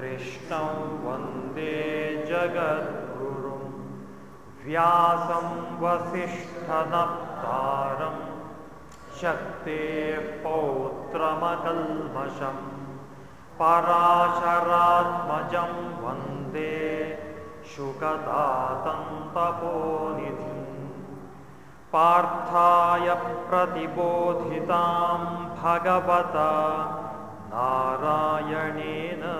कृष्णं वंदे जगद्गुरुं। व्यासं वसिष्ठनप्तारं शक्तेः पौत्रमकल्मषं। पराशरात्मजं वंदे शुकदातन्तपोनिधिम् पार्थाय प्रतिबोधितां भगवता नारायणेन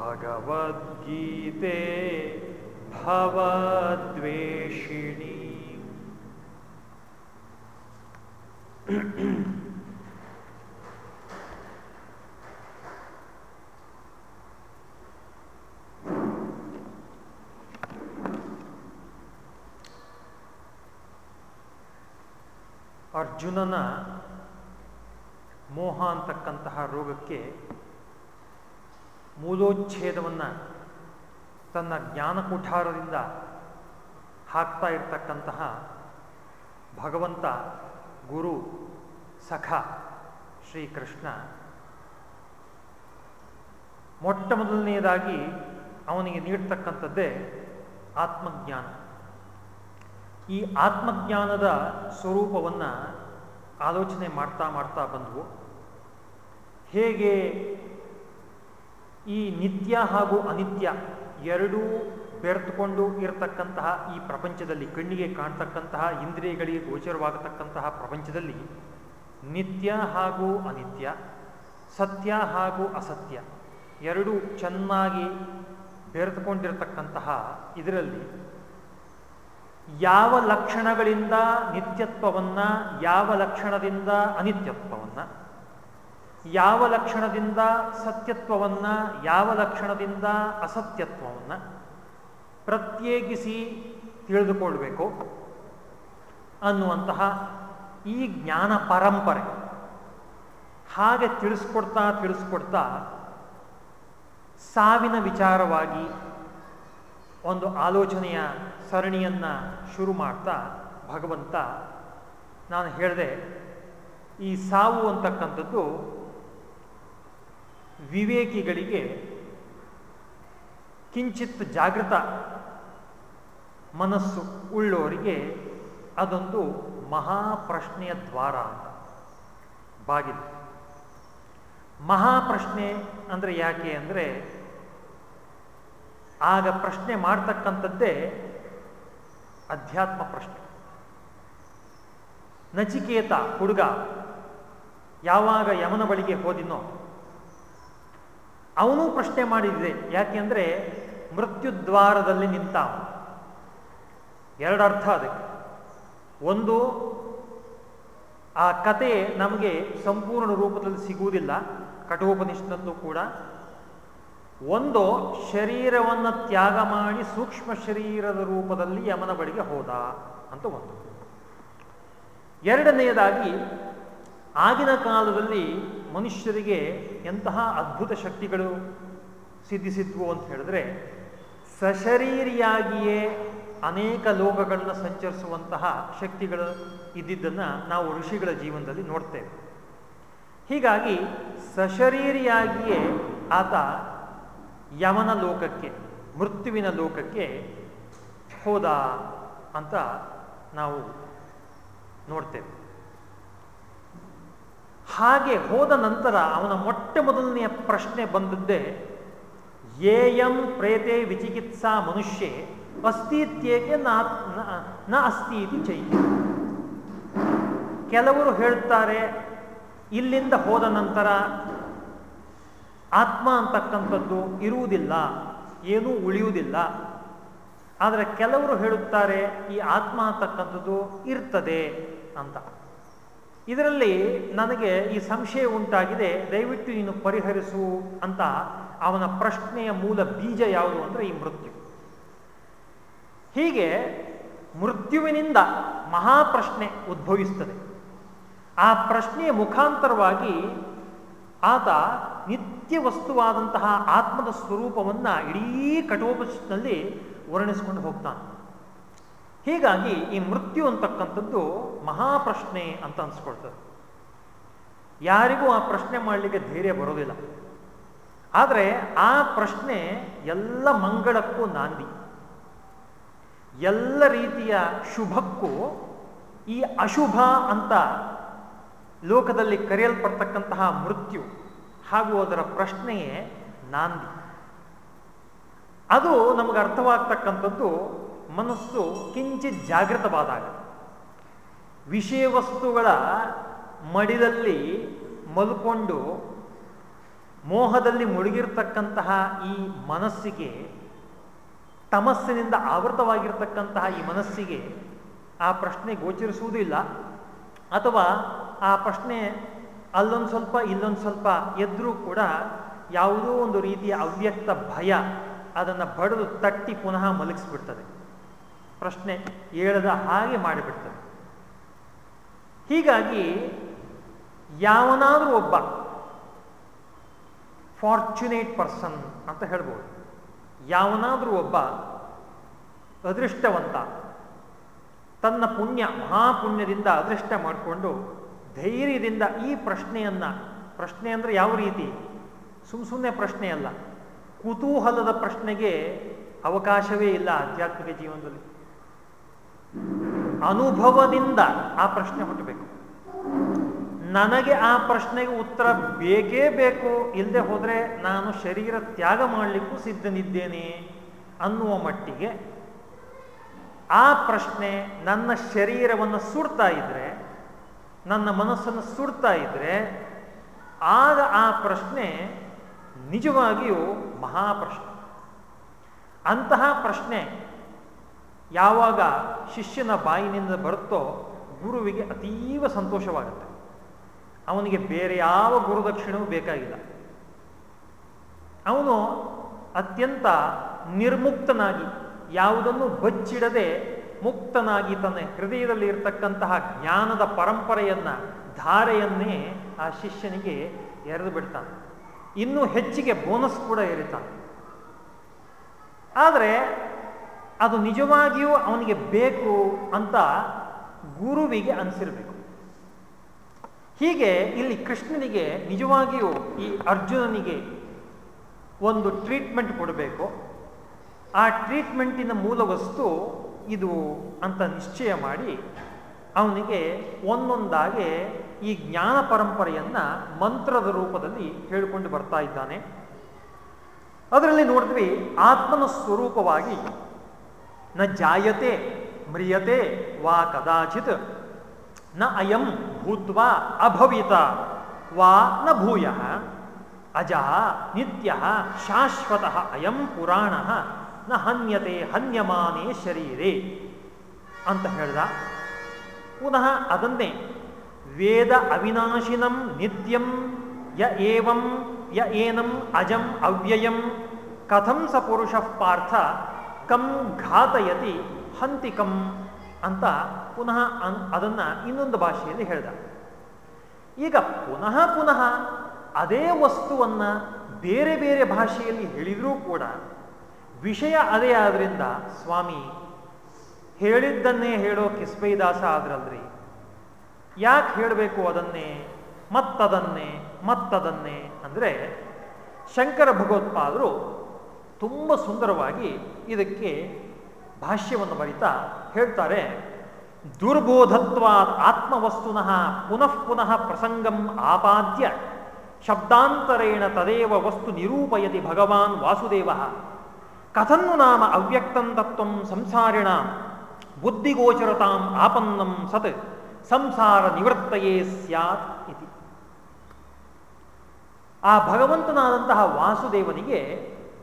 ಭಗವದ್ಗೀತೆ ಭವದ್ವೇಷಿಣಿ. ಅರ್ಜುನನ ಮೋಹ ಅಂತಕ್ಕಂತಹ ರೋಗಕ್ಕೆ ಮೂಲೋಚ್ಛೇದವನ್ನು ತನ್ನ ಜ್ಞಾನ ಕುಠಾರದಿಂದ ಹಾಕ್ತಾ ಇರ್ತಕ್ಕಂತಹ ಭಗವಂತ, ಗುರು, ಸಖ ಶ್ರೀಕೃಷ್ಣ. ಮೊಟ್ಟ ಮೊದಲನೆಯದಾಗಿ ಅವನಿಗೆ ನೀಡ್ತಕ್ಕಂಥದ್ದೇ ಆತ್ಮಜ್ಞಾನ. ಈ ಆತ್ಮಜ್ಞಾನದ ಸ್ವರೂಪವನ್ನು ಆಲೋಚನೆ ಮಾಡ್ತಾ ಮಾಡ್ತಾ ಬಂದವು. ಹೇಗೆ ಈ ನಿತ್ಯ ಹಾಗೂ ಅನಿತ್ಯ ಎರಡೂ ಬೆರೆತುಕೊಂಡು ಇರತಕ್ಕಂತಹ ಈ ಪ್ರಪಂಚದಲ್ಲಿ, ಕಣ್ಣಿಗೆ ಕಾಣ್ತಕ್ಕಂತಹ, ಇಂದ್ರಿಯಗಳಿಗೆ ಗೋಚರವಾಗತಕ್ಕಂತಹ ಪ್ರಪಂಚದಲ್ಲಿ ನಿತ್ಯ ಹಾಗೂ ಅನಿತ್ಯ, ಸತ್ಯ ಹಾಗೂ ಅಸತ್ಯ ಎರಡೂ ಚೆನ್ನಾಗಿ ಬೆರೆತುಕೊಂಡಿರತಕ್ಕಂತಹ ಇದರಲ್ಲಿ ಯಾವ ಲಕ್ಷಣಗಳಿಂದ ನಿತ್ಯತ್ವವನ್ನು, ಯಾವ ಲಕ್ಷಣದಿಂದ ಅನಿತ್ಯತ್ವವನ್ನು ಯಾವ ಲಕ್ಷಣದಿಂದ ಸತ್ಯತ್ವವನ್ನು, ಯಾವ ಲಕ್ಷಣದಿಂದ ಅಸತ್ಯತ್ವವನ್ನು ಪ್ರತ್ಯೇಕಿಸಿ ತಿಳಿದುಕೊಳ್ಬೇಕು ಅನ್ನುವಂತಹ ಈ ಜ್ಞಾನ ಪರಂಪರೆ. ಹಾಗೆ ತಿಳಿಸ್ಕೊಡ್ತಾ ತಿಳಿಸ್ಕೊಡ್ತಾ ಸಾವಿನ ವಿಚಾರವಾಗಿ ಒಂದು ಆಲೋಚನೆಯ ಸರಣಿಯನ್ನು ಶುರು ಮಾಡ್ತಾ ಭಗವಂತ ನಾನು ಹೇಳಿದೆ, ಈ ಸಾವು ಅಂತಕ್ಕಂಥದ್ದು ವಿವೇಕಿಗಳಿಗೆ ಕಿಂಚಿತ್ ಜಾಗೃತ ಮನಸ್ಸು ಉಳ್ಳೋರಿಗೆ ಅದೊಂದು ಮಹಾಪ್ರಶ್ನೆಯ ದ್ವಾರ ಅಂತ. ಬಾಗಿದೆ ಮಹಾಪ್ರಶ್ನೆ ಅಂದರೆ ಯಾಕೆ ಅಂದರೆ ಆಗ ಪ್ರಶ್ನೆ ಮಾಡ್ತಕ್ಕಂಥದ್ದೇ ಅಧ್ಯಾತ್ಮ ಪ್ರಶ್ನೆ. ನಚಿಕೇತ ಹುಡುಗ ಯಾವಾಗ ಯಮನ ಬಳಿಗೆ ಹೋದಿನೋ ಅವನು ಪ್ರಶ್ನೆ ಮಾಡಿದೆ ಯಾಕೆಂದ್ರೆ ಮೃತ್ಯುದ್ವಾರದಲ್ಲಿ ನಿಂತ ಎರಡರ್ಥ ಅದಕ್ಕೆ ಒಂದು, ಆ ಕತೆ ನಮಗೆ ಸಂಪೂರ್ಣ ರೂಪದಲ್ಲಿ ಸಿಗುವುದಿಲ್ಲ ಕಠೋಪನಿಷ್ಠದ್ದು ಕೂಡ. ಒಂದು, ಶರೀರವನ್ನು ತ್ಯಾಗ ಮಾಡಿ ಸೂಕ್ಷ್ಮ ಶರೀರದ ರೂಪದಲ್ಲಿ ಯಮನ ಬಳಿಗೆ ಹೋದ ಅಂತ ಒಂದು. ಎರಡನೆಯದಾಗಿ, ಆಗಿನ ಕಾಲದಲ್ಲಿ ಮನುಷ್ಯರಿಗೆ ಎಂತಹ ಅದ್ಭುತ ಶಕ್ತಿಗಳು ಸಿದ್ಧಿಸಿದ್ವು ಅಂತ ಹೇಳಿದ್ರೆ, ಸಶರೀರಿಯಾಗಿಯೇ ಅನೇಕ ಲೋಕಗಳನ್ನು ಸಂಚರಿಸುವಂತಹ ಶಕ್ತಿಗಳು ಇದ್ದಿದ್ದನ್ನು ನಾವು ಋಷಿಗಳ ಜೀವನದಲ್ಲಿ ನೋಡ್ತೇವೆ. ಹೀಗಾಗಿ ಸಶರೀರಿಯಾಗಿಯೇ ಆತ ಯಮನ ಲೋಕಕ್ಕೆ, ಮೃತ್ಯುವಿನ ಲೋಕಕ್ಕೆ ಹೋದ ಅಂತ ನಾವು ನೋಡ್ತೇವೆ. ಹಾಗೆ ಹೋದ ನಂತರ ಅವನ ಮೊಟ್ಟ ಮೊದಲನೆಯ ಪ್ರಶ್ನೆ ಬಂದದ್ದೇ, ಏಯಂ ಪ್ರೇತೆ ವಿಚಿಕಿತ್ಸಾ ಮನುಷ್ಯ ಅಸ್ತಿತ್ಯಕ್ಕೆ ನ ಅಸ್ತಿ ಇದು ಚೈ ಕೆಲವರು ಹೇಳುತ್ತಾರೆ ಇಲ್ಲಿಂದ ಹೋದ ನಂತರ ಆತ್ಮ ಅಂತಕ್ಕಂಥದ್ದು ಇರುವುದಿಲ್ಲ, ಏನೂ ಉಳಿಯುವುದಿಲ್ಲ. ಆದರೆ ಕೆಲವರು ಹೇಳುತ್ತಾರೆ, ಈ ಆತ್ಮ ಅಂತಕ್ಕಂಥದ್ದು ಇರ್ತದೆ ಅಂತ. ಇದರಲ್ಲಿ ನನಗೆ ಈ ಸಂಶಯ ಉಂಟಾಗಿದೆ, ದಯವಿಟ್ಟು ನೀನು ಪರಿಹರಿಸು ಅಂತ ಅವನ ಪ್ರಶ್ನೆಯ ಮೂಲ ಬೀಜ ಯಾವುದು ಅಂದರೆ ಈ ಮೃತ್ಯು. ಹೀಗೆ ಮೃತ್ಯುವಿನಿಂದ ಮಹಾಪ್ರಶ್ನೆ ಉದ್ಭವಿಸ್ತದೆ. ಆ ಪ್ರಶ್ನೆಯ ಮುಖಾಂತರವಾಗಿ ಆತ ನಿತ್ಯ ವಸ್ತುವಾದಂತಹ ಆತ್ಮದ ಸ್ವರೂಪವನ್ನು ಇಡೀ ಕಠೋಪನಿಷತ್ನಲ್ಲಿ ವರ್ಣಿಸ್ಕೊಂಡು ಹೋಗ್ತಾನೆ. ಹೀಗಾಗಿ ಈ ಮೃತ್ಯು ಅಂತಕ್ಕಂಥದ್ದು ಮಹಾಪ್ರಶ್ನೆ ಅಂತ ಅನ್ಸ್ಕೊಳ್ತದೆ. ಯಾರಿಗೂ ಆ ಪ್ರಶ್ನೆ ಮಾಡಲಿಕ್ಕೆ ಧೈರ್ಯ ಬರೋದಿಲ್ಲ. ಆದರೆ ಆ ಪ್ರಶ್ನೆ ಎಲ್ಲ ಮಂಗಳಕ್ಕೂ ನಾಂದಿ. ಎಲ್ಲ ರೀತಿಯ ಶುಭಕ್ಕೂ ಈ ಅಶುಭ ಅಂತ ಲೋಕದಲ್ಲಿ ಕರೆಯಲ್ಪಡ್ತಕ್ಕಂತಹ ಮೃತ್ಯು ಹಾಗೂ ಅದರ ಪ್ರಶ್ನೆಯೇ ನಾಂದಿ. ಅದು ನಮಗೆ ಅರ್ಥವಾಗ್ತಕ್ಕಂಥದ್ದು ಮನಸ್ಸು ಕಿಂಚಿತ್ ಜಾಗೃತವಾದಾಗ, ವಿಷಯ ವಸ್ತುಗಳ ಮಡಿದಲ್ಲಿ ಮಲ್ಕೊಂಡು ಮೋಹದಲ್ಲಿ ಮುಳುಗಿರ್ತಕ್ಕಂತಹ ಈ ಮನಸ್ಸಿಗೆ, ತಮಸ್ಸಿನಿಂದ ಆವೃತವಾಗಿರ್ತಕ್ಕಂತಹ ಈ ಮನಸ್ಸಿಗೆ ಆ ಪ್ರಶ್ನೆ ಗೋಚರಿಸುವುದಿಲ್ಲ ಅಥವಾ ಆ ಪ್ರಶ್ನೆ ಅಲ್ಲೊಂದು ಸ್ವಲ್ಪ ಇಲ್ಲೊಂದು ಸ್ವಲ್ಪ ಎದ್ರೂ ಕೂಡ ಯಾವುದೋ ಒಂದು ರೀತಿಯ ಅವ್ಯಕ್ತ ಭಯ ಅದನ್ನು ಬಡಿದು ತಟ್ಟಿ ಪುನಃ ಮಲಗಿಸ್ಬಿಡ್ತದೆ. ಪ್ರಶ್ನೆ ಹೇಳದ ಹಾಗೆ ಮಾಡಿಬಿಡ್ತದೆ. ಹೀಗಾಗಿ ಯಾವನಾದರೂ ಒಬ್ಬ ಫಾರ್ಚುನೇಟ್ ಪರ್ಸನ್ ಅಂತ ಹೇಳ್ಬೋದು. ಯಾವನಾದರೂ ಒಬ್ಬ ಅದೃಷ್ಟವಂತ, ತನ್ನ ಪುಣ್ಯ, ಮಹಾಪುಣ್ಯದಿಂದ ಅದೃಷ್ಟ ಮಾಡಿಕೊಂಡು ಧೈರ್ಯದಿಂದ ಈ ಪ್ರಶ್ನೆಯನ್ನ, ಪ್ರಶ್ನೆ ಅಂದರೆ ಯಾವ ರೀತಿ? ಸುಮ್ ಸುಮ್ಮನೆ ಪ್ರಶ್ನೆ ಅಲ್ಲ ಕುತೂಹಲದ ಪ್ರಶ್ನೆಗೆ ಅವಕಾಶವೇ ಇಲ್ಲ ಆಧ್ಯಾತ್ಮಿಕ ಜೀವನದಲ್ಲಿ. ಅನುಭವದಿಂದ ಆ ಪ್ರಶ್ನೆ ಹುಟ್ಟಬೇಕು. ನನಗೆ ಆ ಪ್ರಶ್ನೆಗೆ ಉತ್ತರ ಬೇಕೇ ಬೇಕು ಇಲ್ಲದೆ ಹೋದರೆ ನಾನು ಶರೀರ ತ್ಯಾಗ ಮಾಡಲಿಕ್ಕೂ ಸಿದ್ಧನಿದ್ದೇನೆ ಅನ್ನುವ ಮಟ್ಟಿಗೆ ಆ ಪ್ರಶ್ನೆ ನನ್ನ ಶರೀರವನ್ನು ಸುಡ್ತಾ ಇದ್ರೆ, ನನ್ನ ಮನಸ್ಸನ್ನು ಸುಡ್ತಾ ಇದ್ರೆ, ಆಗ ಆ ಪ್ರಶ್ನೆ ನಿಜವಾಗಿಯೂ ಮಹಾಪ್ರಶ್ನೆ. ಅಂತಹ ಪ್ರಶ್ನೆ ಯಾವಾಗ ಶಿಷ್ಯನ ಬಾಯಿನಿಂದ ಬರುತ್ತೋ ಗುರುವಿಗೆ ಅತೀವ ಸಂತೋಷವಾಗುತ್ತೆ. ಅವನಿಗೆ ಬೇರೆ ಯಾವ ಗುರುದಕ್ಷಿಣವೂ ಬೇಕಾಗಿಲ್ಲ. ಅವನು ಅತ್ಯಂತ ನಿರ್ಮುಕ್ತನಾಗಿ, ಯಾವುದನ್ನು ಬಚ್ಚಿಡದೆ ಮುಕ್ತನಾಗಿ ತನ್ನ ಹೃದಯದಲ್ಲಿ ಇರತಕ್ಕಂತಹ ಜ್ಞಾನದ ಪರಂಪರೆಯನ್ನ, ಧಾರೆಯನ್ನೇ ಆ ಶಿಷ್ಯನಿಗೆ ಎರೆದು ಬಿಡ್ತಾನೆ. ಇನ್ನೂ ಹೆಚ್ಚಿಗೆ ಬೋನಸ್ ಕೂಡ ಏರಿತಾನೆ. ಆದರೆ ಅದು ನಿಜವಾಗಿಯೂ ಅವನಿಗೆ ಬೇಕು ಅಂತ ಗುರುವಿಗೆ ಅನಿಸಿರಬೇಕು. ಹೀಗೆ ಇಲ್ಲಿ ಕೃಷ್ಣನಿಗೆ ನಿಜವಾಗಿಯೂ ಈ ಅರ್ಜುನನಿಗೆ ಒಂದು ಟ್ರೀಟ್ಮೆಂಟ್ ಕೊಡಬೇಕು. ಆ ಟ್ರೀಟ್ಮೆಂಟಿನ ಮೂಲ ವಸ್ತು ಇದು ಅಂತ ನಿಶ್ಚಯ ಮಾಡಿ ಅವನಿಗೆ ಒಂದೊಂದಾಗೆ ಈ ಜ್ಞಾನ ಪರಂಪರೆಯನ್ನು ಮಂತ್ರದ ರೂಪದಲ್ಲಿ ಹೇಳಿಕೊಂಡು ಬರ್ತಾ ಇದ್ದಾನೆ. ಅದರಲ್ಲಿ ನೋಡಿದ್ವಿ ಆತ್ಮನ ಸ್ವರೂಪವಾಗಿ ನ ಜಾಯತೆ ಮ್ರಿಯತೆ ವಾ ಕದಾಚಿತ್ನ ಅಯಂ ಭೂತ್ವಾ ಅಭವಿತ ವಾ ನ ಭೂಯ ಅಜ ನಿತ್ಯ ಶಾಶ್ವತಃ ಅಯಂ ಪುರಾಣ ನ ಹನ್ಯತೆ ಹನ್ಯಮಾನೇ ಶರೀರೇ ಅಂತ ಹೇಳ್ದ ಪುನಃ ಅದನ್ನೇ ವೇದ ಅವಿನಾಶಿನಂ ನಿತ್ಯಂ ಯ ಏವಂ ಯ ಏನಂ ಅಜಂ ಅವ್ಯಯಂ ಕಥಂ ಸ ಪುರುಷ ಪಾರ್ಥ ಕಂ ಘಾತಯತಿ ಹಂತಿಕಂ ಅಂತ ಪುನಃ ಅನ್ ಅದನ್ನು ಇನ್ನೊಂದು ಭಾಷೆಯಲ್ಲಿ ಹೇಳ್ದ. ಈಗ ಪುನಃ ಪುನಃ ಅದೇ ವಸ್ತುವನ್ನ ಬೇರೆ ಬೇರೆ ಭಾಷೆಯಲ್ಲಿ ಹೇಳಿದರೂ ಕೂಡ ವಿಷಯ ಅದೇ ಆದ್ರಿಂದ ಸ್ವಾಮಿ ಹೇಳಿದ್ದನ್ನೇ ಹೇಳೋ ಕಿಸ್ಬೈದಾಸ ಆದ್ರಲ್ರಿ. ಯಾಕೆ ಹೇಳಬೇಕು ಅದನ್ನೇ, ಮತ್ತದನ್ನೇ ಮತ್ತದನ್ನೇ ಅಂದರೆ ಶಂಕರ ಭಗವತ್ಪಾದರು ತುಂಬ ಸುಂದರವಾಗಿ ಇದಕ್ಕೆ ಭಾಷ್ಯವನ್ನು ಬರಿತಾ ಹೇಳ್ತಾರೆ, ದುರ್ಬೋಧತ್ವಾತ್ ಆತ್ಮವಸ್ತುನಃ ಪುನಃ ಪುನಃ ಪ್ರಸಂಗಂ ಆಪಾದ್ಯ, ಶಬ್ದಾಂತರೇಣ ತದೇವ ವಸ್ತು ನಿರೂಪಯತಿ ಭಗವಾನ್ ವಾಸುದೇವ, ಕಥನ್ನು ನಾಮ ಅವ್ಯಕ್ತಂ ತತ್ವಂ ಸಂಸಾರಿಣ, ಬುದ್ಧಿಗೋಚರತಾಂ ಆಪನ್ನಂ ಸತ್, ಸಂಸಾರ ನಿವೃತ್ತಯೇ ಸ್ಯಾತ್ ಇತಿ. ಆ ಭಗವಂತನಾದಂತಹ ವಾಸುದೇವನಿಗೆ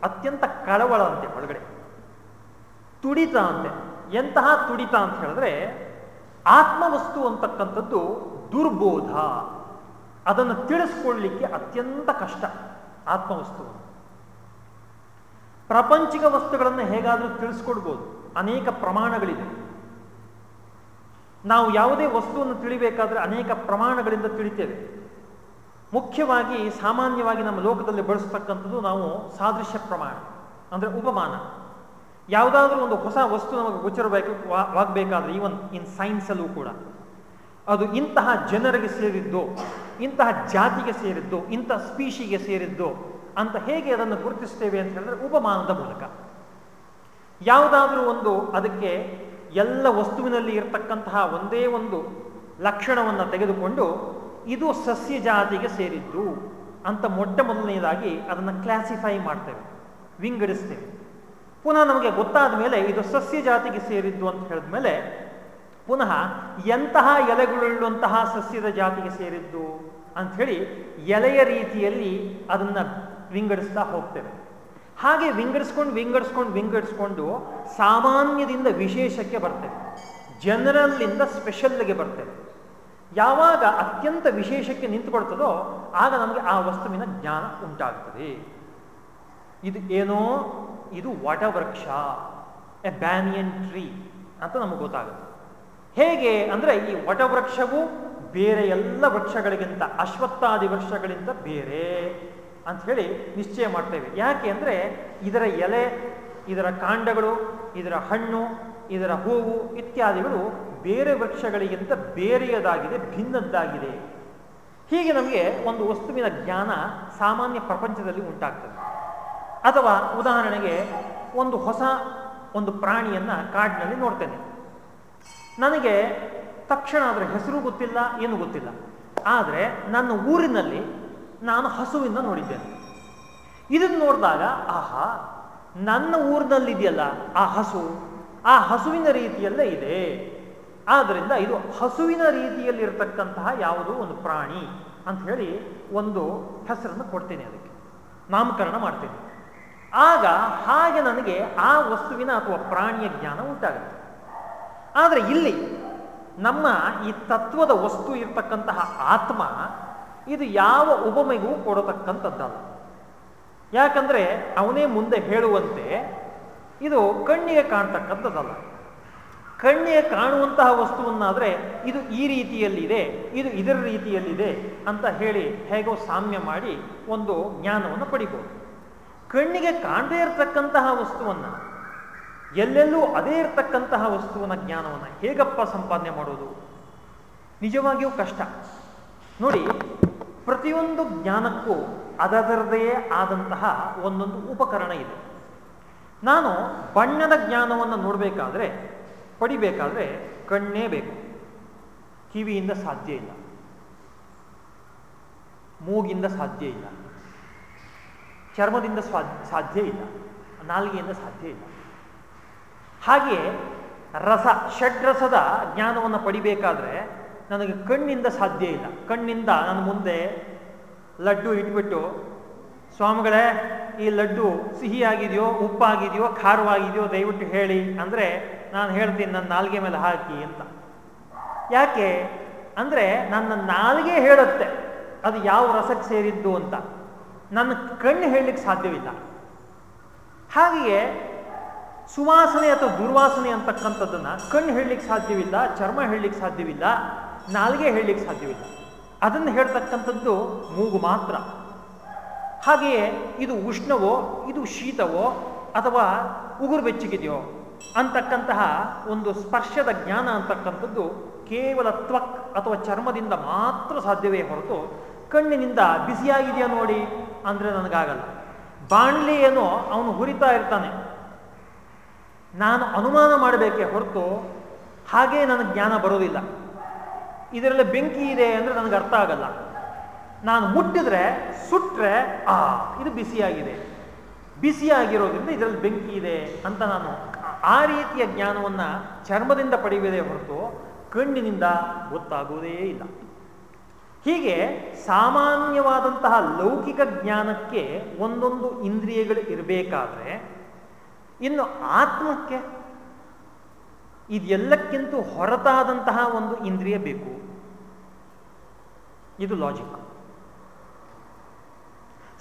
ಅತ್ಯಂತ ಕಳವಳ ಅಂತೆ ಒಳಗಡೆ. ತುಡಿತ ಅಂತೆ. ಎಂತಹ ತುಡಿತ ಅಂತ ಹೇಳಿದ್ರೆ, ಆತ್ಮವಸ್ತು ಅಂತಕ್ಕಂಥದ್ದು ದುರ್ಬೋಧ. ಅದನ್ನು ತಿಳಿಸ್ಕೊಳ್ಳಿಕ್ಕೆ ಅತ್ಯಂತ ಕಷ್ಟ ಆತ್ಮವಸ್ತು. ಪ್ರಪಂಚಿಕ ವಸ್ತುಗಳನ್ನು ಹೇಗಾದರೂ ತಿಳಿಸ್ಕೊಡ್ಬೋದು. ಅನೇಕ ಪ್ರಮಾಣಗಳಿದೆ. ನಾವು ಯಾವುದೇ ವಸ್ತುವನ್ನು ತಿಳಿಬೇಕಾದ್ರೆ ಅನೇಕ ಪ್ರಮಾಣಗಳಿಂದ ತಿಳಿತೇವೆ. ಮುಖ್ಯವಾಗಿ ಸಾಮಾನ್ಯವಾಗಿ ನಮ್ಮ ಲೋಕದಲ್ಲಿ ಬಳಸ್ತಕ್ಕಂಥದ್ದು ನಾವು ಸಾದೃಶ್ಯ ಪ್ರಮಾಣ, ಅಂದರೆ ಉಪಮಾನ. ಯಾವುದಾದ್ರೂ ಒಂದು ಹೊಸ ವಸ್ತು ನಮಗೆ ಗೋಚರಬೇಕು ಆಗಬೇಕಾದ್ರೆ ಈವನ್ ಇನ್ ಸೈನ್ಸಲ್ಲೂ ಕೂಡ. ಅದು ಇಂತಹ ಜನರಿಗೆ ಸೇರಿದ್ದು, ಇಂತಹ ಜಾತಿಗೆ ಸೇರಿದ್ದು ಇಂತಹ ಸ್ಪೀಶಿಗೆ ಸೇರಿದ್ದು ಅಂತ ಹೇಗೆ ಅದನ್ನು ಗುರುತಿಸ್ತೇವೆ ಅಂತ ಹೇಳಿದ್ರೆ ಉಪಮಾನದ ಮೂಲಕ. ಯಾವುದಾದ್ರೂ ಒಂದು ಅದಕ್ಕೆ ಎಲ್ಲ ವಸ್ತುವಿನಲ್ಲಿ ಇರತಕ್ಕಂತಹ ಒಂದೇ ಒಂದು ಲಕ್ಷಣವನ್ನು ತೆಗೆದುಕೊಂಡು ಇದು ಸಸ್ಯ ಜಾತಿಗೆ ಸೇರಿದ್ದು ಅಂತ ಮೊಟ್ಟ ಮೊದಲನೆಯದಾಗಿ ಅದನ್ನು ಕ್ಲಾಸಿಫೈ ಮಾಡ್ತೇವೆ, ವಿಂಗಡಿಸ್ತೇವೆ. ಪುನಃ ನಮಗೆ ಗೊತ್ತಾದ ಮೇಲೆ ಇದು ಸಸ್ಯ ಜಾತಿಗೆ ಸೇರಿದ್ದು ಅಂತ ಹೇಳಿದ ಮೇಲೆ ಪುನಃ ಎಂತಹ ಎಲೆಗಳುಳ್ಳುವಂತಹ ಸಸ್ಯದ ಜಾತಿಗೆ ಸೇರಿದ್ದು ಅಂಥೇಳಿ ಎಲೆಯ ರೀತಿಯಲ್ಲಿ ಅದನ್ನು ವಿಂಗಡಿಸ್ತಾ ಹೋಗ್ತೇವೆ. ಹಾಗೆ ವಿಂಗಡಿಸ್ಕೊಂಡು ವಿಂಗಡಿಸ್ಕೊಂಡು ವಿಂಗಡಿಸ್ಕೊಂಡು ಸಾಮಾನ್ಯದಿಂದ ವಿಶೇಷಕ್ಕೆ ಬರ್ತೇವೆ. ಜನರಲ್ಲಿಂದ ಸ್ಪೆಷಲ್ಗೆ ಬರ್ತೇವೆ. ಯಾವಾಗ ಅತ್ಯಂತ ವಿಶೇಷಕ್ಕೆ ನಿಂತುಕೊಳ್ತದೋ ಆಗ ನಮಗೆ ಆ ವಸ್ತುವಿನ ಜ್ಞಾನ ಉಂಟಾಗ್ತದೆ ಇದು ಏನೋ, ಇದು ವಟವೃಕ್ಷ, ಎ ಬ್ಯಾನಿಯನ್ ಟ್ರೀ ಅಂತ ನಮಗೆ ಗೊತ್ತಾಗುತ್ತೆ. ಹೇಗೆ ಅಂದರೆ ಈ ವಟವೃಕ್ಷವು ಬೇರೆ ಎಲ್ಲ ವೃಕ್ಷಗಳಿಗಿಂತ, ಅಶ್ವತ್ಥಾದಿ ವೃಕ್ಷಗಳಿಂದ ಬೇರೆ ಅಂತ ಹೇಳಿ ನಿಶ್ಚಯ ಮಾಡ್ತೇವೆ ಯಾಕೆ ಅಂದರೆ ಇದರ ಎಲೆ, ಇದರ ಕಾಂಡಗಳು, ಇದರ ಹಣ್ಣು ಇದರ ಹೂವು ಇತ್ಯಾದಿಗಳು ಬೇರೆ ವೃಕ್ಷಗಳಿಗಿಂತ ಬೇರೆಯದಾಗಿದೆ, ಭಿನ್ನದ್ದಾಗಿದೆ. ಹೀಗೆ ನಮಗೆ ಒಂದು ವಸ್ತುವಿನ ಜ್ಞಾನ ಸಾಮಾನ್ಯ ಪ್ರಪಂಚದಲ್ಲಿ ಉಂಟಾಗ್ತದೆ. ಅಥವಾ ಉದಾಹರಣೆಗೆ ಒಂದು ಹೊಸ ಒಂದು ಪ್ರಾಣಿಯನ್ನು ಕಾಡಿನಲ್ಲಿ ನೋಡ್ತೇನೆ. ನನಗೆ ತಕ್ಷಣ ಅದರ ಹೆಸರು ಗೊತ್ತಿಲ್ಲ, ಏನು ಗೊತ್ತಿಲ್ಲ. ಆದರೆ ನನ್ನ ಊರಿನಲ್ಲಿ ನಾನು ಹಸುವಿನ ನೋಡಿದ್ದೇನೆ. ಇದನ್ನು ನೋಡಿದಾಗ, ಆಹಾ, ನನ್ನ ಊರಿನಲ್ಲಿದೆಯಲ್ಲ ಆ ಹಸು? ಆ ಹಸುವಿನ ರೀತಿಯಲ್ಲೇ ಇದೆ. ಆದ್ದರಿಂದ ಇದು ಹಸುವಿನ ರೀತಿಯಲ್ಲಿರ್ತಕ್ಕಂತಹ ಯಾವುದೋ ಒಂದು ಪ್ರಾಣಿ ಅಂತ ಹೇಳಿ ಒಂದು ಹೆಸರನ್ನು ಕೊಡ್ತೇನೆ ಅದಕ್ಕೆ. ನಾಮಕರಣ ಮಾಡ್ತೇನೆ. ಆಗ ಹಾಗೆ ನನಗೆ ಆ ವಸ್ತುವಿನ ಅಥವಾ ಪ್ರಾಣಿಯ ಜ್ಞಾನ ಉಂಟಾಗುತ್ತೆ. ಆದರೆ ಇಲ್ಲಿ ನಮ್ಮ ಈ ತತ್ವದ ವಸ್ತು ಇರ್ತಕ್ಕಂತಹ ಆತ್ಮ ಇದು ಯಾವ ಉಪಮೆಗೂ ಕೊಡತಕ್ಕಂಥದ್ದಲ್ಲ. ಯಾಕಂದ್ರೆ ಅವನೇ ಮುಂದೆ ಹೇಳುವಂತೆ ಇದು ಕಣ್ಣಿಗೆ ಕಾಣ್ತಕ್ಕಂಥದ್ದಲ್ಲ. ಕಣ್ಣಿಗೆ ಕಾಣುವಂತಹ ವಸ್ತುವನ್ನಾದರೆ ಇದು ಈ ರೀತಿಯಲ್ಲಿದೆ, ಇದು ಇದರ ರೀತಿಯಲ್ಲಿದೆ ಅಂತ ಹೇಳಿ ಹೇಗೋ ಸಾಮ್ಯ ಮಾಡಿ ಒಂದು ಜ್ಞಾನವನ್ನು ಪಡಿಬೋದು. ಕಣ್ಣಿಗೆ ಕಾಣದೇ ಇರತಕ್ಕಂತಹ ವಸ್ತುವನ್ನು, ಎಲ್ಲೆಲ್ಲೂ ಅದೇ ಇರತಕ್ಕಂತಹ ವಸ್ತುವಿನ ಜ್ಞಾನವನ್ನು ಹೇಗಪ್ಪ ಸಂಪಾದನೆ ಮಾಡೋದು? ನಿಜವಾಗಿಯೂ ಕಷ್ಟ. ನೋಡಿ, ಪ್ರತಿಯೊಂದು ಜ್ಞಾನಕ್ಕೂ ಅದರದೇ ಆದಂತಹ ಒಂದೊಂದು ಉಪಕರಣ ಇದೆ. ನಾನು ಬಣ್ಣದ ಜ್ಞಾನವನ್ನು ನೋಡಬೇಕಾದ್ರೆ, ಪಡಿಬೇಕಾದ್ರೆ ಕಣ್ಣೇ ಬೇಕು. ಕಿವಿಯಿಂದ ಸಾಧ್ಯ ಇಲ್ಲ. ಮೂಗಿಂದ ಸಾಧ್ಯ ಇಲ್ಲ. ಚರ್ಮದಿಂದ ಸಾಧ್ಯ ಇಲ್ಲ. ನಾಲಿಗೆಯಿಂದ ಸಾಧ್ಯ ಇಲ್ಲ. ಹಾಗೆಯೇ ರಸ ಷಡ್ರಸದ ಜ್ಞಾನವನ್ನು ಪಡಿಬೇಕಾದ್ರೆ ನನಗೆ ಕಣ್ಣಿಂದ ಸಾಧ್ಯ ಇಲ್ಲ. ಕಣ್ಣಿಂದ ನಾನು ಮುಂದೆ ಲಡ್ಡು ಇಟ್ಬಿಟ್ಟು ಸ್ವಾಮಿಗಳೇ, ಈ ಲಡ್ಡು ಸಿಹಿಯಾಗಿದೆಯೋ, ಉಪ್ಪಾಗಿದೆಯೋ, ಖಾರವಾಗಿದೆಯೋ ದಯವಿಟ್ಟು ಹೇಳಿ ಅಂದರೆ ನಾನು ಹೇಳ್ತೀನಿ, ನನ್ನ ನಾಲ್ಗೆ ಮೇಲೆ ಹಾಕಿ ಅಂತ. ಯಾಕೆ? ಅಂದರೆ ನನ್ನ ನಾಲ್ಗೆ ಹೇಳುತ್ತೆ, ಅದು ಯಾವ ರಸಕ್ಕೆ ಸೇರಿದ್ದು ಅಂತ. ನನ್ನ ಕಣ್ಣು ಹೇಳಲಿಕ್ಕೆ ಸಾಧ್ಯವಿಲ್ಲ. ಹಾಗೆಯೇ ಸುವಾಸನೆ ಅಥವಾ ದುರ್ವಾಸನೆ ಅಂತಕ್ಕಂಥದ್ದನ್ನು ಕಣ್ಣು ಹೇಳಲಿಕ್ಕೆ ಸಾಧ್ಯವಿಲ್ಲ, ಚರ್ಮ ಹೇಳಲಿಕ್ಕೆ ಸಾಧ್ಯವಿಲ್ಲ, ನಾಲ್ಗೆ ಹೇಳಲಿಕ್ಕೆ ಸಾಧ್ಯವಿಲ್ಲ. ಅದನ್ನು ಹೇಳ್ತಕ್ಕಂಥದ್ದು ಮೂಗು ಮಾತ್ರ. ಹಾಗೆಯೇ ಇದು ಉಷ್ಣವೋ, ಇದು ಶೀತವೋ ಅಥವಾ ಉಗುರು ಬೆಚ್ಚಗಿದೆಯೋ ಅಂತಕ್ಕಂತಹ ಒಂದು ಸ್ಪರ್ಶದ ಜ್ಞಾನ ಅಂತಕ್ಕಂಥದ್ದು ಕೇವಲ ತ್ವಕ್ ಅಥವಾ ಚರ್ಮದಿಂದ ಮಾತ್ರ ಸಾಧ್ಯವೇ ಹೊರತು ಕಣ್ಣಿನಿಂದ ಬಿಸಿಯಾಗಿದೆಯಾ ನೋಡಿ ಅಂದರೆ ನನಗಾಗಲ್ಲ. ಏನೋ ಅವನು ಹುರಿತಾ ಇರ್ತಾನೆ. ನಾನು ಅನುಮಾನ ಮಾಡಬೇಕೇ ಹೊರತು ಹಾಗೇ ನನಗೆ ಜ್ಞಾನ ಬರೋದಿಲ್ಲ. ಇದರಲ್ಲಿ ಬೆಂಕಿ ಇದೆ ಅಂದರೆ ನನಗೆ ಅರ್ಥ ಆಗಲ್ಲ. ನಾನು ಮುಟ್ಟಿದ್ರೆ ಸುಟ್ಟರೆ ಆ, ಇದು ಬಿಸಿಯಾಗಿದೆ. ಬಿಸಿಯಾಗಿರೋದ್ರಿಂದ ಇದರಲ್ಲಿ ಬೆಂಕಿ ಇದೆ ಅಂತ ನಾನು ಆ ರೀತಿಯ ಜ್ಞಾನವನ್ನು ಚರ್ಮದಿಂದ ಪಡೆಯುವುದೇ ಹೊರತು ಕಣ್ಣಿನಿಂದ ಗೊತ್ತಾಗುವುದೇ ಇಲ್ಲ. ಹೀಗೆ ಸಾಮಾನ್ಯವಾದಂತಹ ಲೌಕಿಕ ಜ್ಞಾನಕ್ಕೆ ಒಂದೊಂದು ಇಂದ್ರಿಯಗಳು ಇರಬೇಕಾದ್ರೆ ಇನ್ನು ಆತ್ಮಕ್ಕೆ ಇದೆಲ್ಲಕ್ಕಿಂತ ಹೊರತಾದಂತಹ ಒಂದು ಇಂದ್ರಿಯ ಬೇಕು. ಇದು ಲಾಜಿಕ್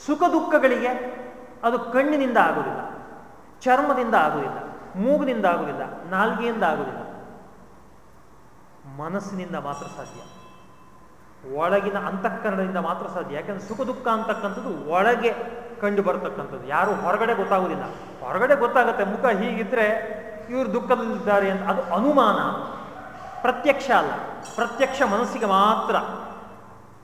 ಸುಖ ದುಃಖಗಳಿಗೆ ಅದು ಕಣ್ಣಿನಿಂದ ಆಗುವುದಿಲ್ಲ, ಚರ್ಮದಿಂದ ಆಗುವುದಿಲ್ಲ, ಮೂಗಿನಿಂದ ಆಗುವುದಿಲ್ಲ, ನಾಲ್ಗೆಯಿಂದ ಆಗುವುದಿಲ್ಲ. ಮನಸ್ಸಿನಿಂದ ಮಾತ್ರ ಸಾಧ್ಯ. ಒಳಗಿನ ಅಂತಃಕರಣದಿಂದ ಮಾತ್ರ ಸಾಧ್ಯ. ಯಾಕಂದ್ರೆ ಸುಖ ದುಃಖ ಅಂತಕ್ಕಂಥದ್ದು ಒಳಗೆ ಕಂಡು ಬರ್ತಕ್ಕಂಥದ್ದು. ಯಾರು ಹೊರಗಡೆ ಗೊತ್ತಾಗುವುದಿಲ್ಲ. ಹೊರಗಡೆ ಗೊತ್ತಾಗುತ್ತೆ, ಮುಖ ಹೀಗಿದ್ರೆ ಇವರು ದುಃಖದಲ್ಲಿದ್ದಾರೆ ಅಂತ. ಅದು ಅನುಮಾನ. ಪ್ರತ್ಯಕ್ಷ ಅಲ್ಲ. ಪ್ರತ್ಯಕ್ಷ ಮನಸ್ಸಿಗೆ ಮಾತ್ರ.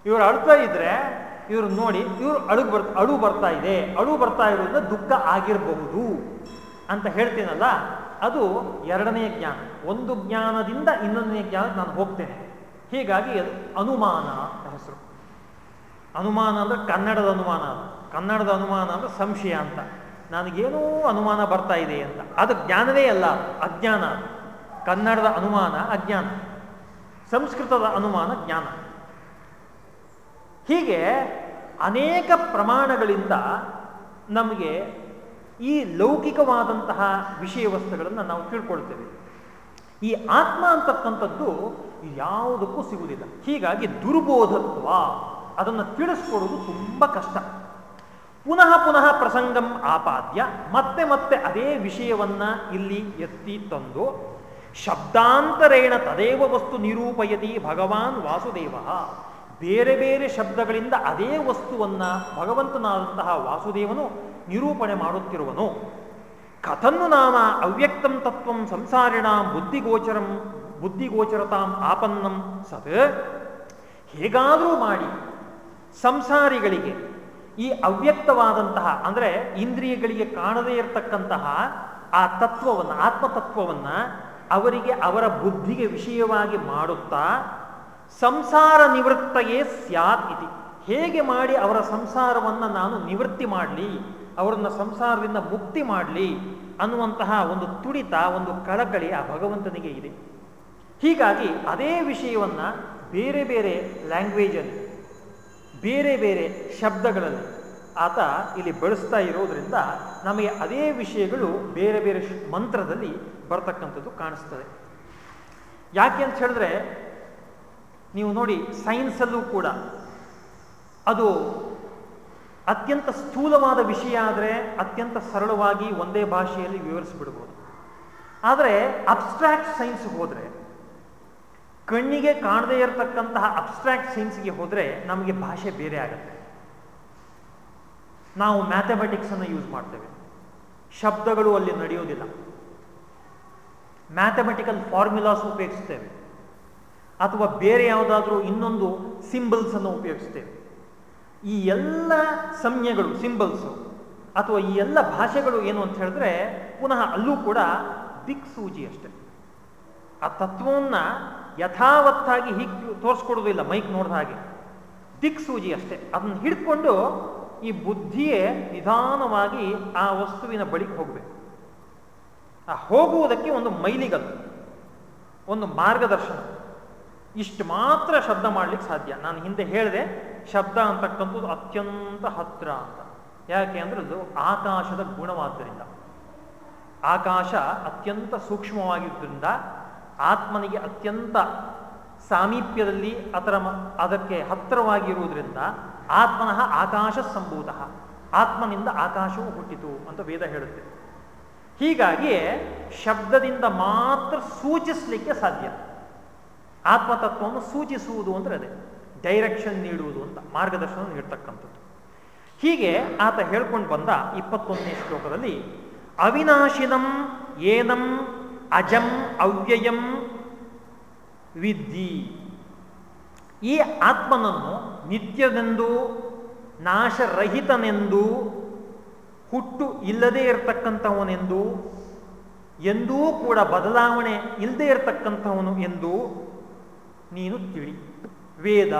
ಇವರು ಅಳ್ತಾ ಇದ್ರೆ ಇವರು ನೋಡಿ, ಇವರು ಅಳು ಬರ್ ಅಳು ಬರ್ತಾ ಇದೆ. ಅಳು ಬರ್ತಾ ಇರೋದ್ರಿಂದ ದುಃಖ ಆಗಿರಬಹುದು ಅಂತ ಹೇಳ್ತೀನಲ್ಲ, ಅದು ಎರಡನೇ ಜ್ಞಾನ. ಒಂದು ಜ್ಞಾನದಿಂದ ಇನ್ನೊಂದನೇ ಜ್ಞಾನ ನಾನು ಹೋಗ್ತೇನೆ. ಹೀಗಾಗಿ ಅನುಮಾನ ಅಂತ ಹೆಸರು. ಅನುಮಾನ ಅಂದ್ರೆ ಕನ್ನಡದ ಅನುಮಾನ ಅದು. ಕನ್ನಡದ ಅನುಮಾನ ಅಂದ್ರೆ ಸಂಶಯ ಅಂತ. ನನಗೇನೂ ಅನುಮಾನ ಬರ್ತಾ ಇದೆ ಅಂತ. ಅದು ಜ್ಞಾನವೇ ಅಲ್ಲ, ಅಜ್ಞಾನ. ಕನ್ನಡದ ಅನುಮಾನ, ಅಜ್ಞಾನ. ಸಂಸ್ಕೃತದ ಅನುಮಾನ, ಜ್ಞಾನ. ಹೀಗೆ ಅನೇಕ ಪ್ರಮಾಣಗಳಿಂದ ನಮಗೆ ಈ ಲೌಕಿಕವಾದಂತಹ ವಿಷಯ ವಸ್ತುಗಳನ್ನು ನಾವು ತಿಳ್ಕೊಳ್ತೇವೆ. ಈ ಆತ್ಮ ಅಂತಕ್ಕಂಥದ್ದು ಯಾವುದಕ್ಕೂ ಸಿಗುವುದಿಲ್ಲ. ಹೀಗಾಗಿ ದುರ್ಬೋಧತ್ವ ಅದನ್ನು ತಿಳಿಸ್ಕೊಡೋದು ತುಂಬ ಕಷ್ಟ. ಪುನಃ ಪುನಃ ಪ್ರಸಂಗಂ ಆಪಾದ್ಯ, ಮತ್ತೆ ಮತ್ತೆ ಅದೇ ವಿಷಯವನ್ನ ಇಲ್ಲಿ ಎತ್ತಿ ತಂದು ಶಬ್ದಾಂತರೇಣ ತದೇವ ವಸ್ತು ನಿರೂಪಯತಿ ಭಗವಾನ್ ವಾಸುದೇವ. ಬೇರೆ ಬೇರೆ ಶಬ್ದಗಳಿಂದ ಅದೇ ವಸ್ತುವನ್ನ ಭಗವಂತನಾದಂತಹ ವಾಸುದೇವನು ನಿರೂಪಣೆ ಮಾಡುತ್ತಿರುವನು. ಕಥನ್ನು ನಾಮ ಅವ್ಯಕ್ತಂ ತತ್ವಂ ಸಂಸಾರಿಣ ಬುದ್ಧಿಗೋಚರಂ ಬುದ್ಧಿಗೋಚರತಾಂ ಆಪನ್ನಂ ಸತ್. ಹೇಗಾದರೂ ಮಾಡಿ ಸಂಸಾರಿಗಳಿಗೆ ಈ ಅವ್ಯಕ್ತವಾದಂತಹ ಅಂದರೆ ಇಂದ್ರಿಯಗಳಿಗೆ ಕಾಣದೇ ಇರತಕ್ಕಂತಹ ಆ ತತ್ವವನ್ನು, ಆತ್ಮತತ್ವವನ್ನು ಅವರಿಗೆ ಅವರ ಬುದ್ಧಿಗೆ ವಿಷಯವಾಗಿ ಮಾಡುತ್ತಾ ಸಂಸಾರ ನಿವೃತ್ತಯೇ ಸ್ಯಾತ್ ಇತಿ. ಹೇಗೆ ಮಾಡಿ ಅವರ ಸಂಸಾರವನ್ನು ನಾನು ನಿವೃತ್ತಿ ಮಾಡಲಿ, ಅವರನ್ನು ಸಂಸಾರದಿಂದ ಮುಕ್ತಿ ಮಾಡಲಿ ಅನ್ನುವಂತಹ ಒಂದು ತುಡಿತ, ಒಂದು ಕಳಕಳಿ ಆ ಭಗವಂತನಿಗೆ ಇದೆ. ಹೀಗಾಗಿ ಅದೇ ವಿಷಯವನ್ನು ಬೇರೆ ಬೇರೆ ಲ್ಯಾಂಗ್ವೇಜಲ್ಲಿ ಬೇರೆ ಬೇರೆ ಶಬ್ದಗಳಲ್ಲಿ ಆತ ಇಲ್ಲಿ ಬಳಸ್ತಾ ಇರೋದ್ರಿಂದ ನಮಗೆ ಅದೇ ವಿಷಯಗಳು ಬೇರೆ ಬೇರೆ ಮಂತ್ರದಲ್ಲಿ ಬರ್ತಕ್ಕಂಥದ್ದು ಕಾಣಿಸ್ತದೆ. ಯಾಕೆ ಅಂತ ಹೇಳಿದ್ರೆ ನೀವು ನೋಡಿ ಸೈನ್ಸಲ್ಲೂ ಕೂಡ. ಅದು ಅತ್ಯಂತ ಸ್ಥೂಲವಾದ ವಿಷಯ ಆದರೆ ಅತ್ಯಂತ ಸರಳವಾಗಿ ಒಂದೇ ಭಾಷೆಯಲ್ಲಿ ವಿವರಿಸಿಬಿಡ್ಬೋದು. ಆದರೆ ಅಬ್ಸ್ಟ್ರಾಕ್ಟ್ ಸೈನ್ಸ್ ಹೋದರೆ, ಕಣ್ಣಿಗೆ ಕಾಣದೇ ಇರತಕ್ಕಂತಹ ಅಬ್ಸ್ಟ್ರಾಕ್ಟ್ ಸೈನ್ಸ್ಗೆ ಹೋದರೆ ನಮಗೆ ಭಾಷೆ ಬೇರೆ ಆಗುತ್ತೆ. ನಾವು ಮ್ಯಾಥಮೆಟಿಕ್ಸನ್ನು ಯೂಸ್ ಮಾಡ್ತೇವೆ. ಶಬ್ದಗಳು ಅಲ್ಲಿ ನಡೆಯೋದಿಲ್ಲ. ಮ್ಯಾಥಮೆಟಿಕಲ್ ಫಾರ್ಮುಲಾಸ್ ಉಪಯೋಗಿಸ್ತೇವೆ. ಅಥವಾ ಬೇರೆ ಯಾವುದಾದ್ರೂ ಇನ್ನೊಂದು ಸಿಂಬಲ್ಸ್ ಅನ್ನು ಉಪಯೋಗಿಸ್ತೇವೆ. ಈ ಎಲ್ಲ ಸಂಜ್ಞೆಗಳು ಸಿಂಬಲ್ಸು ಅಥವಾ ಈ ಎಲ್ಲ ಭಾಷೆಗಳು ಏನು ಅಂತ ಹೇಳಿದ್ರೆ ಪುನಃ ಅಲ್ಲೂ ಕೂಡ ದಿಕ್ಸೂಜಿ ಅಷ್ಟೆ. ಆ ತತ್ವವನ್ನು ಯಥಾವತ್ತಾಗಿ ಹೀಗೆ ತೋರಿಸ್ಕೊಡೋದಿಲ್ಲ ಮೈಕ್ ನೋಡಿದ ಹಾಗೆ. ದಿಕ್ಸೂಜಿ ಅಷ್ಟೇ. ಅದನ್ನು ಹಿಡ್ಕೊಂಡು ಈ ಬುದ್ಧಿಯೇ ನಿಧಾನವಾಗಿ ಆ ವಸ್ತುವಿನ ಬಳಿಗೆ ಹೋಗಬೇಕು. ಆ ಹೋಗುವುದಕ್ಕೆ ಒಂದು ಮೈಲಿಗಲ್ಲು, ಒಂದು ಮಾರ್ಗದರ್ಶನ. ಇಷ್ಟು ಮಾತ್ರ ಶಬ್ದ ಮಾಡ್ಲಿಕ್ಕೆ ಸಾಧ್ಯ. ನಾನು ಹಿಂದೆ ಹೇಳಿದೆ, ಶಬ್ದ ಅಂತಕ್ಕಂಥದ್ದು ಅತ್ಯಂತ ಹತ್ರ ಅಂತ. ಯಾಕೆ ಅಂದ್ರೆ ಅದು ಆಕಾಶದ ಗುಣವಾದ್ದರಿಂದ. ಆಕಾಶ ಅತ್ಯಂತ ಸೂಕ್ಷ್ಮವಾಗಿದ್ದರಿಂದ ಆತ್ಮನಿಗೆ ಅತ್ಯಂತ ಸಾಮೀಪ್ಯದಲ್ಲಿ ಅದರ ಅದಕ್ಕೆ ಹತ್ತಿರವಾಗಿರುವುದರಿಂದ ಆತ್ಮನಃ ಆಕಾಶ ಸಂಭೂತ. ಆತ್ಮನಿಂದ ಆಕಾಶವು ಹುಟ್ಟಿತು ಅಂತ ವೇದ ಹೇಳುತ್ತೆ. ಹೀಗಾಗಿ ಶಬ್ದದಿಂದ ಮಾತ್ರ ಸೂಚಿಸಲಿಕ್ಕೆ ಸಾಧ್ಯ. ಆತ್ಮತತ್ವವನ್ನು ಸೂಚಿಸುವುದು ಅಂದರೆ ಅದೇ ಡೈರೆಕ್ಷನ್ ನೀಡುವುದು ಅಂತ, ಮಾರ್ಗದರ್ಶನ ನೀಡ್ತಕ್ಕಂಥದ್ದು. ಹೀಗೆ ಆತ ಹೇಳ್ಕೊಂಡು ಬಂದ ಇಪ್ಪತ್ತೊಂದನೇ ಶ್ಲೋಕದಲ್ಲಿ, ಅವಿನಾಶಿನಂ ಏನಂ ಅಜಂ ಅವ್ಯಯಂ ವಿದ್ಯಿ ಈ ಆತ್ಮನನ್ನು ನಿತ್ಯದೆಂದೂ ನಾಶರಹಿತನೆಂದು, ಹುಟ್ಟು ಇಲ್ಲದೇ ಇರತಕ್ಕಂಥವನೆಂದು, ಎಂದೂ ಕೂಡ ಬದಲಾವಣೆ ಇಲ್ಲದೆ ಇರತಕ್ಕಂಥವನು ಎಂದು ನೀನು ತಿಳಿ ವೇದ.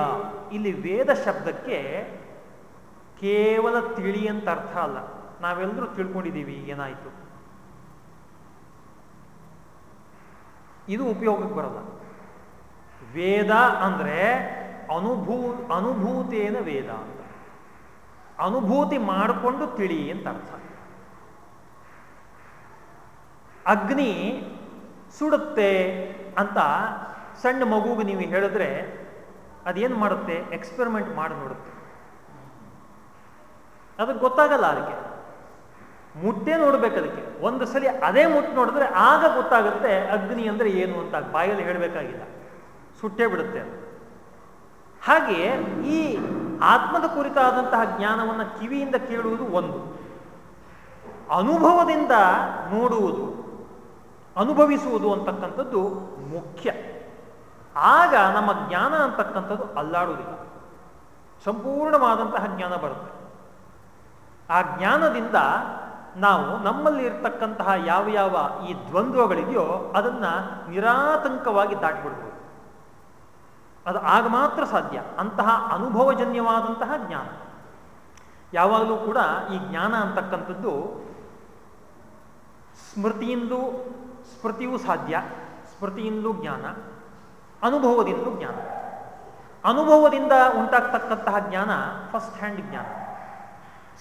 ಇಲ್ಲಿ ವೇದ ಶಬ್ದಕ್ಕೆ ಕೇವಲ ತಿಳಿ ಅಂತ ಅರ್ಥ ಅಲ್ಲ. ನಾವೆಲ್ಲರೂ ತಿಳ್ಕೊಂಡಿದ್ದೀವಿ, ಏನಾಯಿತು? ಇದು ಉಪಯೋಗಕ್ಕೆ ಬರಲ್ಲ. ವೇದ ಅಂದ್ರೆ ಅನುಭೂ, ಅನುಭೂತೇನ ವೇದ ಅಂತ. ಅನುಭೂತಿ ಮಾಡಿಕೊಂಡು ತಿಳಿ ಅಂತ ಅರ್ಥ. ಅಗ್ನಿ ಸುಡುತ್ತೆ ಅಂತ ಸಣ್ಣ ಮಗುಗೆ ನೀವು ಹೇಳಿದ್ರೆ ಅದೇನು ಮಾಡುತ್ತೆ? ಎಕ್ಸ್ಪೆರಿಮೆಂಟ್ ಮಾಡಿ ನೋಡುತ್ತೆ. ಅದಕ್ಕೆ ಗೊತ್ತಾಗಲ್ಲ ಅದಕ್ಕೆ. ಮುಟ್ಟೆ ನೋಡ್ಬೇಕು ಅದಕ್ಕೆ. ಒಂದು ಸಲ ಅದೇ ಮುಟ್ಟು ನೋಡಿದ್ರೆ ಆಗ ಗೊತ್ತಾಗುತ್ತೆ ಅಗ್ನಿ ಅಂದ್ರೆ ಏನು ಅಂತ ಬಾಯಲ್ಲಿ ಹೇಳಬೇಕಾಗಿಲ್ಲ. ಸುಟ್ಟೇ ಬಿಡುತ್ತೆ ಅದು. ಹಾಗೆ ಈ ಆತ್ಮದ ಕುರಿತಾದಂತಹ ಜ್ಞಾನವನ್ನು ಕಿವಿಯಿಂದ ಕೇಳುವುದು ಒಂದು. ಅನುಭವದಿಂದ ನೋಡುವುದು, ಅನುಭವಿಸುವುದು ಅಂತಕ್ಕಂಥದ್ದು ಮುಖ್ಯ. ಆಗ ನಮ್ಮ ಜ್ಞಾನ ಅಂತಕ್ಕಂಥದ್ದು ಅಲ್ಲಾಡುವುದಿಲ್ಲ. ಸಂಪೂರ್ಣವಾದಂತಹ ಜ್ಞಾನ ಬರುತ್ತೆ. ಆ ಜ್ಞಾನದಿಂದ ನಾವು ನಮ್ಮಲ್ಲಿ ಇರ್ತಕ್ಕಂತಹ ಯಾವ ಯಾವ ಈ ದ್ವಂದ್ವಗಳಿದೆಯೋ ಅದನ್ನ ನಿರಾತಂಕವಾಗಿ ದಾಟಿಬಿಡ್ಬೋದು. ಅದು ಆಗ ಮಾತ್ರ ಸಾಧ್ಯ. ಅಂತಹ ಅನುಭವಜನ್ಯವಾದಂತಹ ಜ್ಞಾನ. ಯಾವಾಗಲೂ ಕೂಡ ಈ ಜ್ಞಾನ ಅಂತಕ್ಕಂಥದ್ದು ಸ್ಮೃತಿಯಿಂದಲೂ ಸ್ಮೃತಿಯೂ ಸಾಧ್ಯ. ಸ್ಮೃತಿಯಿಂದಲೂ ಜ್ಞಾನ. ಅನುಭವದಿಂದಲೂ ಜ್ಞಾನ. ಅನುಭವದಿಂದ ಉಂಟಾಗ್ತಕ್ಕಂತಹ ಜ್ಞಾನ ಫಸ್ಟ್ ಹ್ಯಾಂಡ್ ಜ್ಞಾನ.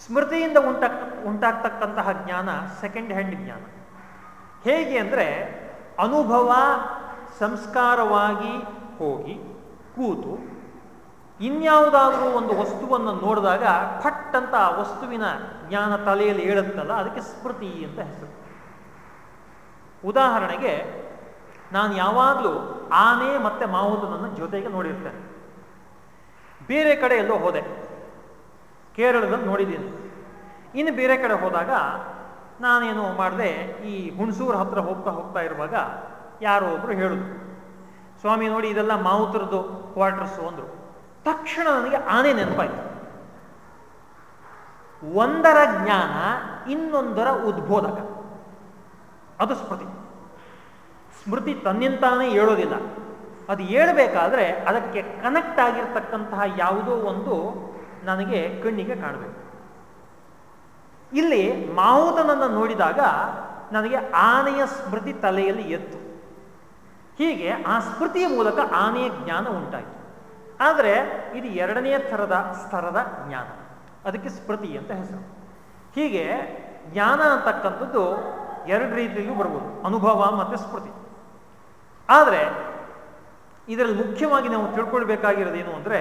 ಸ್ಮೃತಿಯಿಂದ ಉಂಟಾಗ್, ಉಂಟಾಗ್ತಕ್ಕಂತಹ ಜ್ಞಾನ ಸೆಕೆಂಡ್ ಹ್ಯಾಂಡ್ ಜ್ಞಾನ. ಹೇಗೆ ಅಂದರೆ ಅನುಭವ ಸಂಸ್ಕಾರವಾಗಿ ಹೋಗಿ ಕೂತು ಇನ್ಯಾವುದಾದರೂ ಒಂದು ವಸ್ತುವನ್ನು ನೋಡಿದಾಗ ಫಟ್ ಅಂತ ಆ ವಸ್ತುವಿನ ಜ್ಞಾನ ತಲೆಯಲ್ಲಿ ಹೇಳುತ್ತಲ್ಲ ಅದಕ್ಕೆ ಸ್ಮೃತಿ ಅಂತ ಹೆಸರು. ಉದಾಹರಣೆಗೆ ನಾನು ಯಾವಾಗಲೂ ಆನೆ ಮತ್ತೆ ಮಾವುತನನ್ನು ಜೊತೆಗೆ ನೋಡಿರ್ತೇನೆ. ಬೇರೆ ಕಡೆ ಎಲ್ಲೋ ಹೋದೆ. ಕೇರಳದಲ್ಲಿ ನೋಡಿದ್ದೀನಿ. ಇನ್ನು ಬೇರೆ ಕಡೆ ಹೋದಾಗ ನಾನೇನು ಮಾಡಿದೆ, ಈ ಹುಣಸೂರು ಹತ್ರ ಹೋಗ್ತಾ ಹೋಗ್ತಾ ಇರುವಾಗ ಯಾರೋ ಒಬ್ರು ಹೇಳಿದ್ರು. ಸ್ವಾಮಿ ನೋಡಿ ಇದೆಲ್ಲ ಮಾವುತರದ್ದು ಕ್ವಾರ್ಟರ್ಸು ಅಂದರು. ತಕ್ಷಣ ನನಗೆ ಆನೆ ನೆನಪಾಯಿತು. ಒಂದರ ಜ್ಞಾನ, ಇನ್ನೊಂದರ ಉದ್ಬೋಧಕ. ಅದು ಸ್ಮೃತಿ. ಸ್ಮೃತಿ ತನ್ನಿಂತಾನೇ ಹೇಳೋದಿಲ್ಲ. ಅದು ಹೇಳಬೇಕಾದ್ರೆ ಅದಕ್ಕೆ ಕನೆಕ್ಟ್ ಆಗಿರ್ತಕ್ಕಂತಹ ಯಾವುದೋ ಒಂದು ನನಗೆ ಕಣ್ಣಿಗೆ ಕಾಣಬೇಕು. ಇಲ್ಲಿ ಮಾವುತನನ್ನು ನೋಡಿದಾಗ ನನಗೆ ಆನೆಯ ಸ್ಮೃತಿ ತಲೆಯಲ್ಲಿ ಎತ್ತು. ಹೀಗೆ ಆ ಸ್ಮೃತಿಯ ಮೂಲಕ ಆನೆಯ ಜ್ಞಾನ ಉಂಟಾಯಿತು. ಆದರೆ ಇದು ಎರಡನೆಯ ಥರದ ಸ್ತರದ ಜ್ಞಾನ. ಅದಕ್ಕೆ ಸ್ಮೃತಿ ಅಂತ ಹೆಸರು. ಹೀಗೆ ಜ್ಞಾನ ಅಂತಕ್ಕಂಥದ್ದು ಎರಡು ರೀತಿಯಲ್ಲೂ ಬರ್ಬೋದು. ಅನುಭವ ಮತ್ತು ಸ್ಮೃತಿ. ಆದರೆ ಇದರಲ್ಲಿ ಮುಖ್ಯವಾಗಿ ನಾವು ತಿಳ್ಕೊಳ್ಬೇಕಾಗಿರೋದೇನು ಅಂದರೆ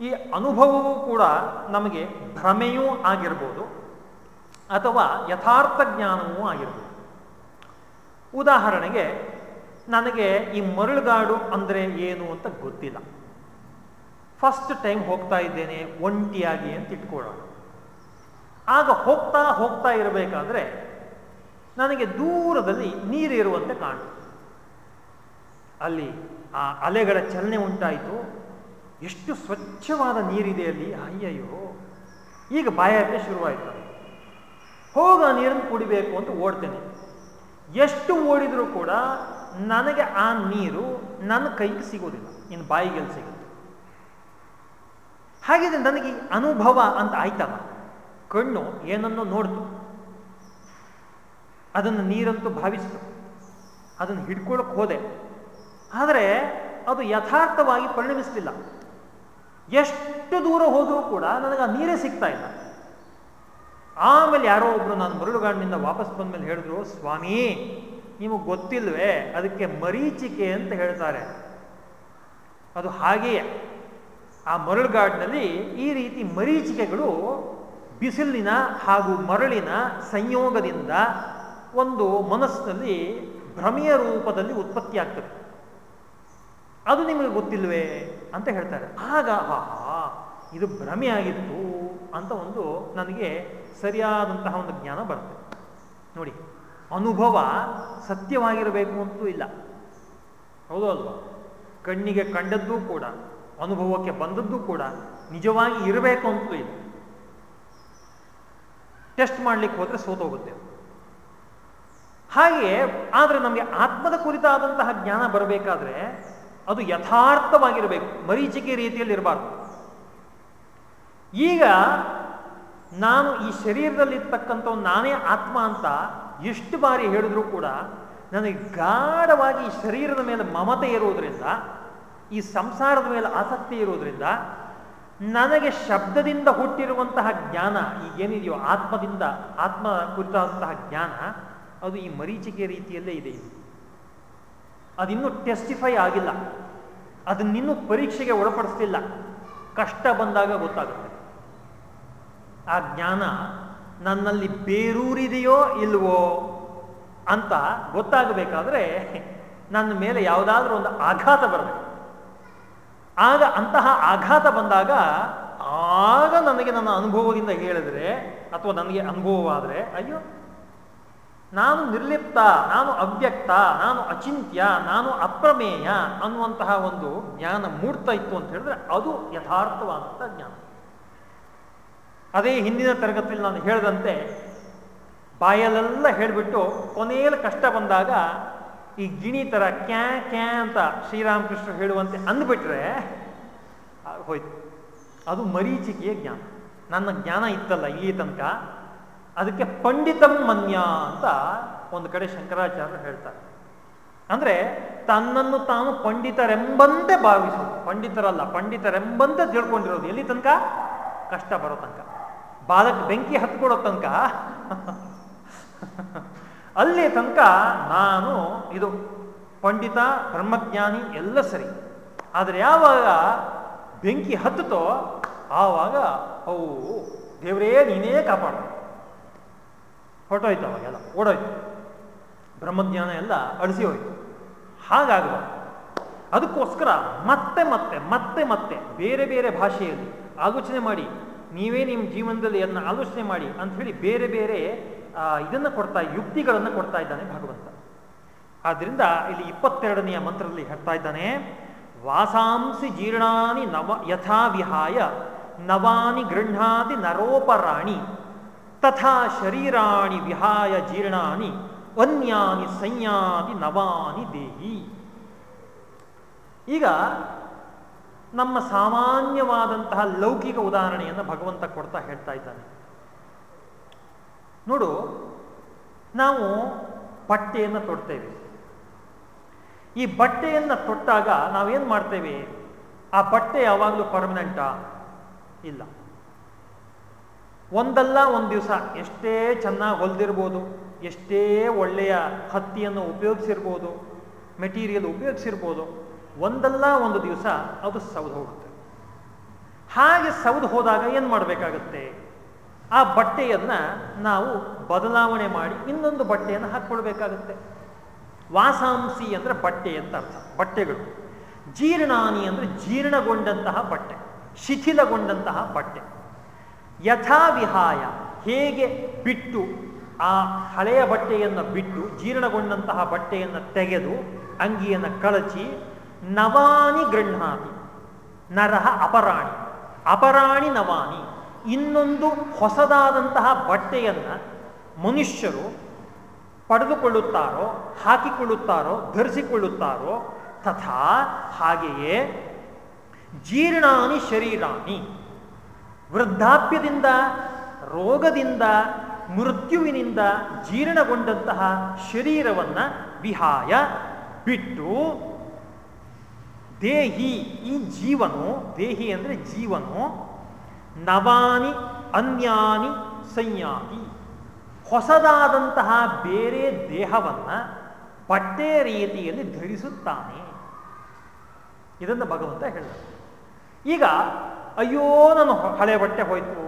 ಈ ಅನುಭವವೂ ಕೂಡ ನಮಗೆ ಭ್ರಮೆಯೂ ಆಗಿರ್ಬೋದು ಅಥವಾ ಯಥಾರ್ಥ ಜ್ಞಾನವೂ ಆಗಿರ್ಬೋದು. ಉದಾಹರಣೆಗೆ ನನಗೆ ಈ ಮರಳುಗಾಡು ಅಂದರೆ ಏನು ಅಂತ ಗೊತ್ತಿಲ್ಲ. ಫಸ್ಟ್ ಟೈಮ್ ಹೋಗ್ತಾ ಇದ್ದೇನೆ, ಒಂಟಿಯಾಗಿ ಅಂತ ಇಟ್ಕೊಳ್ಳೋಣ. ಆಗ ಹೋಗ್ತಾ ಹೋಗ್ತಾ ಇರಬೇಕಾದ್ರೆ ನನಗೆ ದೂರದಲ್ಲಿ ನೀರಿರುವಂತೆ ಇರುವಂತೆ ಕಾಣು ಅಲ್ಲಿ ಆ ಅಲೆಗಳ ಚಲನೆ ಉಂಟಾಯಿತು. ಎಷ್ಟು ಸ್ವಚ್ಛವಾದ ನೀರಿದೆ ಅಲ್ಲಿ. ಅಯ್ಯಯ್ಯೋ. ಈಗ ಬಾಯಾರಿಕೆ ಶುರುವಾಯಿತು. ಹೋಗ ನೀರನ್ನು ಕುಡಿಬೇಕು ಅಂತ ಓಡ್ತೇನೆ. ಎಷ್ಟು ಓಡಿದರೂ ಕೂಡ ನನಗೆ ಆ ನೀರು ನನ್ನ ಕೈಗೆ ಸಿಗೋದಿಲ್ಲ. ಇನ್ನು ಬಾಯಿಗೆಲ್ಲಿ ಸಿಗುತ್ತೆ. ಹಾಗಿದ್ರೆ ನನಗೆ ಅನುಭವ ಅಂತ ಆಯ್ತಲ್ಲ ಕಣ್ಣು ಏನನ್ನೋ ನೋಡ್ತು. ಅದನ್ನು ನೀರಂತೂ ಭಾವಿಸ್ತು. ಅದನ್ನು ಹಿಡ್ಕೊಳಕ್ಕೆ ಹೋದೆ. ಆದರೆ ಅದು ಯಥಾರ್ಥವಾಗಿ ಪರಿಣಮಿಸಲಿಲ್ಲ. ಎಷ್ಟು ದೂರ ಹೋದರೂ ಕೂಡ ನನಗೆ ಆ ನೀರೇ ಸಿಗ್ತಾ ಇಲ್ಲ. ಆಮೇಲೆ ಯಾರೋ ಒಬ್ರು ನಾನು ಮರಳುಗಾಡಿನಿಂದ ವಾಪಸ್ ಬಂದ್ಮೇಲೆ ಹೇಳಿದ್ರು, ಸ್ವಾಮಿ, ನಿಮಗೆ ಗೊತ್ತಿಲ್ವೇ, ಅದಕ್ಕೆ ಮರೀಚಿಕೆ ಅಂತ ಹೇಳ್ತಾರೆ. ಅದು ಹಾಗೆಯೇ. ಆ ಮರಳುಗಾಡಿನಲ್ಲಿ ಈ ರೀತಿ ಮರೀಚಿಕೆಗಳು ಬಿಸಿಲಿನ ಹಾಗೂ ಮರಳಿನ ಸಂಯೋಗದಿಂದ ಒಂದು ಮನಸ್ಸಿನಲ್ಲಿ ಭ್ರಮೆಯ ರೂಪದಲ್ಲಿ ಉತ್ಪತ್ತಿ ಆಗ್ತದೆ ಅದು ನಿಮಗೆ ಗೊತ್ತಿಲ್ವೇ ಅಂತ ಹೇಳ್ತಾರೆ. ಆಗ ಆಹಾ, ಇದು ಭ್ರಮೆ ಆಗಿತ್ತು ಅಂತ ಒಂದು ನನಗೆ ಸರಿಯಾದಂತಹ ಒಂದು ಜ್ಞಾನ ಬರುತ್ತೆ. ನೋಡಿ, ಅನುಭವ ಸತ್ಯವಾಗಿರಬೇಕು ಅಂತೂ ಇಲ್ಲ. ಹೌದು ಅಲ್ವಾ? ಕಣ್ಣಿಗೆ ಕಂಡದ್ದೂ ಕೂಡ, ಅನುಭವಕ್ಕೆ ಬಂದದ್ದು ಕೂಡ ನಿಜವಾಗಿ ಇರಬೇಕು ಅಂತೂ ಇಲ್ಲ. ಟೆಸ್ಟ್ ಮಾಡ್ಲಿಕ್ಕೆ ಹೋದರೆ ಸೋತೋಗುತ್ತೆ. ಹಾಗೆ ಆದರೆ ನಮಗೆ ಆತ್ಮದ ಕುರಿತಾದಂತಹ ಜ್ಞಾನ ಬರಬೇಕಾದ್ರೆ ಅದು ಯಥಾರ್ಥವಾಗಿರಬೇಕು, ಮರೀಚಿಕೆ ರೀತಿಯಲ್ಲಿ ಇರಬಾರ್ದು ಈಗ ನಾನು ಈ ಶರೀರದಲ್ಲಿರ್ತಕ್ಕಂಥ ನಾನೇ ಆತ್ಮ ಅಂತ ಎಷ್ಟು ಬಾರಿ ಹೇಳಿದ್ರೂ ಕೂಡ ನನಗೆ ಗಾಢವಾಗಿ ಈ ಶರೀರದ ಮೇಲೆ ಮಮತೆ ಇರುವುದರಿಂದ ಈ ಸಂಸಾರದ ಮೇಲೆ ಆಸಕ್ತಿ ಇರುವುದರಿಂದ ನನಗೆ ಶಬ್ದದಿಂದ ಹುಟ್ಟಿರುವಂತಹ ಜ್ಞಾನ, ಈಗೇನಿದೆಯೋ ಆತ್ಮದಿಂದ, ಆತ್ಮ ಕುರಿತಾದಂತಹ ಜ್ಞಾನ, ಅದು ಈ ಮರೀಚಿಕೆ ರೀತಿಯಲ್ಲೇ ಇದೆ. ಅದಿನ್ನೂ ಟೆಸ್ಟಿಫೈ ಆಗಿಲ್ಲ. ಅದನ್ನಿನ್ನೂ ಪರೀಕ್ಷೆಗೆ ಒಳಪಡಿಸ್ತಿಲ್ಲ ಕಷ್ಟ ಬಂದಾಗ ಗೊತ್ತಾಗುತ್ತೆ. ಆ ಜ್ಞಾನ ನನ್ನಲ್ಲಿ ಬೇರೂರಿದೆಯೋ ಇಲ್ವೋ ಅಂತ ಗೊತ್ತಾಗಬೇಕಾದ್ರೆ ನನ್ನ ಮೇಲೆ ಯಾವುದಾದ್ರೂ ಒಂದು ಆಘಾತ ಬರಬೇಕು ಆಗ ಅಂತಹ ಆಘಾತ ಬಂದಾಗ ಆಗ ನನಗೆ ನನ್ನ ಅನುಭವದಿಂದ ಹೇಳಿದ್ರೆ ಅಥವಾ ನನಗೆ ಅನುಭವವಾದರೆ, ಅಯ್ಯೋ ನಾನು ನಿರ್ಲಿಪ್ತ, ನಾನು ಅವ್ಯಕ್ತ, ನಾನು ಅಚಿಂತ್ಯ, ನಾನು ಅಪ್ರಮೇಯ ಅನ್ನುವಂತಹ ಒಂದು ಜ್ಞಾನ ಮೂಡ್ತಾ ಇತ್ತು ಅಂತ ಹೇಳಿದ್ರೆ ಅದು ಯಥಾರ್ಥವಾದಂಥ ಜ್ಞಾನ. ಅದೇ ಹಿಂದಿನ ತರಗತಿಯಲ್ಲಿ ನಾನು ಹೇಳಿದಂತೆ ಬಾಯಲೆಲ್ಲ ಹೇಳಿಬಿಟ್ಟು ಕೊನೆಯಲ್ಲಿ ಕಷ್ಟ ಬಂದಾಗ ಈ ಗಿಣಿ ಥರ ಕ್ಯಾ ಕ್ಯಾ ಅಂತ ಶ್ರೀರಾಮಕೃಷ್ಣ ಹೇಳುವಂತೆ ಅಂದ್ಬಿಟ್ರೆ ಹೋಯ್ತು. ಅದು ಮರೀಚಿಕೆಯ ಜ್ಞಾನ. ನನ್ನ ಜ್ಞಾನ ಇತ್ತಲ್ಲ ಇಲ್ಲಿ ತನಕ. ಅದಕ್ಕೆ ಪಂಡಿತಂ ಮನ್ಯ ಅಂತ ಒಂದು ಕಡೆ ಶಂಕರಾಚಾರ್ಯರು ಹೇಳ್ತಾರೆ. ಅಂದ್ರೆ ತನ್ನನ್ನು ತಾನು ಪಂಡಿತರೆಂಬಂತೆ ಭಾವಿಸೋದು. ಪಂಡಿತರಲ್ಲ, ಪಂಡಿತರೆಂಬಂತೆ ತಿಳ್ಕೊಂಡಿರೋದು. ಎಲ್ಲಿ ತನಕ? ಕಷ್ಟ ಬರೋ ತನಕ. ಬಾಲಕ್ ಬೆಂಕಿ ಹತ್ಕೊಡೋ ತನಕ. ಅಲ್ಲಿ ತನಕ ನಾನು ಇದು ಪಂಡಿತ, ಬ್ರಹ್ಮಜ್ಞಾನಿ ಎಲ್ಲ ಸರಿ. ಆದರೆ ಯಾವಾಗ ಬೆಂಕಿ ಹತ್ತುತ್ತೋ ಆವಾಗ ಅವು ದೇವರೇ ನೀನೇ ಕಾಪಾಡ. ಹೊರಟೋಯ್ತು ಅವಾಗೆಲ್ಲ ಓಡೋಯ್ತು. ಬ್ರಹ್ಮಜ್ಞಾನ ಎಲ್ಲ ಅಳಿಸಿ ಹೋಯ್ತು. ಹಾಗಾಗಬಾರ್ದು ಅದಕ್ಕೋಸ್ಕರ ಮತ್ತೆ ಮತ್ತೆ ಮತ್ತೆ ಮತ್ತೆ ಬೇರೆ ಬೇರೆ ಭಾಷೆಯಲ್ಲಿ ಆಲೋಚನೆ ಮಾಡಿ, ನೀವೇ ನಿಮ್ಮ ಜೀವನದಲ್ಲಿ ಅದನ್ನ ಆಲೋಚನೆ ಮಾಡಿ ಅಂತ ಹೇಳಿ ಬೇರೆ ಬೇರೆ ಇದನ್ನು ಕೊಡ್ತಾ, ಯುಕ್ತಿಗಳನ್ನು ಕೊಡ್ತಾ ಇದ್ದಾನೆ ಭಗವಂತ. ಆದ್ದರಿಂದ ಇಲ್ಲಿ ಇಪ್ಪತ್ತೆರಡನೆಯ ಮಂತ್ರದಲ್ಲಿ ಹೇಳ್ತಾ ಇದ್ದಾನೆ, ವಾಸಾಂಸಿ ಜೀರ್ಣಾನಿ ನವ ಯಥಾ ವಿಹಾಯ ನವಾನಿ ಗೃಹಾದಿ ನರೋಪರಾಣಿ ತಥಾ ಶರೀರಾಣಿ ವಿಹಾಯ ಜೀರ್ಣಾನಿ ವನ್ಯಾನಿ ಸಂಯಾತಿ ನವಾನಿ ದೇಹಿ. ಈಗ ನಮ್ಮ ಸಾಮಾನ್ಯವಾದಂತಹ ಲೌಕಿಕ ಉದಾಹರಣೆಯನ್ನು ಭಗವಂತ ಕೊಡ್ತಾ ಹೇಳ್ತಾ ಇದ್ದಾನೆ. ನೋಡು, ನಾವು ಬಟ್ಟೆಯನ್ನು ತೊಡ್ತೇವೆ. ಈ ಬಟ್ಟೆಯನ್ನು ತೊಟ್ಟಾಗ ನಾವೇನು ಮಾಡ್ತೇವೆ? ಆ ಬಟ್ಟೆ ಯಾವಾಗಲೂ ಪರ್ಮನೆಂಟಾ ಇಲ್ಲ. ಒಂದಲ್ಲ ಒಂದು ದಿವಸ ಎಷ್ಟೇ ಚೆನ್ನಾಗಿ ಹೊಲ್ದಿರ್ಬೋದು, ಎಷ್ಟೇ ಒಳ್ಳೆಯ ಹತ್ತಿಯನ್ನು ಉಪಯೋಗಿಸಿರ್ಬೋದು, ಮೆಟೀರಿಯಲ್ ಉಪಯೋಗಿಸಿರ್ಬೋದು, ಒಂದಲ್ಲ ಒಂದು ದಿವಸ ಅದು ಸೌದು ಹೋಗುತ್ತೆ. ಹಾಗೆ ಸೌದು ಹೋದಾಗ ಏನು ಮಾಡಬೇಕಾಗತ್ತೆ? ಆ ಬಟ್ಟೆಯನ್ನು ನಾವು ಬದಲಾವಣೆ ಮಾಡಿ ಇನ್ನೊಂದು ಬಟ್ಟೆಯನ್ನು ಹಾಕ್ಕೊಳ್ಬೇಕಾಗತ್ತೆ. ವಾಸಾಂಸಿ ಅಂದರೆ ಬಟ್ಟೆ ಅಂತ ಅರ್ಥ, ಬಟ್ಟೆಗಳು. ಜೀರ್ಣಾನಿ ಅಂದರೆ ಜೀರ್ಣಗೊಂಡಂತಹ ಬಟ್ಟೆ, ಶಿಥಿಲಗೊಂಡಂತಹ ಬಟ್ಟೆ. ಯಥಾ ವಿಹಾಯ ಹೇಗೆ ಬಿಟ್ಟು ಆ ಹಳೆಯ ಬಟ್ಟೆಯನ್ನು ಬಿಟ್ಟು ಜೀರ್ಣಗೊಂಡಂತಹ ಬಟ್ಟೆಯನ್ನು ತೆಗೆದು ಅಂಗಿಯನ್ನು ಕಳಚಿ, ನವಾನಿ ಗೃಹಾತಿ ನರಹ ಅಪರಾಣಿ ಅಪರಾಣಿ ನವಾನಿ, ಇನ್ನೊಂದು ಹೊಸದಾದಂತಹ ಬಟ್ಟೆಯನ್ನು ಮನುಷ್ಯರು ಪಡೆದುಕೊಳ್ಳುತ್ತಾರೋ, ಹಾಕಿಕೊಳ್ಳುತ್ತಾರೋ, ಧರಿಸಿಕೊಳ್ಳುತ್ತಾರೋ, ತಥಾ ಹಾಗೆಯೇ ಜೀರ್ಣಾನಿ ಶರೀರಾನಿ ವೃದ್ಧಾಪ್ಯದಿಂದ, ರೋಗದಿಂದ, ಮೃತ್ಯುವಿನಿಂದ ಜೀರ್ಣಗೊಂಡಂತಹ ಶರೀರವನ್ನು ವಿಹಾಯ ಬಿಟ್ಟು ದೇಹಿ ಈ ಜೀವನು, ದೇಹಿ ಅಂದರೆ ಜೀವನು, ನವಾನಿ ಅನ್ಯಾನಿ ಸಂಯಾತಿ. ಹೊಸದಾದಂತಹ ಬೇರೆ ದೇಹವನ್ನು ಬಟ್ಟೆ ರೀತಿಯಲ್ಲಿ ಧರಿಸುತ್ತಾನೆ. ಇದನ್ನು ಭಗವಂತ ಹೇಳ ಈಗ ಅಯ್ಯೋ ನನ್ನ ಹಳೆ ಬಟ್ಟೆ ಹೋಯ್ತು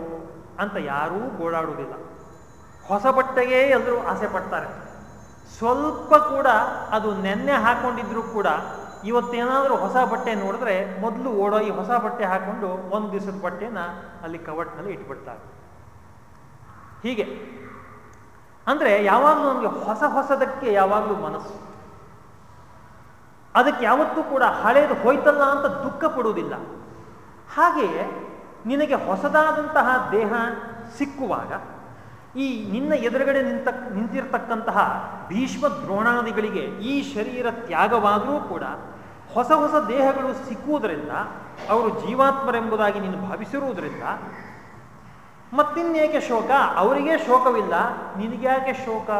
ಅಂತ ಯಾರೂ ಗೋಳಾಡುವುದಿಲ್ಲ. ಹೊಸ ಬಟ್ಟೆಗೆ ಎಲ್ಲರೂ ಆಸೆ ಪಡ್ತಾರೆ. ಸ್ವಲ್ಪ ಕೂಡ ಅದು ನೆನ್ನೆ ಹಾಕೊಂಡಿದ್ರು ಕೂಡ ಇವತ್ತೇನಾದರೂ ಹೊಸ ಬಟ್ಟೆ ನೋಡಿದ್ರೆ ಮೊದಲು ಓಡೋ ಈ ಹೊಸ ಬಟ್ಟೆ ಹಾಕೊಂಡು ಒಂದು ದಿವಸದ ಬಟ್ಟೆನ ಅಲ್ಲಿ ಕವಟ್ನಲ್ಲಿ ಇಟ್ಬಿಡ್ತಾರೆ. ಹೀಗೆ. ಅಂದರೆ ಯಾವಾಗಲೂ ನಮಗೆ ಹೊಸ ಹೊಸದಕ್ಕೆ ಯಾವಾಗಲೂ ಮನಸ್ಸು. ಅದಕ್ಕೆ ಯಾವತ್ತೂ ಕೂಡ ಹಳೇದು ಹೋಯ್ತಲ್ಲ ಅಂತ ದುಃಖ ಪಡುವುದಿಲ್ಲ. ಹಾಗೆಯೇ ನಿನಗೆ ಹೊಸದಾದಂತಹ ದೇಹ ಸಿಕ್ಕುವಾಗ, ಈ ನಿನ್ನ ಎದುರುಗಡೆ ನಿಂತ, ನಿಂತಿರತಕ್ಕಂತಹ ಭೀಷ್ಮ ದ್ರೋಣಾದಿಗಳಿಗೆ ಈ ಶರೀರ ತ್ಯಾಗವಾದರೂ ಕೂಡ ಹೊಸ ಹೊಸ ದೇಹಗಳು ಸಿಕ್ಕುವುದರಿಂದ, ಅವರು ಜೀವಾತ್ಮರೆಂಬುದಾಗಿ ನೀನು ಭಾವಿಸಿರುವುದರಿಂದ, ಮತ್ತಿನ್ನೇಕೆ ಶೋಕ? ಅವರಿಗೆ ಶೋಕವಿಲ್ಲ. ನಿನಗ್ಯಾಕೆ ಶೋಕ?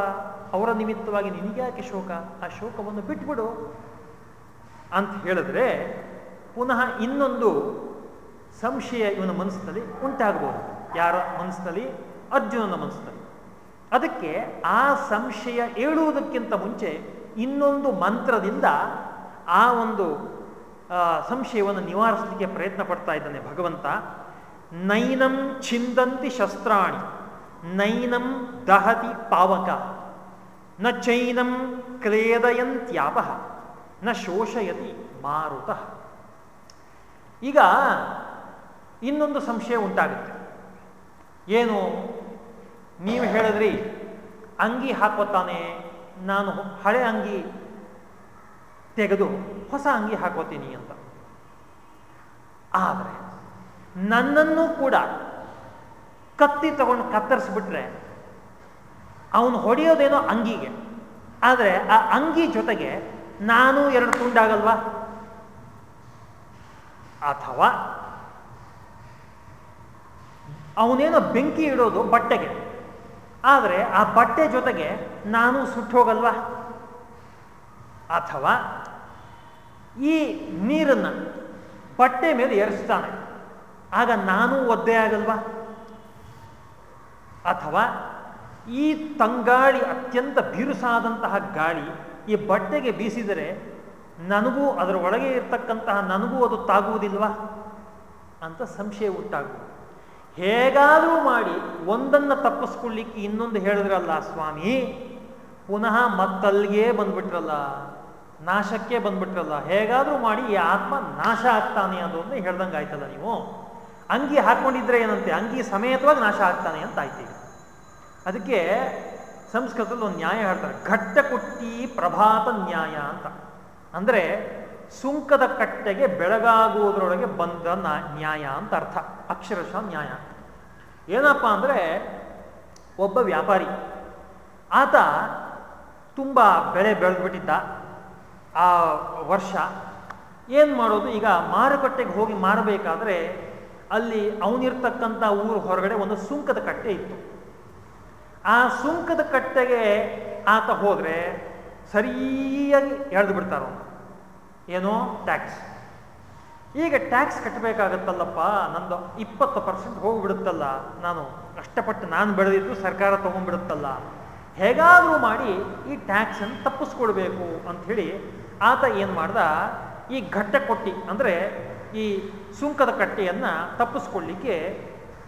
ಅವರ ನಿಮಿತ್ತವಾಗಿ ನಿನಗ್ಯಾಕೆ ಶೋಕ? ಆ ಶೋಕವನ್ನು ಬಿಟ್ಬಿಡು. ಅಂತ ಹೇಳಿದ್ರೆ, ಪುನಃ ಇನ್ನೊಂದು ಸಂಶಯ ಇವನ ಮನಸ್ಸಿನಲ್ಲಿ ಉಂಟಾಗಬಹುದು. ಯಾರ ಮನಸ್ಸಿನಲ್ಲಿ? ಅರ್ಜುನನ ಮನಸ್ಸಿನಲ್ಲಿ. ಅದಕ್ಕೆ ಆ ಸಂಶಯ ಹೇಳುವುದಕ್ಕಿಂತ ಮುಂಚೆ ಇನ್ನೊಂದು ಮಂತ್ರದಿಂದ ಆ ಒಂದು ಸಂಶಯವನ್ನು ನಿವಾರಿಸಲಿಕ್ಕೆ ಪ್ರಯತ್ನ ಪಡ್ತಾ ಇದ್ದಾನೆ ಭಗವಂತ. ನೈನಂ ಛಿಂದಂತಿ ಶಸ್ತ್ರಾಣಿ, ನೈನಂ ದಹತಿ ಪಾವಕ, ನ ಚೈನಂ ಕ್ಲೇದಯಂತ್ಯಾಪ, ನ ಶೋಷಯತಿ ಮಾರುತ. ಈಗ ಇನ್ನೊಂದು ಸಂಶಯ ಉಂಟಾಗುತ್ತೆ. ಏನು? ನೀವು ಹೇಳಿದ್ರಿ, ಅಂಗಿ ಹಾಕೋತಾನೆ ನಾನು ಹಳೆ ಅಂಗಿ ತೆಗೆದು ಹೊಸ ಅಂಗಿ ಹಾಕೋತೀನಿ ಅಂತ. ಆದರೆ ನನ್ನನ್ನು ಕೂಡ ಕತ್ತಿ ತಗೊಂಡು ಕತ್ತರಿಸ್ಬಿಟ್ರೆ ಅವನು ಹೊಡೆಯೋದೇನೋ ಅಂಗಿಗೆ. ಆದರೆ ಆ ಅಂಗಿ ಜೊತೆಗೆ ನಾನು ಎರಡು ತುಂಡಾಗಲ್ವಾ? ಅಥವಾ ಅವನೇನೋ ಬೆಂಕಿ ಇಡೋದು ಬಟ್ಟೆಗೆ. ಆದರೆ ಆ ಬಟ್ಟೆ ಜೊತೆಗೆ ನಾನು ಸುಟ್ಟು ಹೋಗಲ್ವಾ? ಅಥವಾ ಈ ನೀರನ್ನು ಬಟ್ಟೆ ಮೇಲೆ ಎರಸ್ತಾನೆ ಆಗ ನಾನು ಒದ್ದೆ ಆಗಲ್ವಾ? ಅಥವಾ ಈ ತಂಗಾಳಿ ಅತ್ಯಂತ ಬಿರುಸಾದಂತಹ ಗಾಳಿ ಈ ಬಟ್ಟೆಗೆ ಬೀಸಿದರೆ ನನಗೂ ಅದರ ಒಳಗೆ ಇರ್ತಕ್ಕಂತಹ ನನಗೂ ಅದು ತಾಗುವುದಿಲ್ವಾ? ಅಂತ ಸಂಶಯ ಉಂಟಾಗುವುದು. ಹೇಗಾದರೂ ಮಾಡಿ ಒಂದನ್ನು ತಪ್ಪಿಸ್ಕೊಳ್ಳಿಕ್ಕೆ ಇನ್ನೊಂದು ಹೇಳಿದ್ರಲ್ಲ ಸ್ವಾಮಿ, ಪುನಃ ಮತ್ತಲ್ಲಿಗೆ ಬಂದ್ಬಿಟ್ರಲ್ಲ, ನಾಶಕ್ಕೆ ಬಂದ್ಬಿಟ್ರಲ್ಲ, ಹೇಗಾದರೂ ಮಾಡಿ ಈ ಆತ್ಮ ನಾಶ ಆಗ್ತಾನೆ ಅದು ಅಂತ ಹೇಳ್ದಂಗೆ ಆಯ್ತಲ್ಲ ನೀವು. ಅಂಗಿ ಹಾಕೊಂಡಿದ್ರೆ ಏನಂತೆ? ಅಂಗಿ ಸಮೇತವಾಗಿ ನಾಶ ಆಗ್ತಾನೆ ಅಂತ ಆಯ್ತು ಅದಕ್ಕೆ ಸಂಸ್ಕೃತದಲ್ಲಿ ಒಂದು ನ್ಯಾಯ ಹೇಳ್ತಾರೆ ಘಟ್ಟ ಕುಟ್ಟಿ ಪ್ರಭಾತ ನ್ಯಾಯ ಅಂತ. ಅಂದರೆ ಸುಂಕದ ಕಟ್ಟೆಗೆ ಬೆಳಗಾಗುವುದರೊಳಗೆ ಬಂದ ನ್ಯಾಯ ಅಂತ ಅರ್ಥ. ಅಕ್ಷರಶಃ ನ್ಯಾಯ. ಏನಪ್ಪ ಅಂದರೆ ಒಬ್ಬ ವ್ಯಾಪಾರಿ, ಆತ ತುಂಬ ಬೆಳೆ ಬೆಳೆದ್ಬಿಟ್ಟಿದ್ದ ಆ ವರ್ಷ. ಏನು ಮಾಡೋದು? ಈಗ ಮಾರುಕಟ್ಟೆಗೆ ಹೋಗಿ ಮಾರಬೇಕಾದ್ರೆ ಅಲ್ಲಿ ಅವನಿರ್ತಕ್ಕಂಥ ಊರು ಹೊರಗಡೆ ಒಂದು ಸುಂಕದ ಕಟ್ಟೆ ಇತ್ತು. ಆ ಸುಂಕದ ಕಟ್ಟೆಗೆ ಆತ ಹೋದರೆ ಸರಿಯಾಗಿ ಎಳೆದು ಬಿಡ್ತಾರ ಏನೋ ಟ್ಯಾಕ್ಸ್ ಈಗ ಟ್ಯಾಕ್ಸ್ ಕಟ್ಟಬೇಕಾಗತ್ತಲ್ಲಪ್ಪ ನಂದು ಇಪ್ಪತ್ತು ಪರ್ಸೆಂಟ್ ಹೋಗಿಬಿಡುತ್ತಲ್ಲ, ನಾನು ಕಷ್ಟಪಟ್ಟು ನಾನು ಬೆಳೆದಿದ್ದು ಸರ್ಕಾರ ತೊಗೊಂಡ್ಬಿಡುತ್ತಲ್ಲ. ಹೇಗಾದರೂ ಮಾಡಿ ಈ ಟ್ಯಾಕ್ಸನ್ನು ತಪ್ಪಿಸ್ಕೊಳ್ಬೇಕು ಅಂಥೇಳಿ ಆತ ಏನು ಮಾಡ್ದ? ಈ ಘಟ್ಟ ಕೊಟ್ಟಿ, ಅಂದರೆ ಈ ಸುಂಕದ ಕಟ್ಟೆಯನ್ನು ತಪ್ಪಿಸ್ಕೊಳ್ಳಿಕ್ಕೆ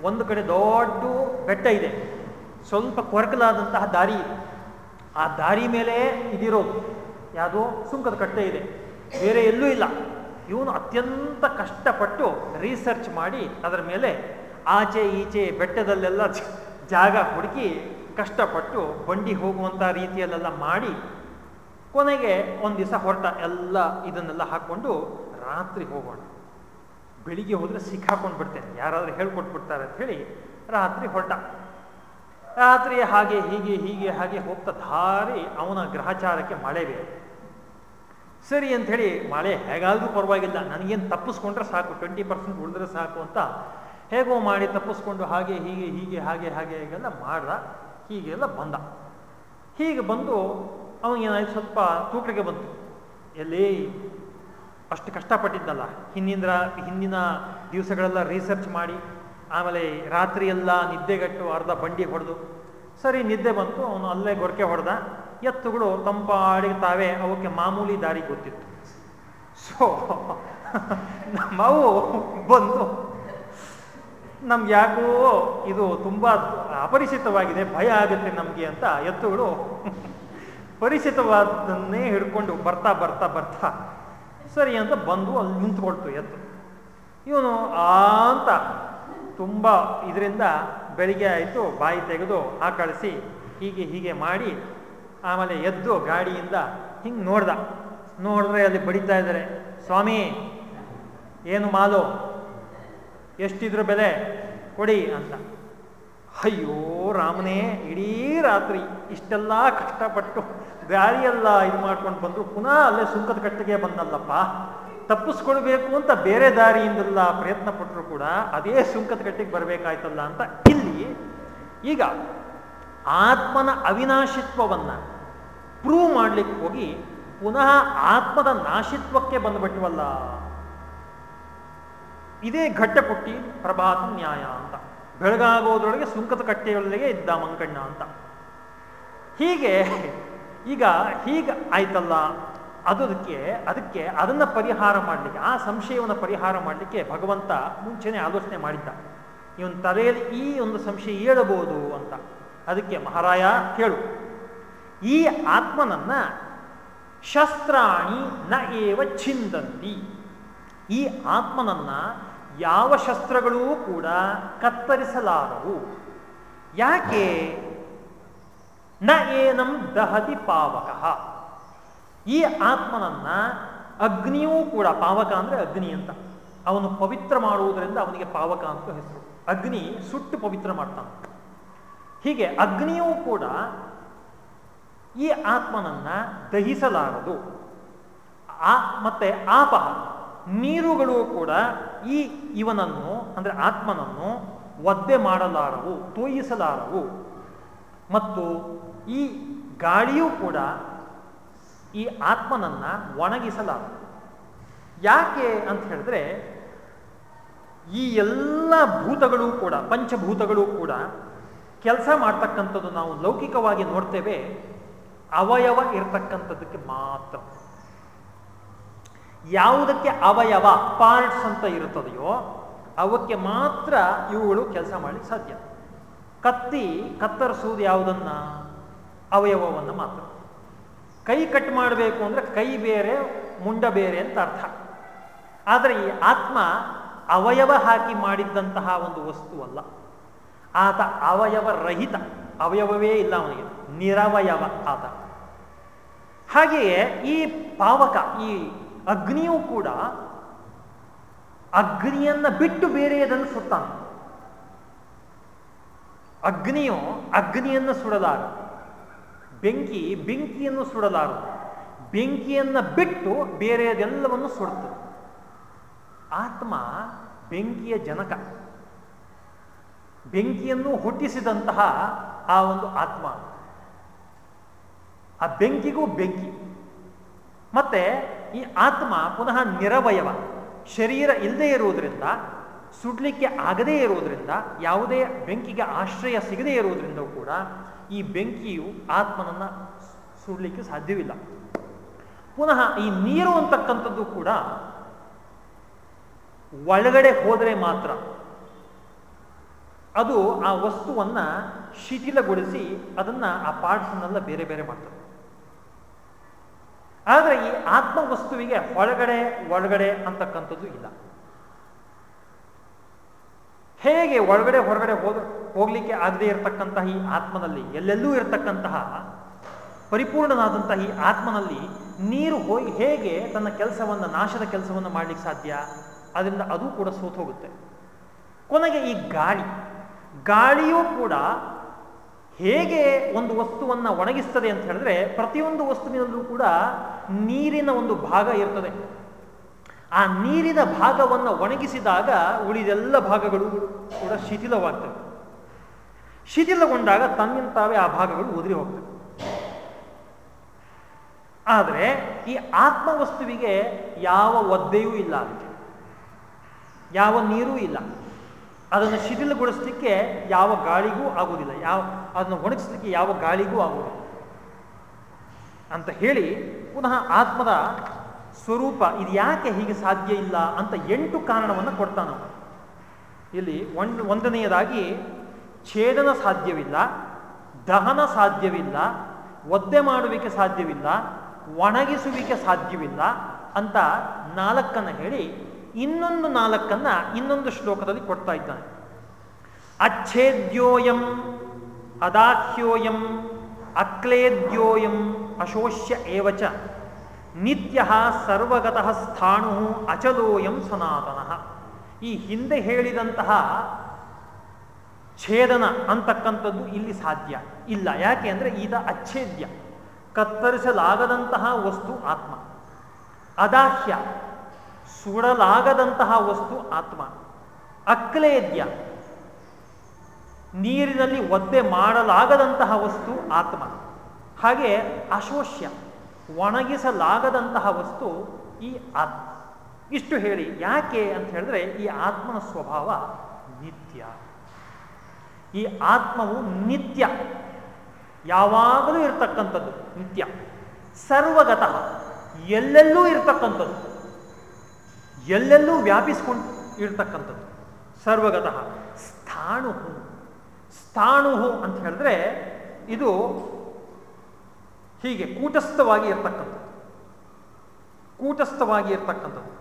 ಒಂದು ಕಡೆ ದೊಡ್ಡ ಬೆಟ್ಟ ಇದೆ. ಸ್ವಲ್ಪ ಕೊರಕಲಾದಂತಹ ದಾರಿ ಆ ದಾರಿ ಮೇಲೆ ಇದಿರೋದು. ಯಾವುದೋ ಸುಂಕದ ಕಟ್ಟೆ ಇದೆ. ಬೇರೆ ಎಲ್ಲೂ ಇಲ್ಲ. ಇವನು ಅತ್ಯಂತ ಕಷ್ಟಪಟ್ಟು ರಿಸರ್ಚ್ ಮಾಡಿ ಅದರ ಮೇಲೆ ಆಚೆ ಈಚೆ ಬೆಟ್ಟದಲ್ಲೆಲ್ಲ ಜಾಗ ಹುಡುಕಿ ಕಷ್ಟಪಟ್ಟು ಬಂಡಿ ಹೋಗುವಂಥ ರೀತಿಯಲ್ಲೆಲ್ಲ ಮಾಡಿ ಕೊನೆಗೆ ಒಂದು ದಿವಸ ಹೊರಟ ಎಲ್ಲ ಇದನ್ನೆಲ್ಲ ಹಾಕ್ಕೊಂಡು ರಾತ್ರಿ ಹೋಗೋಣ. ಬೆಳಿಗ್ಗೆ ಹೋದರೆ ಸಿಕ್ಕಾಕೊಂಡು ಬಿಡ್ತೇನೆ. ಯಾರಾದರೂ ಹೇಳ್ಕೊಟ್ಬಿಡ್ತಾರೆ ಅಂತ ಹೇಳಿ ರಾತ್ರಿ ಹೊರಟ. ರಾತ್ರಿ ಹಾಗೆ ಹೀಗೆ ಹೀಗೆ ಹಾಗೆ ಹೋಗ್ತಾ ಧಾರಿ ಅವನ ಗ್ರಹಚಾರಕ್ಕೆ ಮಳೆ ಬೇರೆ. ಸರಿ ಅಂತ ಹೇಳಿ ಮಳೆ ಹೇಗಾದರೂ ಪರವಾಗಿಲ್ಲ. ನನಗೇನು ತಪ್ಪಿಸ್ಕೊಂಡ್ರೆ ಸಾಕು ಟ್ವೆಂಟಿ ಪರ್ಸೆಂಟ್ ಉಳಿದ್ರೆ ಸಾಕು ಅಂತ ಹೇಗೋ ಮಾಡಿ ತಪ್ಪಿಸ್ಕೊಂಡು ಹಾಗೆ ಹೀಗೆ ಹೀಗೆ ಹಾಗೆ ಹಾಗೆ ಹೀಗೆಲ್ಲ ಮಾಡ್ದ. ಹೀಗೆಲ್ಲ ಬಂದ. ಹೀಗೆ ಬಂದು ಅವನಿಗೇನಾಯ್ತು ಸ್ವಲ್ಪ ತೂಕಕ್ಕೆ ಬಂತು. ಎಲ್ಲಿ ಅಷ್ಟು ಕಷ್ಟಪಟ್ಟಿದ್ದಲ್ಲ. ಹಿಂದಿನ ಹಿಂದಿನ ದಿವಸಗಳೆಲ್ಲ ರಿಸರ್ಚ್ ಮಾಡಿ, ಆಮೇಲೆ ರಾತ್ರಿ ಎಲ್ಲ ನಿದ್ದೆಗಟ್ಟು ಅರ್ಧ ಬಂಡಿ ಹೊಡೆದು, ಸರಿ ನಿದ್ದೆ ಬಂತು, ಅವನು ಅಲ್ಲೇ ಗೊರಕೆ ಹೊಡೆದ. ಎತ್ತುಗಳು ತಂಪಾಡಿಗೆ ತಾವೇ ಅವಕ್ಕೆ ಮಾಮೂಲಿ ದಾರಿ ಗೊತ್ತಿತ್ತು. ಸೊ, ನಮ್ಮವು ಬಂದು ನಮ್ಗೆ ಯಾಕೋ ಇದು ತುಂಬ ಅಪರಿಚಿತವಾಗಿದೆ, ಭಯ ಆಗುತ್ತೆ ನಮಗೆ ಅಂತ ಎತ್ತುಗಳು ಪರಿಚಿತವಾದನ್ನೇ ಹಿಡ್ಕೊಂಡು ಬರ್ತಾ ಬರ್ತಾ ಬರ್ತಾ ಸರಿ ಅಂತ ಬಂದು ಅಲ್ಲಿ ನಿಂತ್ಕೊಳ್ತು ಎತ್ತು. ಇವನು ಆ ಅಂತ ತುಂಬ ಇದರಿಂದ ಬೆಳಿಗ್ಗೆ ಆಯಿತು, ಬಾಯಿ ತೆಗೆದು ಆ ಕಳಿಸಿ ಹೀಗೆ ಹೀಗೆ ಮಾಡಿ ಆಮೇಲೆ ಎದ್ದು ಗಾಡಿಯಿಂದ ಹಿಂಗೆ ನೋಡ್ದ. ನೋಡಿದ್ರೆ ಅಲ್ಲಿ ಬಡಿತಾ ಇದ್ದಾರೆ ಸ್ವಾಮಿ, ಏನು ಮಾಲು? ಎಷ್ಟಿದ್ರು ಬೆಲೆ? ಕೊಡಿ ಅಂತ. ಅಯ್ಯೋ ರಾಮನೇ, ಇಡೀ ರಾತ್ರಿ ಇಷ್ಟೆಲ್ಲ ಕಷ್ಟಪಟ್ಟು ದಾರಿಯೆಲ್ಲ ಇದು ಮಾಡ್ಕೊಂಡು ಬಂದರು. ಪುನಃ ಅಲ್ಲೇ ಸುಂಕದ ಕಟ್ಟಿಗೆ ಬಂದಲ್ಲಪ್ಪ. ತಪ್ಪಿಸ್ಕೊಳ್ಬೇಕು ಅಂತ ಬೇರೆ ದಾರಿಯಿಂದೆಲ್ಲ ಪ್ರಯತ್ನ ಪಟ್ಟರು ಕೂಡ ಅದೇ ಸುಂಕದ ಕಟ್ಟಿಗೆ ಬರಬೇಕಾಯ್ತಲ್ಲ ಅಂತ ಇಲ್ಲಿ ಈಗ ಆತ್ಮನ ಅವಿನಾಶಿತ್ವವನ್ನು ಪ್ರೂವ್ ಮಾಡಲಿಕ್ಕೆ ಹೋಗಿ ಪುನಃ ಆತ್ಮದ ನಾಶಿತ್ವಕ್ಕೆ ಬಂದ್ಬಿಟ್ವಲ್ಲ. ಇದೇ ಘಟ್ಟಪುಟ್ಟಿ ಪ್ರಭಾತ ನ್ಯಾಯ ಅಂತ. ಬೆಳಗಾಗೋದ್ರೊಳಗೆ ಸುಂಕದ ಕಟ್ಟೆಯೊಳಗೆ ಇದ್ದ ಮಂಕಣ್ಣ ಅಂತ. ಹೀಗೆ ಈಗ ಹೀಗೆ ಆಯ್ತಲ್ಲ ಅದಕ್ಕೆ ಅದಕ್ಕೆ ಅದನ್ನು ಪರಿಹಾರ ಮಾಡಲಿಕ್ಕೆ, ಆ ಸಂಶಯವನ್ನು ಪರಿಹಾರ ಮಾಡಲಿಕ್ಕೆ ಭಗವಂತ ಮುಂಚೆನೆ ಆಲೋಚನೆ ಮಾಡಿದ್ದ. ಇವನ್ ತಲೆಯಲ್ಲಿ ಈ ಒಂದು ಸಂಶಯ ಏಳಬಹುದು ಅಂತ. ಅದಕ್ಕೆ ಮಹಾರಾಯ ಕೇಳು ಈ ಆತ್ಮನನ್ನ ಶಸ್ತ್ರಾಣಿ ನ ಏವ ಛಿಂದಂತಿ. ಈ ಆತ್ಮನನ್ನ ಯಾವ ಶಸ್ತ್ರಗಳೂ ಕೂಡ ಕತ್ತರಿಸಲಾರವು. ಯಾಕೆ? ನ ಏನಂ ದಹತಿ ಪಾವಕ. ಈ ಆತ್ಮನನ್ನ ಅಗ್ನಿಯೂ ಕೂಡ, ಪಾವಕ ಅಂದ್ರೆ ಅಗ್ನಿ ಅಂತ. ಅವನು ಪವಿತ್ರ ಮಾಡುವುದರಿಂದ ಅವನಿಗೆ ಪಾವಕ ಅಂತ ಹೆಸರು. ಅಗ್ನಿ ಸುಟ್ಟು ಪವಿತ್ರ ಮಾಡ್ತಾನೆ. ಹೀಗೆ ಅಗ್ನಿಯೂ ಕೂಡ ಈ ಆತ್ಮನನ್ನ ದಹಿಸಲಾರದು. ಆ ಮತ್ತೆ ಆಪ ನೀರುಗಳು ಕೂಡ ಈ ಇವನನ್ನು ಅಂದ್ರೆ ಆತ್ಮನನ್ನು ಒದ್ದೆ ಮಾಡಲಾರವು, ತೋಯಿಸಲಾರವು. ಮತ್ತು ಈ ಗಾಳಿಯೂ ಕೂಡ ಈ ಆತ್ಮನನ್ನ ಒಣಗಿಸಲಾರದು. ಯಾಕೆ ಅಂತ ಹೇಳಿದ್ರೆ, ಈ ಎಲ್ಲ ಭೂತಗಳು ಕೂಡ, ಪಂಚಭೂತಗಳು ಕೂಡ ಕೆಲಸ ಮಾಡ್ತಕ್ಕಂಥದ್ದು ನಾವು ಲೌಕಿಕವಾಗಿ ನೋಡ್ತೇವೆ, ಅವಯವ ಇರತಕ್ಕಂಥದ್ದಕ್ಕೆ ಮಾತ್ರ. ಯಾವುದಕ್ಕೆ ಅವಯವ ಪಾರ್ಟ್ಸ್ ಅಂತ ಇರುತ್ತದೆಯೋ, ಅವಕ್ಕೆ ಮಾತ್ರ ಇವುಗಳು ಕೆಲಸ ಮಾಡಿ ಸಾಧ್ಯ. ಕತ್ತಿ, ಕತ್ತರಿಸುವುದು ಯಾವುದನ್ನ? ಅವಯವವನ್ನು ಮಾತ್ರ. ಕೈ ಕಟ್ ಮಾಡಬೇಕು ಅಂದರೆ ಕೈ ಬೇರೆ, ಮುಂಡ ಬೇರೆ ಅಂತ ಅರ್ಥ. ಆದರೆ ಈ ಆತ್ಮ ಅವಯವ ಹಾಕಿ ಮಾಡಿದ್ದಂತಹ ಒಂದು ವಸ್ತು ಅಲ್ಲ. ಆತ ಅವಯವ ರಹಿತ ಅವಯವವೇ ಇಲ್ಲ ಅವನಿಗೆ, ನಿರವಯವ ಆತ. ಹಾಗೆಯೇ ಈ ಪಾವಕ, ಈ ಅಗ್ನಿಯೂ ಕೂಡ ಅಗ್ನಿಯನ್ನ ಬಿಟ್ಟು ಬೇರೆಯದನ್ನು ಸುತ್ತಾನೆ. ಅಗ್ನಿಯು ಅಗ್ನಿಯನ್ನು ಸುಡಲಾರ, ಬೆಂಕಿ ಬೆಂಕಿಯನ್ನು ಸುಡಲಾರ, ಬೆಂಕಿಯನ್ನ ಬಿಟ್ಟು ಬೇರೆಯದೆಲ್ಲವನ್ನು ಸುಡುತ್ತದೆ ಆತ್ಮ ಬೆಂಕಿಯ ಜನಕ. ಬೆಂಕಿಯನ್ನು ಹುಟ್ಟಿಸಿದಂತಹ ಆ ಒಂದು ಆತ್ಮ. ಆ ಬೆಂಕಿಗೂ ಬೆಂಕಿ. ಮತ್ತೆ ಈ ಆತ್ಮ ಪುನಃ ನಿರವಯವ. ಶರೀರ ಇಲ್ಲದೆ ಇರುವುದರಿಂದ, ಸುಡ್ಲಿಕ್ಕೆ ಆಗದೇ ಇರುವುದರಿಂದ, ಯಾವುದೇ ಬೆಂಕಿಗೆ ಆಶ್ರಯ ಸಿಗದೇ ಇರುವುದರಿಂದ ಕೂಡ ಈ ಬೆಂಕಿಯು ಆತ್ಮನನ್ನ ಸುಡ್ಲಿಕ್ಕೆ ಸಾಧ್ಯವಿಲ್ಲ. ಪುನಃ ಈ ನೀರು ಅಂತಕ್ಕಂಥದ್ದು ಕೂಡ ಒಳಗಡೆ ಹೋದರೆ ಮಾತ್ರ ಅದು ಆ ವಸ್ತುವನ್ನ ಶಿಥಿಲಗೊಳಿಸಿ ಅದನ್ನ ಆ ಪಾರ್ಟ್ಸ್ನೆಲ್ಲ ಬೇರೆ ಬೇರೆ ಮಾಡ್ತದೆ. ಆದರೆ ಈ ಆತ್ಮ ವಸ್ತುವಿಗೆ ಒಳಗಡೆ ಒಳಗಡೆ ಅಂತಕ್ಕಂಥದ್ದು ಇಲ್ಲ. ಹೇಗೆ ಒಳಗಡೆ, ಹೊರಗಡೆ ಹೋದ, ಹೋಗ್ಲಿಕ್ಕೆ ಆಗದೆ ಇರತಕ್ಕಂತಹ ಈ ಆತ್ಮನಲ್ಲಿ, ಎಲ್ಲೆಲ್ಲೂ ಇರತಕ್ಕಂತಹ ಪರಿಪೂರ್ಣನಾದಂತಹ ಈ ಆತ್ಮನಲ್ಲಿ ನೀರು ಹೋಗಿ ಹೇಗೆ ತನ್ನ ಕೆಲಸವನ್ನು, ನಾಶದ ಕೆಲಸವನ್ನು ಮಾಡ್ಲಿಕ್ಕೆ ಸಾಧ್ಯ? ಅದರಿಂದ ಅದು ಕೂಡ ಸೋತು ಹೋಗುತ್ತೆ ಕೊನೆಗೆ ಈ ಗಾಳಿ. ಗಾಳಿಯೂ ಕೂಡ ಹೇಗೆ ಒಂದು ವಸ್ತುವನ್ನು ಒಣಗಿಸ್ತದೆ ಅಂತ ಹೇಳಿದ್ರೆ ಪ್ರತಿಯೊಂದು ವಸ್ತುವಿನಲ್ಲೂ ಕೂಡ ನೀರಿನ ಒಂದು ಭಾಗ ಇರ್ತದೆ. ಆ ನೀರಿನ ಭಾಗವನ್ನು ಒಣಗಿಸಿದಾಗ ಉಳಿದೆಲ್ಲ ಭಾಗಗಳು ಕೂಡ ಶಿಥಿಲವಾಗ್ತವೆ. ಶಿಥಿಲಗೊಂಡಾಗ ತನ್ನಿಂತಾವೇ ಆ ಭಾಗಗಳು ಉದುರಿ ಹೋಗ್ತವೆ. ಆದರೆ ಈ ಆತ್ಮವಸ್ತುವಿಗೆ ಯಾವ ಒದ್ದೆಯೂ ಇಲ್ಲ ಅದಕ್ಕೆ. ಯಾವ ನೀರೂ ಇಲ್ಲ. ಅದನ್ನು ಶಿಥಿಲಗೊಳಿಸ್ಲಿಕ್ಕೆ ಯಾವ ಗಾಳಿಗೂ ಆಗುವುದಿಲ್ಲ. ಯಾವ, ಅದನ್ನು ಒಣಗಿಸ್ಲಿಕ್ಕೆ ಯಾವ ಗಾಳಿಗೂ ಆಗುವುದಿಲ್ಲ. ಅಂತ ಹೇಳಿ ಪುನಃ ಆತ್ಮದ ಸ್ವರೂಪ ಇದು ಯಾಕೆ ಹೀಗೆ ಸಾಧ್ಯ ಇಲ್ಲ ಅಂತ ಎಂಟು ಕಾರಣವನ್ನು ಕೊಡ್ತಾನ ಇಲ್ಲಿ ಒಂದು ಒಂದನೆಯದಾಗಿ ಛೇದನ ಸಾಧ್ಯವಿಲ್ಲ, ದಹನ ಸಾಧ್ಯವಿಲ್ಲ, ಒದ್ದೆ ಮಾಡುವಿಕೆ ಸಾಧ್ಯವಿಲ್ಲ, ಒಣಗಿಸುವಿಕೆ ಸಾಧ್ಯವಿಲ್ಲ ಅಂತ ನಾಲ್ಕನ್ನು ಹೇಳಿ ಇನ್ನೊಂದು ನಾಲ್ಕನ್ನ ಇನ್ನೊಂದು ಶ್ಲೋಕದಲ್ಲಿ ಕೊಡ್ತಾ ಇದ್ದಾನೆ. ಅಚ್ಛೇದ್ಯೋಯಂ, ಅದಾಹ್ಯೋಯಂ, ಅಕ್ಲೇದ್ಯೋಯಂ ಅಶೋಷ್ಯ ಏವಚ, ನಿತ್ಯ ಸರ್ವಗತಃ ಸ್ಥಾಣು ಅಚಲೋಯಂ ಸನಾತನ. ಈ ಹಿಂದೆ ಹೇಳಿದಂತಹ ಛೇದನ ಅಂತಕ್ಕಂಥದ್ದು ಇಲ್ಲಿ ಸಾಧ್ಯ ಇಲ್ಲ. ಯಾಕೆ ಅಂದರೆ ಈತ ಅಚ್ಛೇದ್ಯ, ಕತ್ತರಿಸಲಾಗದಂತಹ ವಸ್ತು ಆತ್ಮ. ಅದಾಹ್ಯ ಸುಡಲಾಗದಂತಹ ವಸ್ತು ಆತ್ಮ. ಅಕ್ಲೇದ್ಯ ನೀರಿನಲ್ಲಿ ಒದ್ದೆ ಮಾಡಲಾಗದಂತಹ ವಸ್ತು ಆತ್ಮ. ಹಾಗೆ ಅಶೋಷ್ಯ ಒಣಗಿಸಲಾಗದಂತಹ ವಸ್ತು ಈ ಆತ್ಮ. ಇಷ್ಟು ಹೇಳಿ, ಯಾಕೆ ಅಂತ ಹೇಳಿದ್ರೆ ಈ ಆತ್ಮನ ಸ್ವಭಾವ ನಿತ್ಯ. ಈ ಆತ್ಮವು ನಿತ್ಯ. ಯಾವಾಗಲೂ ಇರತಕ್ಕಂಥದ್ದು ನಿತ್ಯ. ಸರ್ವಗತಃ, ಎಲ್ಲೆಲ್ಲೂ ಇರತಕ್ಕಂಥದ್ದು. ಎಲ್ಲೆಲ್ಲೂ ವ್ಯಾಪಿಸ್ಕೊಂಡು ಇರ್ತಕ್ಕಂಥದ್ದು ಸರ್ವಗತಃ ಸ್ಥಾಣು ಸ್ಥಾಣು ಅಂತ ಹೇಳಿದ್ರೆ ಇದು ಹೀಗೆ ಕೂಟಸ್ಥವಾಗಿ ಇರ್ತಕ್ಕಂಥದ್ದು. ಕೂಟಸ್ಥವಾಗಿ ಇರ್ತಕ್ಕಂಥದ್ದು.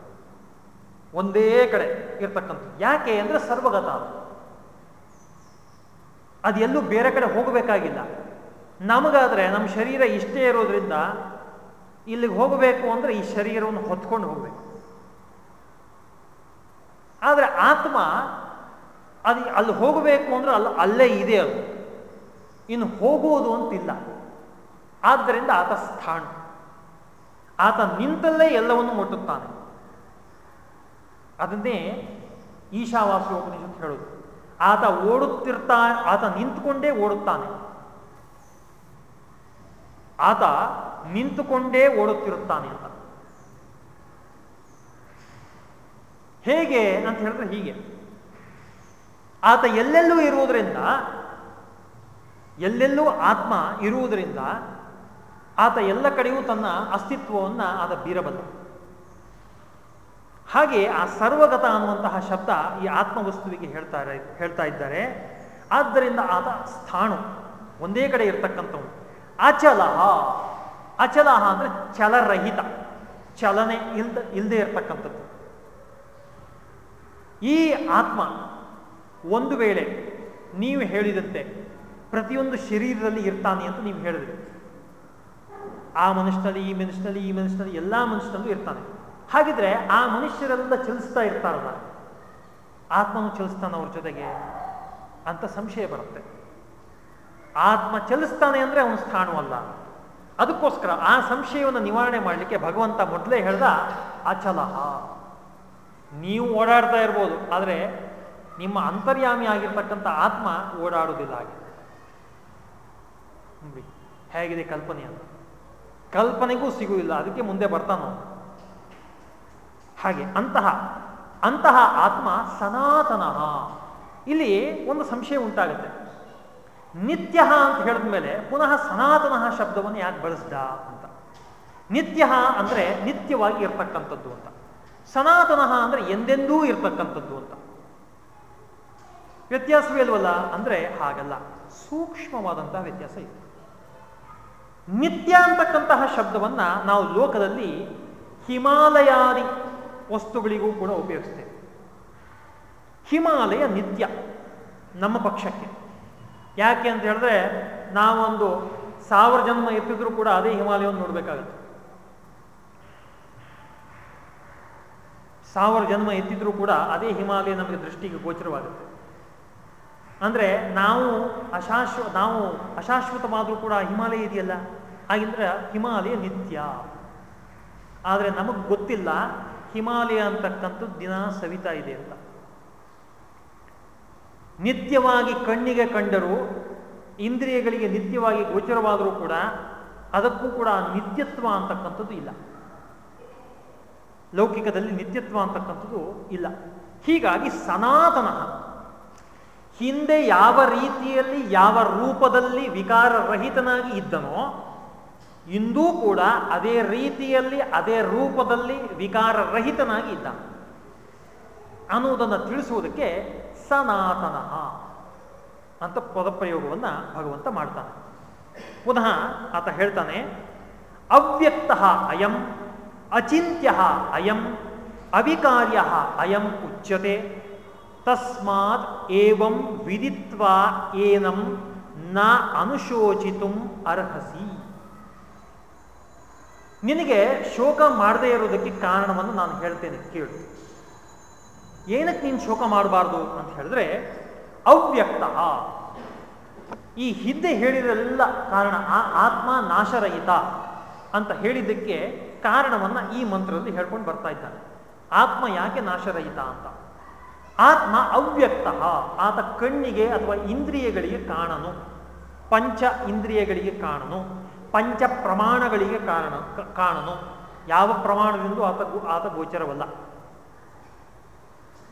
ಒಂದೇ ಕಡೆ ಇರ್ತಕ್ಕಂಥದ್ದು. ಯಾಕೆ ಅಂದರೆ ಸರ್ವಗತ. ಅದು ಅದು ಎಲ್ಲೂ ಬೇರೆ ಕಡೆ ಹೋಗಬೇಕಾಗಿಲ್ಲ. ನಮಗಾದರೆ ನಮ್ಮ ಶರೀರ ಇಷ್ಟೇ ಇರೋದ್ರಿಂದ ಇಲ್ಲಿಗೆ ಹೋಗಬೇಕು ಅಂದರೆ ಈ ಶರೀರವನ್ನು ಹೊತ್ಕೊಂಡು ಹೋಗಬೇಕು. ಆದರೆ ಆತ್ಮ ಅದು ಅಲ್ಲಿ ಹೋಗಬೇಕು ಅಂದ್ರೆ ಅಲ್ಲಿ ಅಲ್ಲೇ ಇದೆ ಅದು. ಇನ್ನು ಹೋಗುವುದು ಅಂತಿಲ್ಲ. ಆದ್ದರಿಂದ ಆತ ಸ್ಥಾನ ಆತ ನಿಂತಲ್ಲೇ ಎಲ್ಲವನ್ನು ಮುಟ್ಟುತ್ತಾನೆ. ಅದನ್ನೇ ಈಶಾವಾಸಿ ಉಪನಿಷತ್ ಹೇಳೋದು. ಆತ ಓಡುತ್ತಿರ್ತಾ, ಆತ ನಿಂತುಕೊಂಡೇ ಓಡುತ್ತಾನೆ. ಆತ ನಿಂತುಕೊಂಡೇ ಓಡುತ್ತಿರುತ್ತಾನೆ ಅಂತ. ಹೇಗೆ ಅಂತ ಹೇಳಿದ್ರೆ ಹೀಗೆ. ಆತ ಎಲ್ಲೆಲ್ಲೂ ಇರುವುದರಿಂದ, ಎಲ್ಲೆಲ್ಲೂ ಆತ್ಮ ಇರುವುದರಿಂದ ಆತ ಎಲ್ಲ ಕಡೆಯೂ ತನ್ನ ಅಸ್ತಿತ್ವವನ್ನು ಆತ ಬೀರಬಲ್ಲ. ಹಾಗೆ ಆ ಸರ್ವಗತ ಅನ್ನುವಂತಹ ಶಬ್ದ ಈ ಆತ್ಮವಸ್ತುವಿಗೆ ಹೇಳ್ತಾ ಹೇಳ್ತಾ ಇದ್ದಾರೆ. ಆದ್ದರಿಂದ ಆತ ಸ್ಥಾಣು, ಒಂದೇ ಕಡೆ ಇರ್ತಕ್ಕಂಥವು ಅಚಲ ಅಚಲ ಅಂದರೆ ಚಲರಹಿತ ಚಲನೆ ಇಲ್ದ ಇಲ್ಲದೆ ಇರ್ತಕ್ಕಂಥದ್ದು. ಈ ಆತ್ಮ ಒಂದು ವೇಳೆ ನೀವು ಹೇಳಿದಂತೆ ಪ್ರತಿಯೊಂದು ಶರೀರದಲ್ಲಿ ಇರ್ತಾನೆ ಅಂತ ನೀವು ಹೇಳಿದ್ರಿ. ಆ ಮನುಷ್ಯನಲ್ಲಿ, ಈ ಮನುಷ್ಯನಲ್ಲಿ ಈ ಮನುಷ್ಯನಲ್ಲಿ ಎಲ್ಲ ಮನುಷ್ಯನಲ್ಲೂ ಇರ್ತಾನೆ. ಹಾಗಿದ್ರೆ ಆ ಮನುಷ್ಯರೆಲ್ಲ ಚಲಿಸ್ತಾ ಇರ್ತಾರಲ್ಲ, ಆತ್ಮನು ಚಲಿಸ್ತಾನೆ ಅವ್ರ ಜೊತೆಗೆ ಅಂತ ಸಂಶಯ ಬರುತ್ತೆ. ಆತ್ಮ ಚಲಿಸ್ತಾನೆ ಅಂದ್ರೆ ಅವನು ಸ್ಥಾನವಲ್ಲ ಅದಕ್ಕೋಸ್ಕರ ಆ ಸಂಶಯವನ್ನು ನಿವಾರಣೆ ಮಾಡಲಿಕ್ಕೆ ಭಗವಂತ ಮೊದಲೇ ಹೇಳ್ದ ಅಚಲಹ ನೀವು ಓಡಾಡ್ತಾ ಇರ್ಬೋದು, ಆದರೆ ನಿಮ್ಮ ಅಂತರ್ಯಾಮಿ ಆಗಿರ್ತಕ್ಕಂಥ ಆತ್ಮ ಓಡಾಡೋದಿಲ್ಲ ಹಾಗೆ. ಹೇಗಿದೆ ಕಲ್ಪನೆ ಅಂತ. ಕಲ್ಪನೆಗೂ ಸಿಗುವುದಿಲ್ಲ, ಅದಕ್ಕೆ ಮುಂದೆ ಬರ್ತಾನೋ ಹಾಗೆ ಅಂತಹ ಅಂತಹ ಆತ್ಮ ಸನಾತನ. ಇಲ್ಲಿ ಒಂದು ಸಂಶಯ ಉಂಟಾಗುತ್ತೆ. ನಿತ್ಯ ಅಂತ ಹೇಳಿದ ಮೇಲೆ ಪುನಃ ಸನಾತನ ಶಬ್ದವನ್ನು ಯಾಕೆ ಬಳಸ್ದ ಅಂತ. ನಿತ್ಯ ಅಂದ್ರೆ ನಿತ್ಯವಾಗಿ ಇರ್ತಕ್ಕಂಥದ್ದು ಅಂತ. ಸನಾತನ ಅಂದ್ರೆ ಎಂದೆಂದೂ ಇರ್ತಕ್ಕಂಥದ್ದು ಅಂತ. ವ್ಯತ್ಯಾಸವೇ ಇಲ್ವಲ್ಲ? ಅಂದ್ರೆ ಹಾಗಲ್ಲ. ಸೂಕ್ಷ್ಮವಾದಂತಹ ವ್ಯತ್ಯಾಸ ಇದೆ. ನಿತ್ಯ ಅಂತಕ್ಕಂತಹ ಶಬ್ದವನ್ನ ನಾವು ಲೋಕದಲ್ಲಿ ಹಿಮಾಲಯಾದಿ ವಸ್ತುಗಳಿಗೂ ಕೂಡ ಉಪಯೋಗಿಸ್ತೇವೆ. ಹಿಮಾಲಯ ನಿತ್ಯ ನಮ್ಮ ಪಕ್ಷಕ್ಕೆ. ಯಾಕೆ ಅಂತ ಹೇಳಿದ್ರೆ ನಾವೊಂದು ಸಾವಿರ ಜನ್ಮ ಎತ್ತಿದ್ರೂ ಕೂಡ ಅದೇ ಹಿಮಾಲಯವನ್ನು ನೋಡ್ಬೇಕಾಗತ್ತೆ. ಸಾವಿರ ಜನ್ಮ ಎತ್ತಿದ್ರೂ ಕೂಡ ಅದೇ ಹಿಮಾಲಯ ನಮಗೆ ದೃಷ್ಟಿಗೆ ಗೋಚರವಾಗುತ್ತೆ. ಅಂದ್ರೆ ನಾವು ಅಶಾಶ್ವ, ನಾವು ಅಶಾಶ್ವತವಾದರೂ ಕೂಡ ಹಿಮಾಲಯ ಇದೆಯಲ್ಲ? ಹಾಗಿದ್ರೆ ಹಿಮಾಲಯ ನಿತ್ಯ. ಆದರೆ ನಮಗೆ ಗೊತ್ತಿಲ್ಲ ಹಿಮಾಲಯ ಅಂತಕ್ಕಂಥದ್ದು ದಿನ ಸವಿತಾ ಇದೆ ಅಂತ. ನಿತ್ಯವಾಗಿ ಕಣ್ಣಿಗೆ ಕಂಡರೂ, ಇಂದ್ರಿಯಗಳಿಗೆ ನಿತ್ಯವಾಗಿ ಗೋಚರವಾದರೂ ಕೂಡ ಅದಕ್ಕೂ ಕೂಡ ನಿತ್ಯತ್ವ ಅಂತಕ್ಕಂಥದ್ದು ಇಲ್ಲ. ಲೌಕಿಕದಲ್ಲಿ ನಿತ್ಯತ್ವ ಅಂತಕ್ಕಂಥದ್ದು ಇಲ್ಲ. ಹೀಗಾಗಿ ಸನಾತನ. ಹಿಂದೆ ಯಾವ ರೀತಿಯಲ್ಲಿ, ಯಾವ ರೂಪದಲ್ಲಿ ವಿಕಾರರಹಿತನಾಗಿ ಇದ್ದನೋ, ಇಂದೂ ಕೂಡ ಅದೇ ರೀತಿಯಲ್ಲಿ, ಅದೇ ರೂಪದಲ್ಲಿ ವಿಕಾರರಹಿತನಾಗಿ ಇದ್ದ. ಅನ್ನುವುದನ್ನು ತಿಳಿಸುವುದಕ್ಕೆ ಸನಾತನ ಅಂತ ಪದಪ್ರಯೋಗವನ್ನು ಭಗವಂತ ಮಾಡ್ತಾನೆ. ಪುನಃ ಆತ ಹೇಳ್ತಾನೆ, ಅವ್ಯಕ್ತ ಅಯಂ ಅಚಿಂತ್ಯ ಅಯಂ, ಅವಿಕಾರ್ಯ ಅಯಂ ಉಚ್ಯತೆ, ತಸ್ಮಾತ್ ಏವಂ ವಿದಿತ್ವ ಏನಂ ನ ಅನುಶೋಚಿತು ಅರ್ಹಸಿ. ನಿನಗೆ ಶೋಕ ಮಾಡದೇ ಇರೋದಕ್ಕೆ ಕಾರಣವನ್ನು ನಾನು ಹೇಳ್ತೇನೆ, ಕೇಳು. ಏನಕ್ಕೆ ನೀನು ಶೋಕ ಮಾಡಬಾರ್ದು ಅಂತ ಹೇಳಿದ್ರೆ, ಅವ್ಯಕ್ತ. ಈ ಹಿಂದೆ ಹೇಳಿರಲ್ಲ ಕಾರಣ ಆ ಆತ್ಮ ನಾಶರಹಿತ ಅಂತ ಹೇಳಿದ್ದಕ್ಕೆ ಕಾರಣವನ್ನ ಈ ಮಂತ್ರದಲ್ಲಿ ಹೇಳ್ಕೊಂಡು ಬರ್ತಾ ಇದ್ದಾನೆ. ಆತ್ಮ ಯಾಕೆ ನಾಶರಹಿತ ಅಂತ. ಆತ್ಮ ಅವ್ಯಕ್ತ, ಆತ ಕಣ್ಣಿಗೆ ಅಥವಾ ಇಂದ್ರಿಯಗಳಿಗೆ ಕಾಣನು. ಪಂಚ ಇಂದ್ರಿಯಗಳಿಗೆ ಕಾಣನು. ಪಂಚ ಪ್ರಮಾಣಗಳಿಗೆ ಕಾರಣ, ಕಾಣನು. ಯಾವ ಪ್ರಮಾಣದಿಂದ ಆತ ಆತ ಗೋಚರವಲ್ಲ.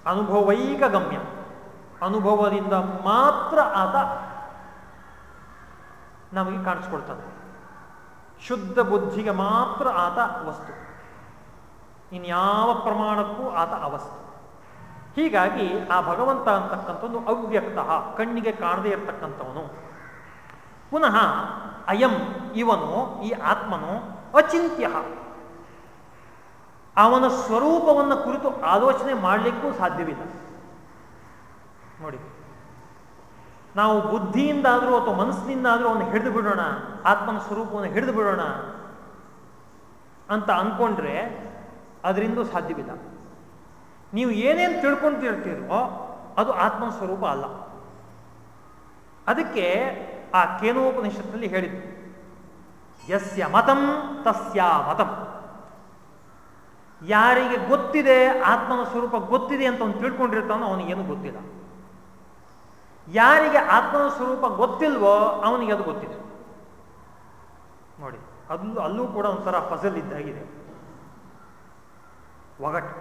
ಅನುಭವೈಕ ಗಮ್ಯ. ಅನುಭವದಿಂದ ಮಾತ್ರ ಆತ ನಮಗೆ ಕಾಣಿಸ್ಕೊಳ್ತಾನೆ. ಶುದ್ಧ ಬುದ್ಧಿಗೆ ಮಾತ್ರ ಆತ ವಸ್ತು. ಇನ್ಯಾವ ಪ್ರಮಾಣಕ್ಕೂ ಆತ ಅವಸ್ತು. ಹೀಗಾಗಿ ಆ ಭಗವಂತ ಅಂತಕ್ಕಂಥದ್ದು ಅವ್ಯಕ್ತ, ಕಣ್ಣಿಗೆ ಕಾಣದೇ ಇರತಕ್ಕಂಥವನು. ಪುನಃ ಅಯಂ ಇವನು, ಈ ಆತ್ಮನು ಅಚಿಂತ್ಯ. ಅವನ ಸ್ವರೂಪವನ್ನು ಕುರಿತು ಆಲೋಚನೆ ಮಾಡಲಿಕ್ಕೂ ಸಾಧ್ಯವಿಲ್ಲ. ನೋಡಿ. ನಾವು ಬುದ್ಧಿಯಿಂದಾದರೂ ಅಥವಾ ಮನಸ್ಸಿನಿಂದಾದರೂ ಅವನು ಹಿಡಿದು ಬಿಡೋಣ, ಆತ್ಮನ ಸ್ವರೂಪವನ್ನು ಹಿಡಿದು ಬಿಡೋಣ ಅಂತ ಅಂದ್ಕೊಂಡ್ರೆ ಅದರಿಂದ ಸಾಧ್ಯವಿಲ್ಲ. ನೀವು ಏನೇನು ತಿಳ್ಕೊಂತಿರ್ತೀರೋ ಅದು ಆತ್ಮನ ಸ್ವರೂಪ ಅಲ್ಲ. ಅದಕ್ಕೆ ಆ ಕೇನೋಪನಿಷತ್ನಲ್ಲಿ ಹೇಳಿದ್ದು, ಯಸ್ಯ ಮತಂ ತಸ್ಯ ಮತಂ. ಯಾರಿಗೆ ಗೊತ್ತಿದೆ ಆತ್ಮನ ಸ್ವರೂಪ ಗೊತ್ತಿದೆ ಅಂತ ಅವನು ತಿಳ್ಕೊಂಡಿರ್ತಾನೋ ಅವನಿಗೇನು ಗೊತ್ತಿಲ್ಲ. ಯಾರಿಗೆ ಆತ್ಮನ ಸ್ವರೂಪ ಗೊತ್ತಿಲ್ವೋ ಅವನಿಗೆ ಅದು ಗೊತ್ತಿದೆ. ನೋಡಿ, ಅಲ್ಲೂ ಅಲ್ಲೂ ಕೂಡ ಒಂಥರ ಫಸಲ್ ಇದ್ದಾಗಿದೆ. ಒಗಟು.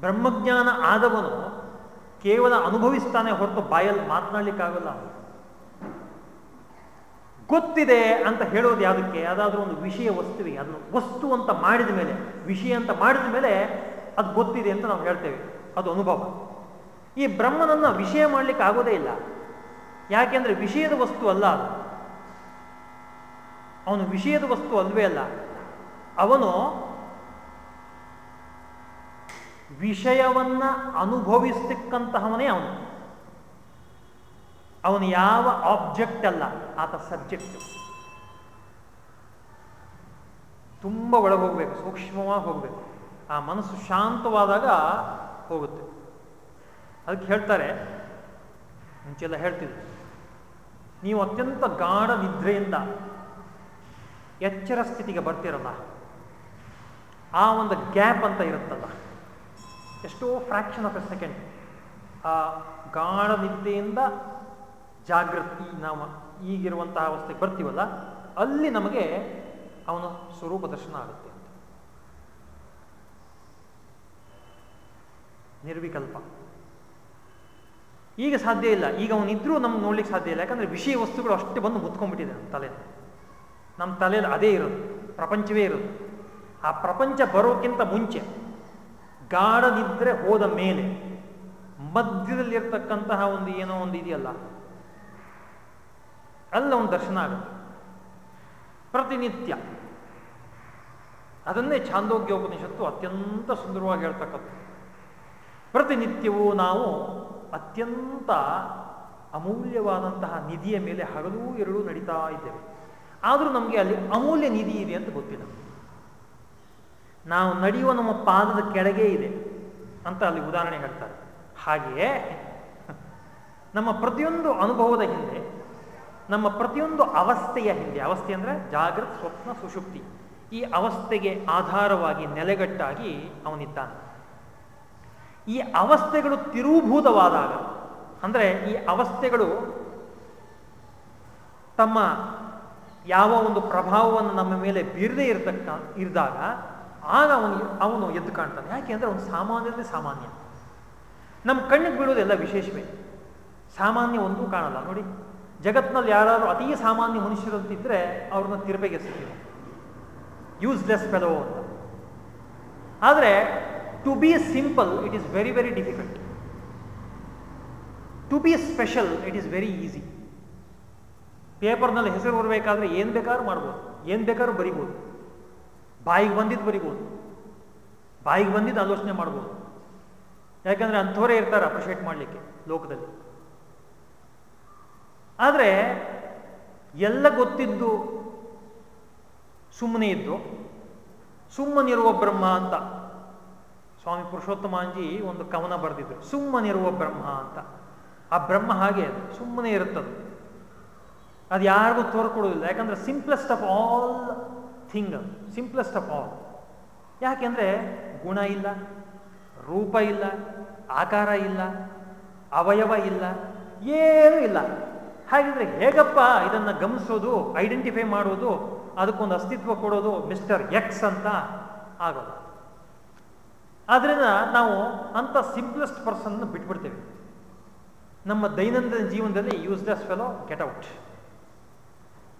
ಬ್ರಹ್ಮಜ್ಞಾನ ಆದವನು ಕೇವಲ ಅನುಭವಿಸ್ತಾನೆ ಹೊರತು ಬಾಯಲ್ಲಿ ಮಾತನಾಡ್ಲಿಕ್ಕಾಗಲ್ಲ ಗೊತ್ತಿದೆ ಅಂತ ಹೇಳೋದು ಯಾವುದಕ್ಕೆ? ಯಾವುದಾದ್ರೂ ಒಂದು ವಿಷಯ ವಸ್ತುವಿಗೆ, ಅದನ್ನು ವಸ್ತು ಅಂತ ಮಾಡಿದ ಮೇಲೆ, ವಿಷಯ ಅಂತ ಮಾಡಿದ ಮೇಲೆ ಅದು ಗೊತ್ತಿದೆ ಅಂತ ನಾವು ಹೇಳ್ತೇವೆ. ಅದು ಅನುಭವ. ಈ ಬ್ರಹ್ಮನನ್ನು ವಿಷಯ ಮಾಡ್ಲಿಕ್ಕೆ ಆಗೋದೇ ಇಲ್ಲ. ಯಾಕೆಂದ್ರೆ ವಿಷಯದ ವಸ್ತು ಅಲ್ಲ ಅದು. ಅವನು ವಿಷಯದ ವಸ್ತು ಅಲ್ವೇ ಅಲ್ಲ. ಅವನು ವಿಷಯವನ್ನ ಅನುಭವಿಸ್ತಕ್ಕಂತಹವನೇ ಅವನು. ಅವನು ಯಾವ ಆಬ್ಜೆಕ್ಟ್ ಅಲ್ಲ, ಆತ ಸಬ್ಜೆಕ್ಟ್ ತುಂಬ ಒಳಗೆ ಹೋಗ್ಬೇಕು, ಸೂಕ್ಷ್ಮವಾಗಿ ಹೋಗ್ಬೇಕು. ಆ ಮನಸ್ಸು ಶಾಂತವಾದಾಗ ಹೋಗುತ್ತೆ. ಅದಕ್ಕೆ ಹೇಳ್ತಾರೆ, ಮುಂಚೆಲ್ಲ ಹೇಳ್ತಿದ್ರು, ನೀವು ಅತ್ಯಂತ ಗಾಢ ನಿದ್ರೆಯಿಂದ ಎಚ್ಚರ ಸ್ಥಿತಿಗೆ ಬರ್ತಿರಲ್ಲ, ಆ ಒಂದು ಗ್ಯಾಪ್ ಅಂತ ಇರುತ್ತಲ್ಲ, ಎಷ್ಟೋ ಫ್ರಾಕ್ಷನ್ ಆಫ್ ಎ ಸೆಕೆಂಡ್, ಆ ಗಾಢ ನಿದ್ದೆಯಿಂದ ಜಾಗೃತಿ ನಾವು ಈಗಿರುವಂತಹ ಅವಸ್ಥೆಗೆ ಬರ್ತೀವಲ್ಲ, ಅಲ್ಲಿ ನಮಗೆ ಅವನ ಸ್ವರೂಪ ದರ್ಶನ ಆಗುತ್ತೆ ನಿರ್ವಿಕಲ್ಪ. ಈಗ ಸಾಧ್ಯ ಇಲ್ಲ. ಈಗ ಅವನಿದ್ರೂ ನಮ್ಗೆ ನೋಡ್ಲಿಕ್ಕೆ ಸಾಧ್ಯ ಇಲ್ಲ. ಯಾಕಂದ್ರೆ ವಿಷಯ ವಸ್ತುಗಳು ಅಷ್ಟೇ ಬಂದು ಮುತ್ಕೊಂಡ್ಬಿಟ್ಟಿದೆ ನಮ್ಮ ತಲೆ ನಮ್ಮ ತಲೆಯಲ್ಲಿ ಅದೇ ಇರೋದು. ಪ್ರಪಂಚವೇ ಇರೋದು. ಆ ಪ್ರಪಂಚ ಬರೋಕ್ಕಿಂತ ಮುಂಚೆ ಗಾಢ ನಿದ್ರೆ ಹೋದ ಮೇಲೆ ಮಧ್ಯದಲ್ಲಿರ್ತಕ್ಕಂತಹ ಒಂದು ಏನೋ ಒಂದು ಇದೆಯಲ್ಲ, ಅಲ್ಲ ಒಂದು ದರ್ಶನ ಆಗುತ್ತೆ. ಪ್ರತಿನಿತ್ಯ. ಅದನ್ನೇ ಛಾಂದೋಗ್ಯೋಪನಿಷತ್ತು ಅತ್ಯಂತ ಸುಂದರವಾಗಿ ಹೇಳ್ತಕ್ಕಂಥ ಪ್ರತಿನಿತ್ಯವೂ ನಾವು ಅತ್ಯಂತ ಅಮೂಲ್ಯವಾದಂತಹ ನಿಧಿಯ ಮೇಲೆ ಹಗಲೂ ಎರಡೂ ನಡೀತಾ ಇದ್ದೇವೆ. ಆದರೂ ನಮಗೆ ಅಲ್ಲಿ ಅಮೂಲ್ಯ ನಿಧಿ ಇದೆ ಅಂತ ಗೊತ್ತಿಲ್ಲ. ನಾವು ನಡೆಯುವ ನಮ್ಮ ಪಾದದ ಕೆಳಗೆ ಇದೆ ಅಂತ ಅಲ್ಲಿ ಉದಾಹರಣೆ ಹೇಳ್ತಾರೆ. ಹಾಗೆಯೇ ನಮ್ಮ ಪ್ರತಿಯೊಂದು ಅನುಭವದ ಹಿಂದೆ, ನಮ್ಮ ಪ್ರತಿಯೊಂದು ಅವಸ್ಥೆಯ ಹಿಂದೆ, ಅವಸ್ಥೆ ಅಂದರೆ ಜಾಗೃತ, ಸ್ವಪ್ನ, ಸುಷುಪ್ತಿ, ಈ ಅವಸ್ಥೆಗೆ ಆಧಾರವಾಗಿ ನೆಲೆಗಟ್ಟಾಗಿ ಅವನಿದ್ದಾನೆ. ಈ ಅವಸ್ಥೆಗಳು ತಿರುಭೂತವಾದಾಗ, ಅಂದರೆ ಈ ಅವಸ್ಥೆಗಳು ತಮ್ಮ ಯಾವ ಒಂದು ಪ್ರಭಾವವನ್ನು ನಮ್ಮ ಮೇಲೆ ಬೀರದೇ ಇರತಕ್ಕ, ಇರಿದಾಗ ಆಗ ಅವನು ಅವನು ಎದ್ದು ಕಾಣ್ತಾನೆ. ಯಾಕೆ ಅಂದರೆ ಅವನು ಸಾಮಾನ್ಯದಲ್ಲಿ ಸಾಮಾನ್ಯ. ನಮ್ಮ ಕಣ್ಣಿಗೆ ಬೀಳೋದೆಲ್ಲ ವಿಶೇಷವೇ. ಸಾಮಾನ್ಯ ಒಂದೂ ಕಾಣಲ್ಲ. ನೋಡಿ, ಜಗತ್ನಲ್ಲಿ ಯಾರಾದರೂ ಅತೀ ಸಾಮಾನ್ಯ ಮನುಷ್ಯರಂತಿದ್ರೆ ಅವ್ರನ್ನ ತಿರುಪೆಗೆಸ್ತೀವಿ ಯೂಸ್ಲೆಸ್ ಫೆಲೋ ಅಂತ. ಆದರೆ to be simple it is very very difficult to be special it is very easy ಪೇಪರ್ನಲ್ಲಿ ಹೆಸರು ಬರಬೇಕಾದ್ರೆ ಏನು ಬೇಕಾದ್ರೂ ಮಾಡ್ಬೋದು, ಏನು ಬೇಕಾದ್ರೂ ಬರಿಬೋದು. ಬಾಯಿಗೆ ಬಂದಿದ್ದು ಬರಿಬೋದು. ಬಾಯಿಗೆ ಬಂದಿದ್ದು ಆಲೋಚನೆ ಮಾಡ್ಬೋದು. ಯಾಕಂದ್ರೆ ಅಂಥವರೇ ಇರ್ತಾರೆ ಅಪ್ರಿಷಿಯೇಟ್ ಮಾಡಲಿಕ್ಕೆ ಲೋಕದಲ್ಲಿ. ಆದರೆ ಎಲ್ಲ ಗೊತ್ತಿದ್ದು ಸುಮ್ಮನೆ ಇದ್ದು, ಸುಮ್ಮನಿರುವ ಬ್ರಹ್ಮ ಅಂತ. ಸ್ವಾಮಿ ಪುರುಷೋತ್ತಮಾಂಜಿ ಒಂದು ಕವನ ಬರೆದಿದ್ರು ಸುಮ್ಮನಿರುವ ಬ್ರಹ್ಮ ಅಂತ. ಆ ಬ್ರಹ್ಮ ಹಾಗೆ ಸುಮ್ಮನೆ ಇರುತ್ತದೆ. ಅದು ಯಾರಿಗೂ ತೋರ್ಕೊಡೋದಿಲ್ಲ ಯಾಕಂದ್ರೆ simplest of all thing simplest of all ಯಾಕೆಂದ್ರೆ ಗುಣ ಇಲ್ಲ, ರೂಪ ಇಲ್ಲ, ಆಕಾರ ಇಲ್ಲ, ಅವಯವ ಇಲ್ಲ, ಏನೂ ಇಲ್ಲ. ಹಾಗಿದ್ರೆ ಹೇಗಪ್ಪ ಇದನ್ನು ಗಮನಿಸೋದು ಐಡೆಂಟಿಫೈ ಮಾಡೋದು ಅದಕ್ಕೊಂದು ಅಸ್ತಿತ್ವ ಕೊಡೋದು ಮಿಸ್ಟರ್ ಎಕ್ಸ್ ಅಂತ ಆಗೋದು. ಆದ್ರಿಂದ ನಾವು ಅಂಥ ಸಿಂಪ್ಲೆಸ್ಟ್ ಪರ್ಸನ್ ಬಿಟ್ಬಿಡ್ತೇವೆ. ನಮ್ಮ ದೈನಂದಿನ ಜೀವನದಲ್ಲಿ ಯೂಸ್ಲೆಸ್ ಫೆಲೋ ಗೆಟ್ ಔಟ್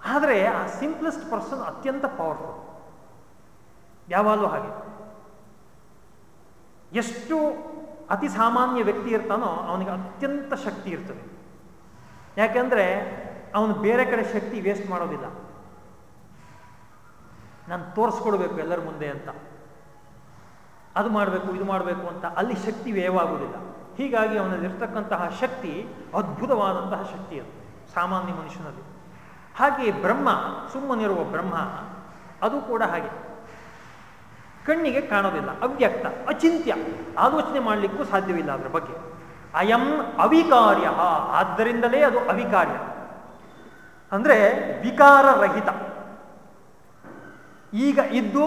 ಆದರೆ ಆ ಸಿಂಪ್ಲೆಸ್ಟ್ ಪರ್ಸನ್ ಅತ್ಯಂತ ಪವರ್ಫುಲ್ ಯಾವಾಗಲೂ ಹಾಗೆ. ಎಷ್ಟು ಅತಿ ಸಾಮಾನ್ಯ ವ್ಯಕ್ತಿ ಇರ್ತಾನೋ ಅವನಿಗೆ ಅತ್ಯಂತ ಶಕ್ತಿ ಇರ್ತದೆ. ಯಾಕೆಂದರೆ ಅವನು ಬೇರೆ ಕಡೆ ಶಕ್ತಿ ವೇಸ್ಟ್ ಮಾಡೋದಿಲ್ಲ. ನಾನು ತೋರಿಸ್ಕೊಡ್ಬೇಕು ಎಲ್ಲರ ಮುಂದೆ ಅಂತ. ಅದು ಮಾಡಬೇಕು, ಇದು ಮಾಡಬೇಕು ಅಂತ ಅಲ್ಲಿ ಶಕ್ತಿ ವ್ಯಯವಾಗುವುದಿಲ್ಲ. ಹೀಗಾಗಿ ಅವನಲ್ಲಿರ್ತಕ್ಕಂತಹ ಶಕ್ತಿ ಅದ್ಭುತವಾದಂತಹ ಶಕ್ತಿ ಅದು, ಸಾಮಾನ್ಯ ಮನುಷ್ಯನಲ್ಲಿ. ಹಾಗೆ ಬ್ರಹ್ಮ, ಸುಮ್ಮನಿರುವ ಬ್ರಹ್ಮ, ಅದು ಕೂಡ ಹಾಗೆ. ಕಣ್ಣಿಗೆ ಕಾಣೋದಿಲ್ಲ, ಅವ್ಯಕ್ತ, ಅಚಿಂತ್ಯ, ಆಲೋಚನೆ ಮಾಡಲಿಕ್ಕೂ ಸಾಧ್ಯವಿಲ್ಲ ಅದರ ಬಗ್ಗೆ. ಅಯಂ ಅವಿಕಾರ್ಯ, ಆದ್ದರಿಂದಲೇ ಅದು ಅವಿಕಾರ್ಯ. ಅಂದರೆ ವಿಕಾರರಹಿತ. ಈಗ ಇದ್ದು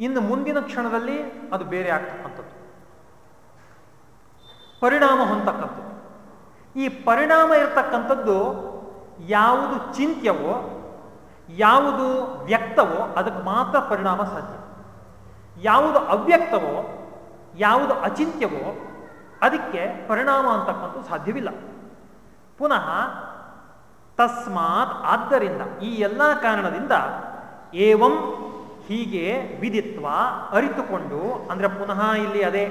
ಇನ್ನು ಮುಂದಿನ ಕ್ಷಣದಲ್ಲಿ ಅದು ಬೇರೆ ಆಗ್ತಕ್ಕಂಥದ್ದು. ಪರಿಣಾಮ ಹೊಂದತಕ್ಕಂಥದ್ದು. ಈ ಪರಿಣಾಮ ಇರತಕ್ಕಂಥದ್ದು ಯಾವುದು ಚಿಂತ್ಯವೋ, ಯಾವುದು ವ್ಯಕ್ತವೋ, ಅದಕ್ಕೆ ಮಾತ್ರ ಪರಿಣಾಮ ಸಾಧ್ಯ. ಯಾವುದು ಅವ್ಯಕ್ತವೋ, ಯಾವುದು ಅಚಿಂತ್ಯವೋ, ಅದಕ್ಕೆ ಪರಿಣಾಮ ಅಂತಕ್ಕಂಥದ್ದು ಸಾಧ್ಯವಿಲ್ಲ. ಪುನಃ ತಸ್ಮಾತ್ ಆದ್ದರಿಂದ ಈ ಎಲ್ಲ ಕಾರಣದಿಂದ ಏವಂ ಹೀಗೆ ವಿದಿತ್ವ ಅರಿತುಕೊಂಡು, ಅಂದ್ರೆ ಪುನಃ ಇಲ್ಲಿ ಅದೇ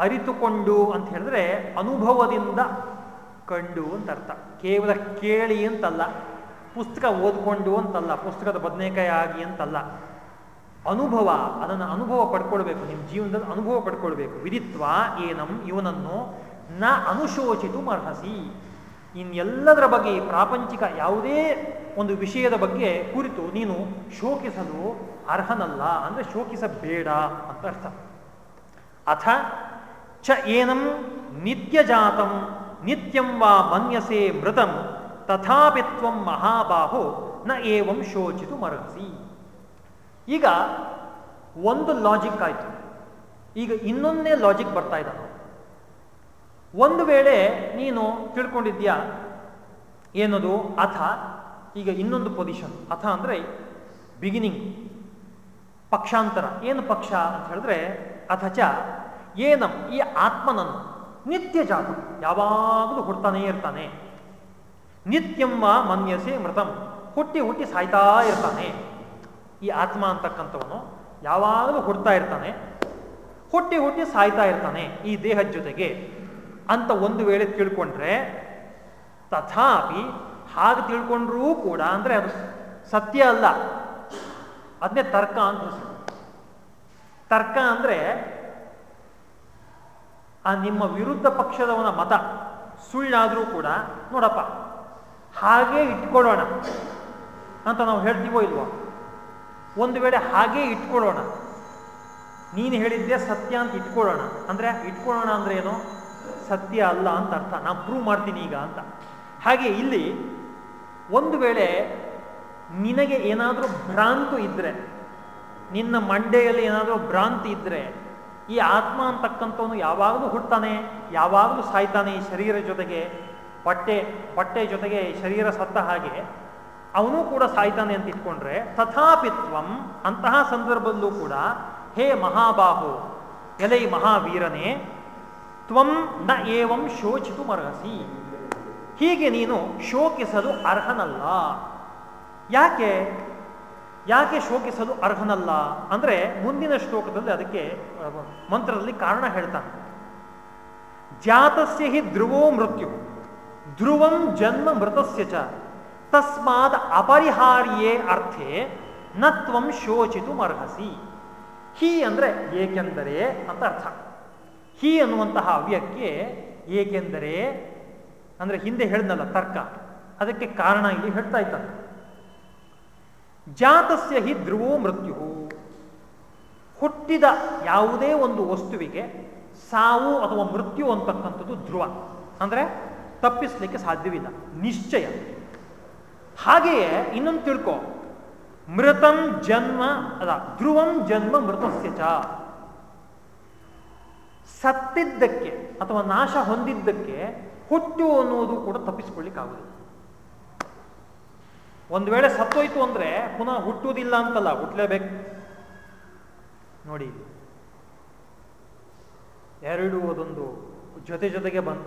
ಅರಿತುಕೊಂಡು ಅಂತ ಹೇಳಿದ್ರೆ ಅನುಭವದಿಂದ ಕಂಡು ಅಂತ ಅರ್ಥ. ಕೇವಲ ಕೇಳಿ ಅಂತಲ್ಲ, ಪುಸ್ತಕ ಓದ್ಕೊಂಡು ಅಂತಲ್ಲ, ಪುಸ್ತಕದ ಬದನೇಕಾಯಿ ಆಗಿ ಅಂತಲ್ಲ. ಅನುಭವ, ಅದನ್ನು ಅನುಭವ ಪಡ್ಕೊಳ್ಬೇಕು, ನಿಮ್ಮ ಜೀವನದಲ್ಲಿ ಅನುಭವ ಪಡ್ಕೊಳ್ಬೇಕು. ವಿದಿತ್ವ ಏನಂ ಇವನನ್ನು ನ ಅನುಶೋಚಿತು ಮರ್ಹಸಿ ಇನ್ನೆಲ್ಲದರ ಬಗ್ಗೆ ಪ್ರಾಪಂಚಿಕ ಯಾವುದೇ ಒಂದು ವಿಷಯದ ಬಗ್ಗೆ ಕುರಿತು ನೀನು ಶೋಕಿಸಲು ಅರ್ಹನಲ್ಲ ಅಂದ್ರೆ ಶೋಕಿಸಬೇಡ ಅಂತ ಅರ್ಥ. ಅಥ ಚ ಏನಂ ನಿತ್ಯಜಾತಂ ನಿತ್ಯಂ ವಾ ಮನ್ಯಸೆ ಮೃತಂ ತಥಾಪಿ ತ್ವಂ ಮಹಾಬಾಹು ನ ಏವಂ ಶೋಚಿತು ಮರಹಸಿ ಈಗ ಒಂದು ಲಾಜಿಕ್ ಆಯಿತು. ಈಗ ಇನ್ನೊಂದೇ ಲಾಜಿಕ್ ಬರ್ತಾ ಇದ್ದಾನೆ ಒಂದು ವೇಳೆ ನೀನು ತಿಳ್ಕೊಂಡಿದ್ಯಾ ಏನದು? ಅಥ ಈಗ ಇನ್ನೊಂದು ಪೊಸಿಷನ್ ಅಥ ಅಂದರೆ ಬಿಗಿನಿಂಗ್ ಪಕ್ಷಾಂತರ. ಏನು ಪಕ್ಷ ಅಂತ ಹೇಳಿದ್ರೆ, ಅಥಚ ಏನಂ, ಈ ಆತ್ಮನನ್ನು ನಿತ್ಯ ಜಾತ. ಯಾವಾಗಲೂ ಹುಡ್ತಾನೇ ಇರ್ತಾನೆ. ನಿತ್ಯಮ್ಮ ಮನ್ಯಸೆ ಮೃತಂ. ಹುಟ್ಟಿ ಹುಟ್ಟಿ ಸಾಯ್ತಾ ಇರ್ತಾನೆ. ಈ ಆತ್ಮ ಅಂತಕ್ಕಂಥವನು ಯಾವಾಗಲೂ ಹುಡ್ತಾ ಇರ್ತಾನೆ. ಹುಟ್ಟಿ ಹುಟ್ಟಿ ಸಾಯ್ತಾ ಇರ್ತಾನೆ ಈ ದೇಹದ ಜೊತೆಗೆ. ಅಂತ ಒಂದು ವೇಳೆ ತಿಳ್ಕೊಂಡ್ರೆ, ತಥಾಪಿ ಹಾಗೆ ತಿಳ್ಕೊಂಡ್ರೂ ಕೂಡ ಅಂದ್ರೆ ಅದು ಸತ್ಯ ಅಲ್ಲ. ಅದನ್ನೇ ತರ್ಕ ಅಂತ ತರ್ಕ ಅಂದ್ರೆ ಆ ನಿಮ್ಮ ವಿರುದ್ಧ ಪಕ್ಷದವನ ಮತ ಸುಳ್ಳಾದರೂ ಕೂಡ ನೋಡಪ್ಪ, ಹಾಗೇ ಇಟ್ಕೊಳ್ಳೋಣ ಅಂತ ನಾವು ಹೇಳ್ತೀವೋ ಇಲ್ವೋ? ಒಂದು ವೇಳೆ ಹಾಗೇ ಇಟ್ಕೊಳ್ಳೋಣ, ನೀನು ಹೇಳಿದ್ದೆ ಸತ್ಯ ಅಂತ ಇಟ್ಕೊಳ್ಳೋಣ, ಅಂದ್ರೆ ಇಟ್ಕೊಳ್ಳೋಣ ಅಂದ್ರೆ ಏನು? ಸತ್ಯ ಅಲ್ಲ ಅಂತ ಅರ್ಥ. ನಾನು ಪ್ರೂವ್ ಮಾಡ್ತೀನಿ ಈಗ ಅಂತ. ಹಾಗೆ ಇಲ್ಲಿ ಒಂದು ವೇಳೆ ನಿನಗೆ ಏನಾದರೂ ಭ್ರಾಂತು ಇದ್ರೆ, ನಿನ್ನ ಮಂಡೆಯಲ್ಲಿ ಏನಾದರೂ ಭ್ರಾಂತಿ ಇದ್ರೆ, ಈ ಆತ್ಮ ಅಂತಕ್ಕಂಥವನು ಯಾವಾಗಲೂ ಹುಡ್ತಾನೆ ಯಾವಾಗಲೂ ಸಾಯ್ತಾನೆ ಈ ಶರೀರ ಜೊತೆಗೆ, ಬಟ್ಟೆ ಬಟ್ಟೆ ಜೊತೆಗೆ ಶರೀರ ಸತ್ತ ಹಾಗೆ, ಅವನು ಕೂಡ ಸಾಯ್ತಾನೆ ಅಂತ ಇಟ್ಕೊಂಡ್ರೆ ತಥಾಪಿತ್ವಂ ಅಂತಹ ಸಂದರ್ಭದಲ್ಲೂ ಕೂಡ, ಹೇ ಮಹಾಬಾಹು, ಎಲೈ ಮಹಾವೀರನೇ, ತ್ವಂ ನ ಏವಂ ಶೋಚಿತು ಮರಹಸಿ ಹೀಗೆ ನೀನು ಶೋಕಿಸಲು ಅರ್ಹನಲ್ಲ. ಯಾಕೆ? ಯಾಕೆ ಶೋಕಿಸಲು ಅರ್ಹನಲ್ಲ? ಅಂದರೆ ಮುಂದಿನ ಶ್ಲೋಕದಲ್ಲಿ ಅದಕ್ಕೆ ಮಂತ್ರದಲ್ಲಿ ಕಾರಣ ಹೇಳ್ತಾನೆ. ಜಾತಸ್ಯ ಹಿ ಧ್ರುವೋ ಮೃತ್ಯು. ಧ್ರುವಂ ಜನ್ಮ ಮೃತಸ್ಯ ಚ. ತಸ್ಮಾದ ಅಪರಿಹಾರ್ಯೇ ಅರ್ಥೇ ನ ತ್ವಂ ಶೋಚಿತು ಅರ್ಹಸಿ. ಹಿ ಅಂದರೆ ಏಕೆಂದರೆ ಅಂತ ಅರ್ಥ. ಹಿ ಅನ್ನುವಂತಹ ಅವ್ಯಕ್ಕೆ ಏಕೆಂದರೆ ಅಂದ್ರೆ ಹಿಂದೆ ಹೇಳ್ದಲ್ಲ ತರ್ಕ. ಅದಕ್ಕೆ ಕಾರಣ ಇಲ್ಲಿ ಹೇಳ್ತಾ ಇದ್ದಾನೆ. ಜಾತಸ್ಯ ಹಿ ಧ್ರುವೋ ಮೃತ್ಯು ಹುಟ್ಟಿದ ಯಾವುದೇ ಒಂದು ವಸ್ತುವಿಗೆ ಸಾವು ಅಥವಾ ಮೃತ್ಯು ಅಂತಕ್ಕಂಥದ್ದು ಧ್ರುವ. ಅಂದರೆ ತಪ್ಪಿಸ್ಲಿಕ್ಕೆ ಸಾಧ್ಯವಿಲ್ಲ, ನಿಶ್ಚಯ. ಹಾಗೆಯೇ ಇನ್ನೊಂದು ತಿಳ್ಕೊ. ಮೃತಂ ಜನ್ಮ ಅದ ಧ್ರುವಂ ಜನ್ಮ ಮೃತಸ್ಯ ಚ. ಸತ್ತಿದ್ದಕ್ಕೆ ಅಥವಾ ನಾಶ ಹೊಂದಿದ್ದಕ್ಕೆ ಹುಟ್ಟು ಅನ್ನುವುದು ಕೂಡ ತಪ್ಪಿಸ್ಕೊಳ್ಳಿಕ್ಕಾಗೋದಿಲ್ಲ. ಒಂದು ವೇಳೆ ಸತ್ತೋಯ್ತು ಅಂದ್ರೆ ಪುನಃ ಹುಟ್ಟುವುದಿಲ್ಲ ಅಂತಲ್ಲ ಹುಟ್ಟಲೇಬೇಕು ನೋಡಿ, ಎರಡು ಅದೊಂದು ಜೊತೆ ಜೊತೆಗೆ ಬಂದ್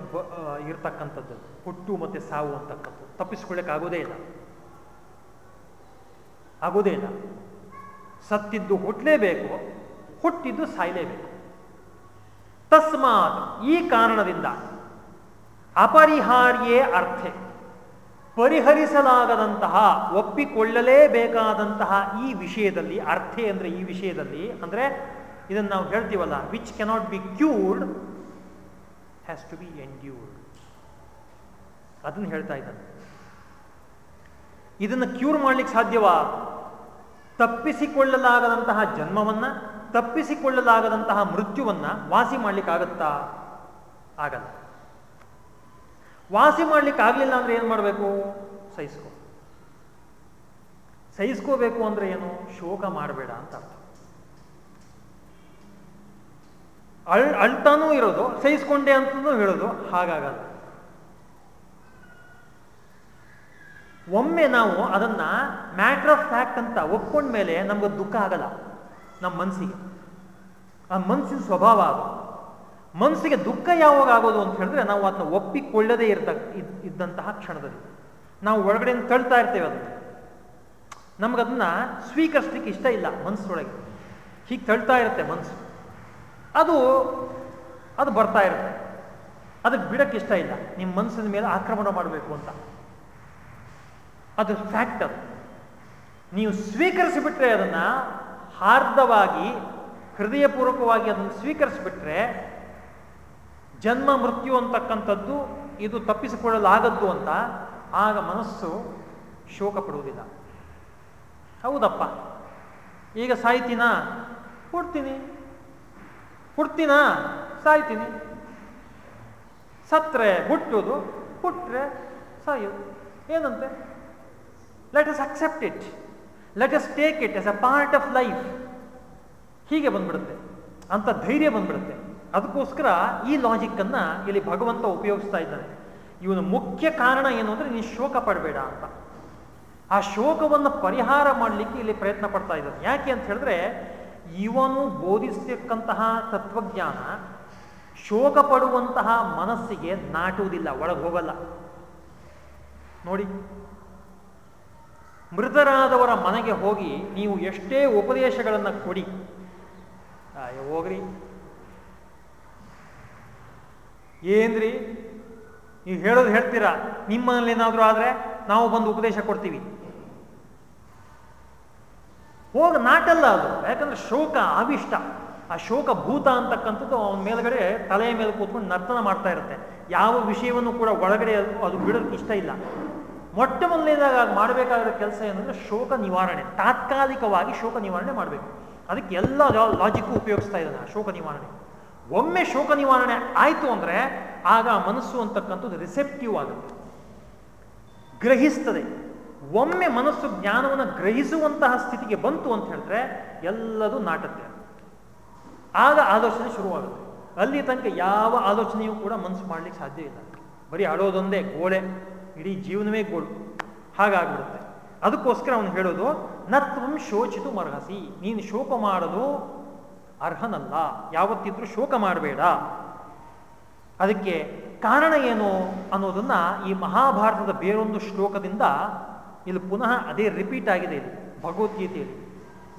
ಇರ್ತಕ್ಕಂಥದ್ದು. ಹುಟ್ಟು ಮತ್ತೆ ಸಾವು ಅಂತಕ್ಕಂಥದ್ದು. ತಪ್ಪಿಸ್ಕೊಳ್ಳಿಕ್ಕೆ ಆಗೋದೇ ಇಲ್ಲ. ಆಗೋದೇ ಇಲ್ಲ. ಸತ್ತಿದ್ದು ಹುಟ್ಟಲೇಬೇಕು ಹುಟ್ಟಿದ್ದು ಸಾಯಲೇಬೇಕು. ತಸ್ಮಾತ್ ಈ ಕಾರಣದಿಂದ ಅಪರಿಹಾರ್ಯೇ ಅರ್ಥೆ. ಪರಿಹರಿಸಲಾಗದಂತಹ, ಒಪ್ಪಿಕೊಳ್ಳಲೇಬೇಕಾದಂತಹ ಈ ವಿಷಯದಲ್ಲಿ, ಅರ್ಥೆ ಅಂದರೆ ಈ ವಿಷಯದಲ್ಲಿ, ಅಂದರೆ ಇದನ್ನು ನಾವು ಹೇಳ್ತೀವಲ್ಲ which cannot be cured has to be endured ಅದನ್ನು ಹೇಳ್ತಾ ಇದ್ದಾನೆ. ಇದನ್ನು ಕ್ಯೂರ್ ಮಾಡಲಿಕ್ಕೆ ಸಾಧ್ಯವಾ? ತಪ್ಪಿಸಿಕೊಳ್ಳಲಾಗದಂತಹ ಜನ್ಮವನ್ನು, ತಪ್ಪಿಸಿಕೊಳ್ಳಲಾಗದಂತಹ ಮೃತ್ಯುವನ್ನು ವಾಸಿ ಮಾಡ್ಲಿಕ್ಕಾಗತ್ತಾ? ಆಗಲ್ಲ. ವಾಸಿ ಮಾಡ್ಲಿಕ್ಕೆ ಆಗ್ಲಿಲ್ಲ ಅಂದ್ರೆ ಏನು ಮಾಡಬೇಕು? ಸಹಿಸ್ಕೋ. ಸಹಿಸ್ಕೋಬೇಕು ಅಂದ್ರೆ ಏನು? ಶೋಕ ಮಾಡಬೇಡ ಅಂತ ಅರ್ಥ. ಅಳ್ ಅಳ್ತಾನೂ ಇರೋದು, ಸಹಿಸ್ಕೊಂಡೆ ಅಂತಲೂ ಹೇಳೋದು ಹಾಗಾಗಲ್ಲ. ಒಮ್ಮೆ ನಾವು ಅದನ್ನ ಮ್ಯಾಟ್ರ್ ಆಫ್ ಫ್ಯಾಕ್ಟ್ ಅಂತ ಒಪ್ಕೊಂಡ್ಮೇಲೆ ನಮ್ಗೆ ದುಃಖ ಆಗಲ್ಲ. ನಮ್ಮ ಮನಸ್ಸಿಗೆ ಆ ಮನಸ್ಸಿನ ಸ್ವಭಾವ ಅದು ಮನಸ್ಸಿಗೆ ದುಃಖ ಯಾವಾಗ ಆಗೋದು ಅಂತ ಹೇಳಿದ್ರೆ ನಾವು ಅದನ್ನ ಒಪ್ಪಿಕೊಳ್ಳದೇ ಇರ್ತ ಇದ್ದಂತಹ ಕ್ಷಣದಲ್ಲಿ. ನಾವು ಒಳಗಡೆಯಿಂದ ತಳ್ತಾ ಇರ್ತೇವೆ ಅದನ್ನ. ನಮ್ಗದನ್ನ ಸ್ವೀಕರಿಸ್ಲಿಕ್ಕೆ ಇಷ್ಟ ಇಲ್ಲ ಮನಸ್ಸೊಳಗೆ. ಹೀಗೆ ತಳ್ತಾ ಇರುತ್ತೆ ಮನಸ್ಸು ಅದು ಅದು ಬರ್ತಾ ಇರುತ್ತೆ. ಅದಕ್ಕೆ ಬಿಡಕ್ಕೆ ಇಷ್ಟ ಇಲ್ಲ. ನಿಮ್ಮ ಮನಸ್ಸಿನ ಮೇಲೆ ಆಕ್ರಮಣ ಮಾಡಬೇಕು ಅಂತ. ಅದು ಫ್ಯಾಕ್ಟ್ ಅದು. ನೀವು ಸ್ವೀಕರಿಸಿಬಿಟ್ರೆ ಅದನ್ನ ಹಾರ್ದವಾಗಿ, ಹೃದಯಪೂರ್ವಕವಾಗಿ ಅದನ್ನು ಸ್ವೀಕರಿಸಿಬಿಟ್ರೆ ಜನ್ಮ ಮೃತ್ಯು ಅಂತಕ್ಕಂಥದ್ದು ಇದು ತಪ್ಪಿಸಿಕೊಳ್ಳಲಾಗದ್ದು ಅಂತ ಆಗ ಮನಸ್ಸು ಶೋಕ ಪಡುವುದಿಲ್ಲ ಹೌದಪ್ಪ. ಈಗ ಸಾಯ್ತೀನಾ? ಹುಡ್ತೀನಿ ಹುಡ್ತೀನಾ ಸಾಯ್ತೀನಿ. ಸತ್ರೆ ಹುಟ್ಟೋದು ಹುಟ್ಟರೆ ಸಾಯೋದು. ಏನಂತೆ? Let us accept it let us take it as a part of life ಹೀಗೆ ಬಂದ್ಬಿಡುತ್ತೆ. ಅಂತ ಧೈರ್ಯ ಬಂದ್ಬಿಡುತ್ತೆ. ಅದಕ್ಕೋಸ್ಕರ ಈ ಲಾಜಿಕ್ ಅನ್ನ ಇಲ್ಲಿ ಭಗವಂತ ಉಪಯೋಗಿಸ್ತಾ ಇದ್ದಾನೆ. ಇವನ ಮುಖ್ಯ ಕಾರಣ ಏನು ಅಂದ್ರೆ ನೀನು ಶೋಕ ಪಡಬೇಡ ಅಂತ. ಆ ಶೋಕವನ್ನು ಪರಿಹಾರ ಮಾಡಲಿಕ್ಕೆ ಇಲ್ಲಿ ಪ್ರಯತ್ನ ಪಡ್ತಾ ಇದ್ದಾನೆ. ಯಾಕೆ ಅಂತ ಹೇಳಿದ್ರೆ, ಇವನು ಬೋಧಿಸ್ತಕ್ಕಂತಹ ತತ್ವಜ್ಞಾನ ಶೋಕ ಪಡುವಂತಹ ಮನಸ್ಸಿಗೆ ನಾಟುವುದಿಲ್ಲ, ಒಳಗೆ ಹೋಗಲ್ಲ. ನೋಡಿ, ಮೃತರಾದವರ ಮನೆಗೆ ಹೋಗಿ ನೀವು ಎಷ್ಟೇ ಉಪದೇಶಗಳನ್ನು ಕೊಡಿ. ಹೋಗ್ರಿ. ಏನ್ರಿ ನೀವು ಹೇಳೋದು ಹೇಳ್ತೀರಾ? ನಿಮ್ಮಲ್ಲಿ ಏನಾದರೂ ಆದರೆ ನಾವು ಬಂದು ಉಪದೇಶ ಕೊಡ್ತೀವಿ. ಹೋಗ ನಾಟಲ್ಲ ಅದು. ಯಾಕಂದ್ರೆ ಶೋಕ ಆವಿಷ್ಟ ಆ ಶೋಕ ಭೂತ ಅಂತಕ್ಕಂಥದ್ದು ಅವನ ಮೇಲ್ಗಡೆ ತಲೆಯ ಮೇಲೆ ಕೂತ್ಕೊಂಡು ನರ್ತನ ಮಾಡ್ತಾ ಇರುತ್ತೆ. ಯಾವ ವಿಷಯವನ್ನು ಕೂಡ ಒಳಗಡೆ ಅದು ಬಿಡೋದಕ್ಕೆ ಇಷ್ಟ ಇಲ್ಲ. ಮೊಟ್ಟ ಮೊದಲನೇದಾಗ ಮಾಡಬೇಕಾದ ಕೆಲಸ ಏನಂದ್ರೆ ಶೋಕ ನಿವಾರಣೆ. ತಾತ್ಕಾಲಿಕವಾಗಿ ಶೋಕ ನಿವಾರಣೆ ಮಾಡಬೇಕು. ಅದಕ್ಕೆ ಎಲ್ಲ ಲಾಜಿಕ್ಕು ಉಪಯೋಗಿಸ್ತಾ ಇದ್ದಾನೆ ಶೋಕ ನಿವಾರಣೆ. ಒಮ್ಮೆ ಶೋಕ ನಿವಾರಣೆ ಆಯಿತು ಅಂದರೆ ಆಗ ಮನಸ್ಸು ಅಂತಕ್ಕಂಥದ್ದು ರಿಸೆಪ್ಟಿವ್ ಆಗುತ್ತೆ. ಗ್ರಹಿಸ್ತದೆ. ಒಮ್ಮೆ ಮನಸ್ಸು ಜ್ಞಾನವನ್ನು ಗ್ರಹಿಸುವಂತಹ ಸ್ಥಿತಿಗೆ ಬಂತು ಅಂತ ಹೇಳಿದ್ರೆ ಎಲ್ಲದೂ ನಾಟತ್ತೆ ಆಗ ಆಲೋಚನೆ ಶುರುವಾಗುತ್ತೆ. ಅಲ್ಲಿ ತನಕ ಯಾವ ಆಲೋಚನೆಯೂ ಕೂಡ ಮನಸ್ಸು ಮಾಡ್ಲಿಕ್ಕೆ ಸಾಧ್ಯ ಇಲ್ಲ. ಬರೀ ಆಡೋದೊಂದೇ ಗೋಳೆ, ಇಡೀ ಜೀವನವೇ ಗೋಳು. ಹಾಗಾಗ್ಬಿಡುತ್ತೆ. ಅದಕ್ಕೋಸ್ಕರ ಅವನು ಹೇಳೋದು ನತ್ವಂ ಶೋಚಿತು ಮರಹಸಿ. ನೀನು ಶೋಕ ಮಾಡೋದು ಅರ್ಹನಲ್ಲ, ಯಾವತ್ತಿದ್ರೂ ಶೋಕ ಮಾಡಬೇಡ. ಅದಕ್ಕೆ ಕಾರಣ ಏನು ಅನ್ನೋದನ್ನ ಈ ಮಹಾಭಾರತದ ಬೇರೊಂದು ಶ್ಲೋಕದಿಂದ ಇಲ್ಲಿ ಪುನಃ ಅದೇ ರಿಪೀಟ್ ಆಗಿದೆ ಇಲ್ಲಿ, ಭಗವದ್ಗೀತೆಯಲ್ಲಿ.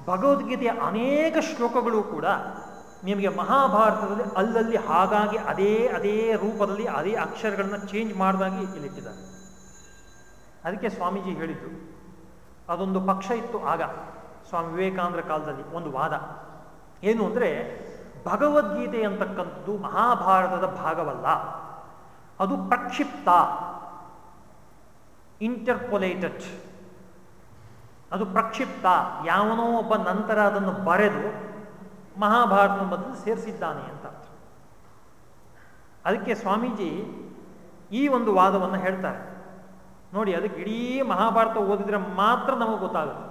ಭಗವದ್ಗೀತೆಯ ಅನೇಕ ಶ್ಲೋಕಗಳು ಕೂಡ ನಿಮಗೆ ಮಹಾಭಾರತದಲ್ಲಿ ಅಲ್ಲಲ್ಲಿ ಹಾಗಾಗಿ ಅದೇ ಅದೇ ರೂಪದಲ್ಲಿ, ಅದೇ ಅಕ್ಷರಗಳನ್ನ ಚೇಂಜ್ ಮಾಡಿದಾಗಿ ಇಲ್ಲಿಟ್ಟಿದ್ದಾರೆ ಅದಕ್ಕೆ ಸ್ವಾಮೀಜಿ ಹೇಳಿದ್ದು ಅದೊಂದು ಪಕ್ಷ ಇತ್ತು ಆಗ, ಸ್ವಾಮಿ ವಿವೇಕಾನಂದರ ಕಾಲದಲ್ಲಿ ಒಂದು ವಾದ. ಏನು ಅಂದರೆ ಭಗವದ್ಗೀತೆ ಅಂತಕ್ಕಂಥದ್ದು ಮಹಾಭಾರತದ ಭಾಗವಲ್ಲ. ಅದು ಪ್ರಕ್ಷಿಪ್ತ ಇಂಟರ್ಪೊಲೇಟೆಡ್ ಅದು ಪ್ರಕ್ಷಿಪ್ತ, ಯಾವನೋ ಒಬ್ಬ ನಂತರ ಅದನ್ನು ಬರೆದು ಮಹಾಭಾರತದ ಮೊದಲು ಸೇರಿಸಿದ್ದಾನೆ ಅಂತ ಅರ್ಥ. ಅದಕ್ಕೆ ಸ್ವಾಮೀಜಿ ಈ ಒಂದು ವಾದವನ್ನು ಹೇಳ್ತಾರೆ. ನೋಡಿ, ಅದಕ್ಕೆ ಇಡೀ ಮಹಾಭಾರತ ಓದಿದ್ರೆ ಮಾತ್ರ ನಮಗೆ ಗೊತ್ತಾಗುತ್ತೆ.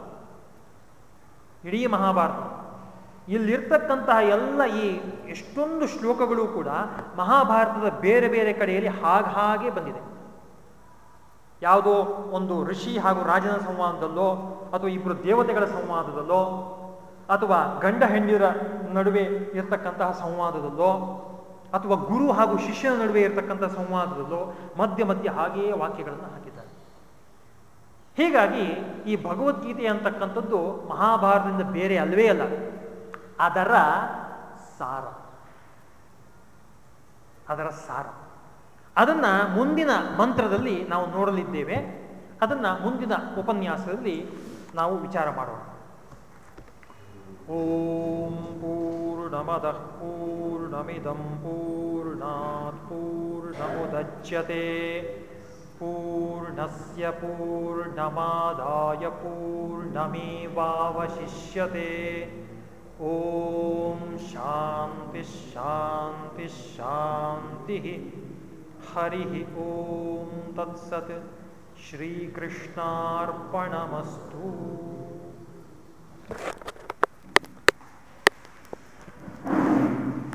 ಇಡೀ ಮಹಾಭಾರತ. ಇಲ್ಲಿರ್ತಕ್ಕಂತಹ ಎಲ್ಲ ಈ ಎಷ್ಟೊಂದು ಶ್ಲೋಕಗಳು ಕೂಡ ಮಹಾಭಾರತದ ಬೇರೆ ಬೇರೆ ಕಡೆಯಲ್ಲಿ ಹಾಗೆ ಬಂದಿದೆ. ಯಾವುದೋ ಒಂದು ಋಷಿ ಹಾಗೂ ರಾಜನ ಸಂವಾದದಲ್ಲೋ ಅಥವಾ ಇಬ್ಬರು ದೇವತೆಗಳ ಸಂವಾದದಲ್ಲೋ ಅಥವಾ ಗಂಡ ಹೆಂಡಿರ ನಡುವೆ ಇರತಕ್ಕಂತಹ ಸಂವಾದದಲ್ಲೋ ಅಥವಾ ಗುರು ಹಾಗೂ ಶಿಷ್ಯನ ನಡುವೆ ಇರತಕ್ಕಂತಹ ಸಂವಾದದಲ್ಲೋ ಮಧ್ಯ ಮಧ್ಯೆ ಹಾಗೆಯೇ ವಾಕ್ಯಗಳನ್ನು ಹಾಕಿದ್ದಾರೆ. ಹೀಗಾಗಿ ಈ ಭಗವದ್ಗೀತೆ ಅಂತಕ್ಕಂಥದ್ದು ಮಹಾಭಾರತದಿಂದ ಬೇರೆ ಅಲ್ವೇ ಅಲ್ಲ. ಅದರ ಸಾರ. ಅದರ ಸಾರ. ಅದನ್ನ ಮುಂದಿನ ಮಂತ್ರದಲ್ಲಿ ನಾವು ನೋಡಲಿದ್ದೇವೆ. ಅದನ್ನ ಮುಂದಿನ ಉಪನ್ಯಾಸದಲ್ಲಿ ನಾವು ವಿಚಾರ ಮಾಡೋಣ. ಓಂ ಪೂರ್ಣಮದ ಪೂರ್ಣಮಿದಂ ಪೂರ್ಣಾತ್ ಪೂರ್ಣಮುದಚ್ಯತೆ. ಪೂರ್ಣಸ್ಯ ಪೂರ್ಣಮಾದಾಯ ಪೂರ್ಣಮೇವಾವಶಿಷ್ಯತೆ. ಓಂ ಶಾಂತಿ ಶಾಂತಿ ಶಾಂತಿ ಹರಿ ಓಂ ತತ್ಸತ್ ಶ್ರೀಕೃಷ್ಣಾರ್ಪಣಮಸ್ತು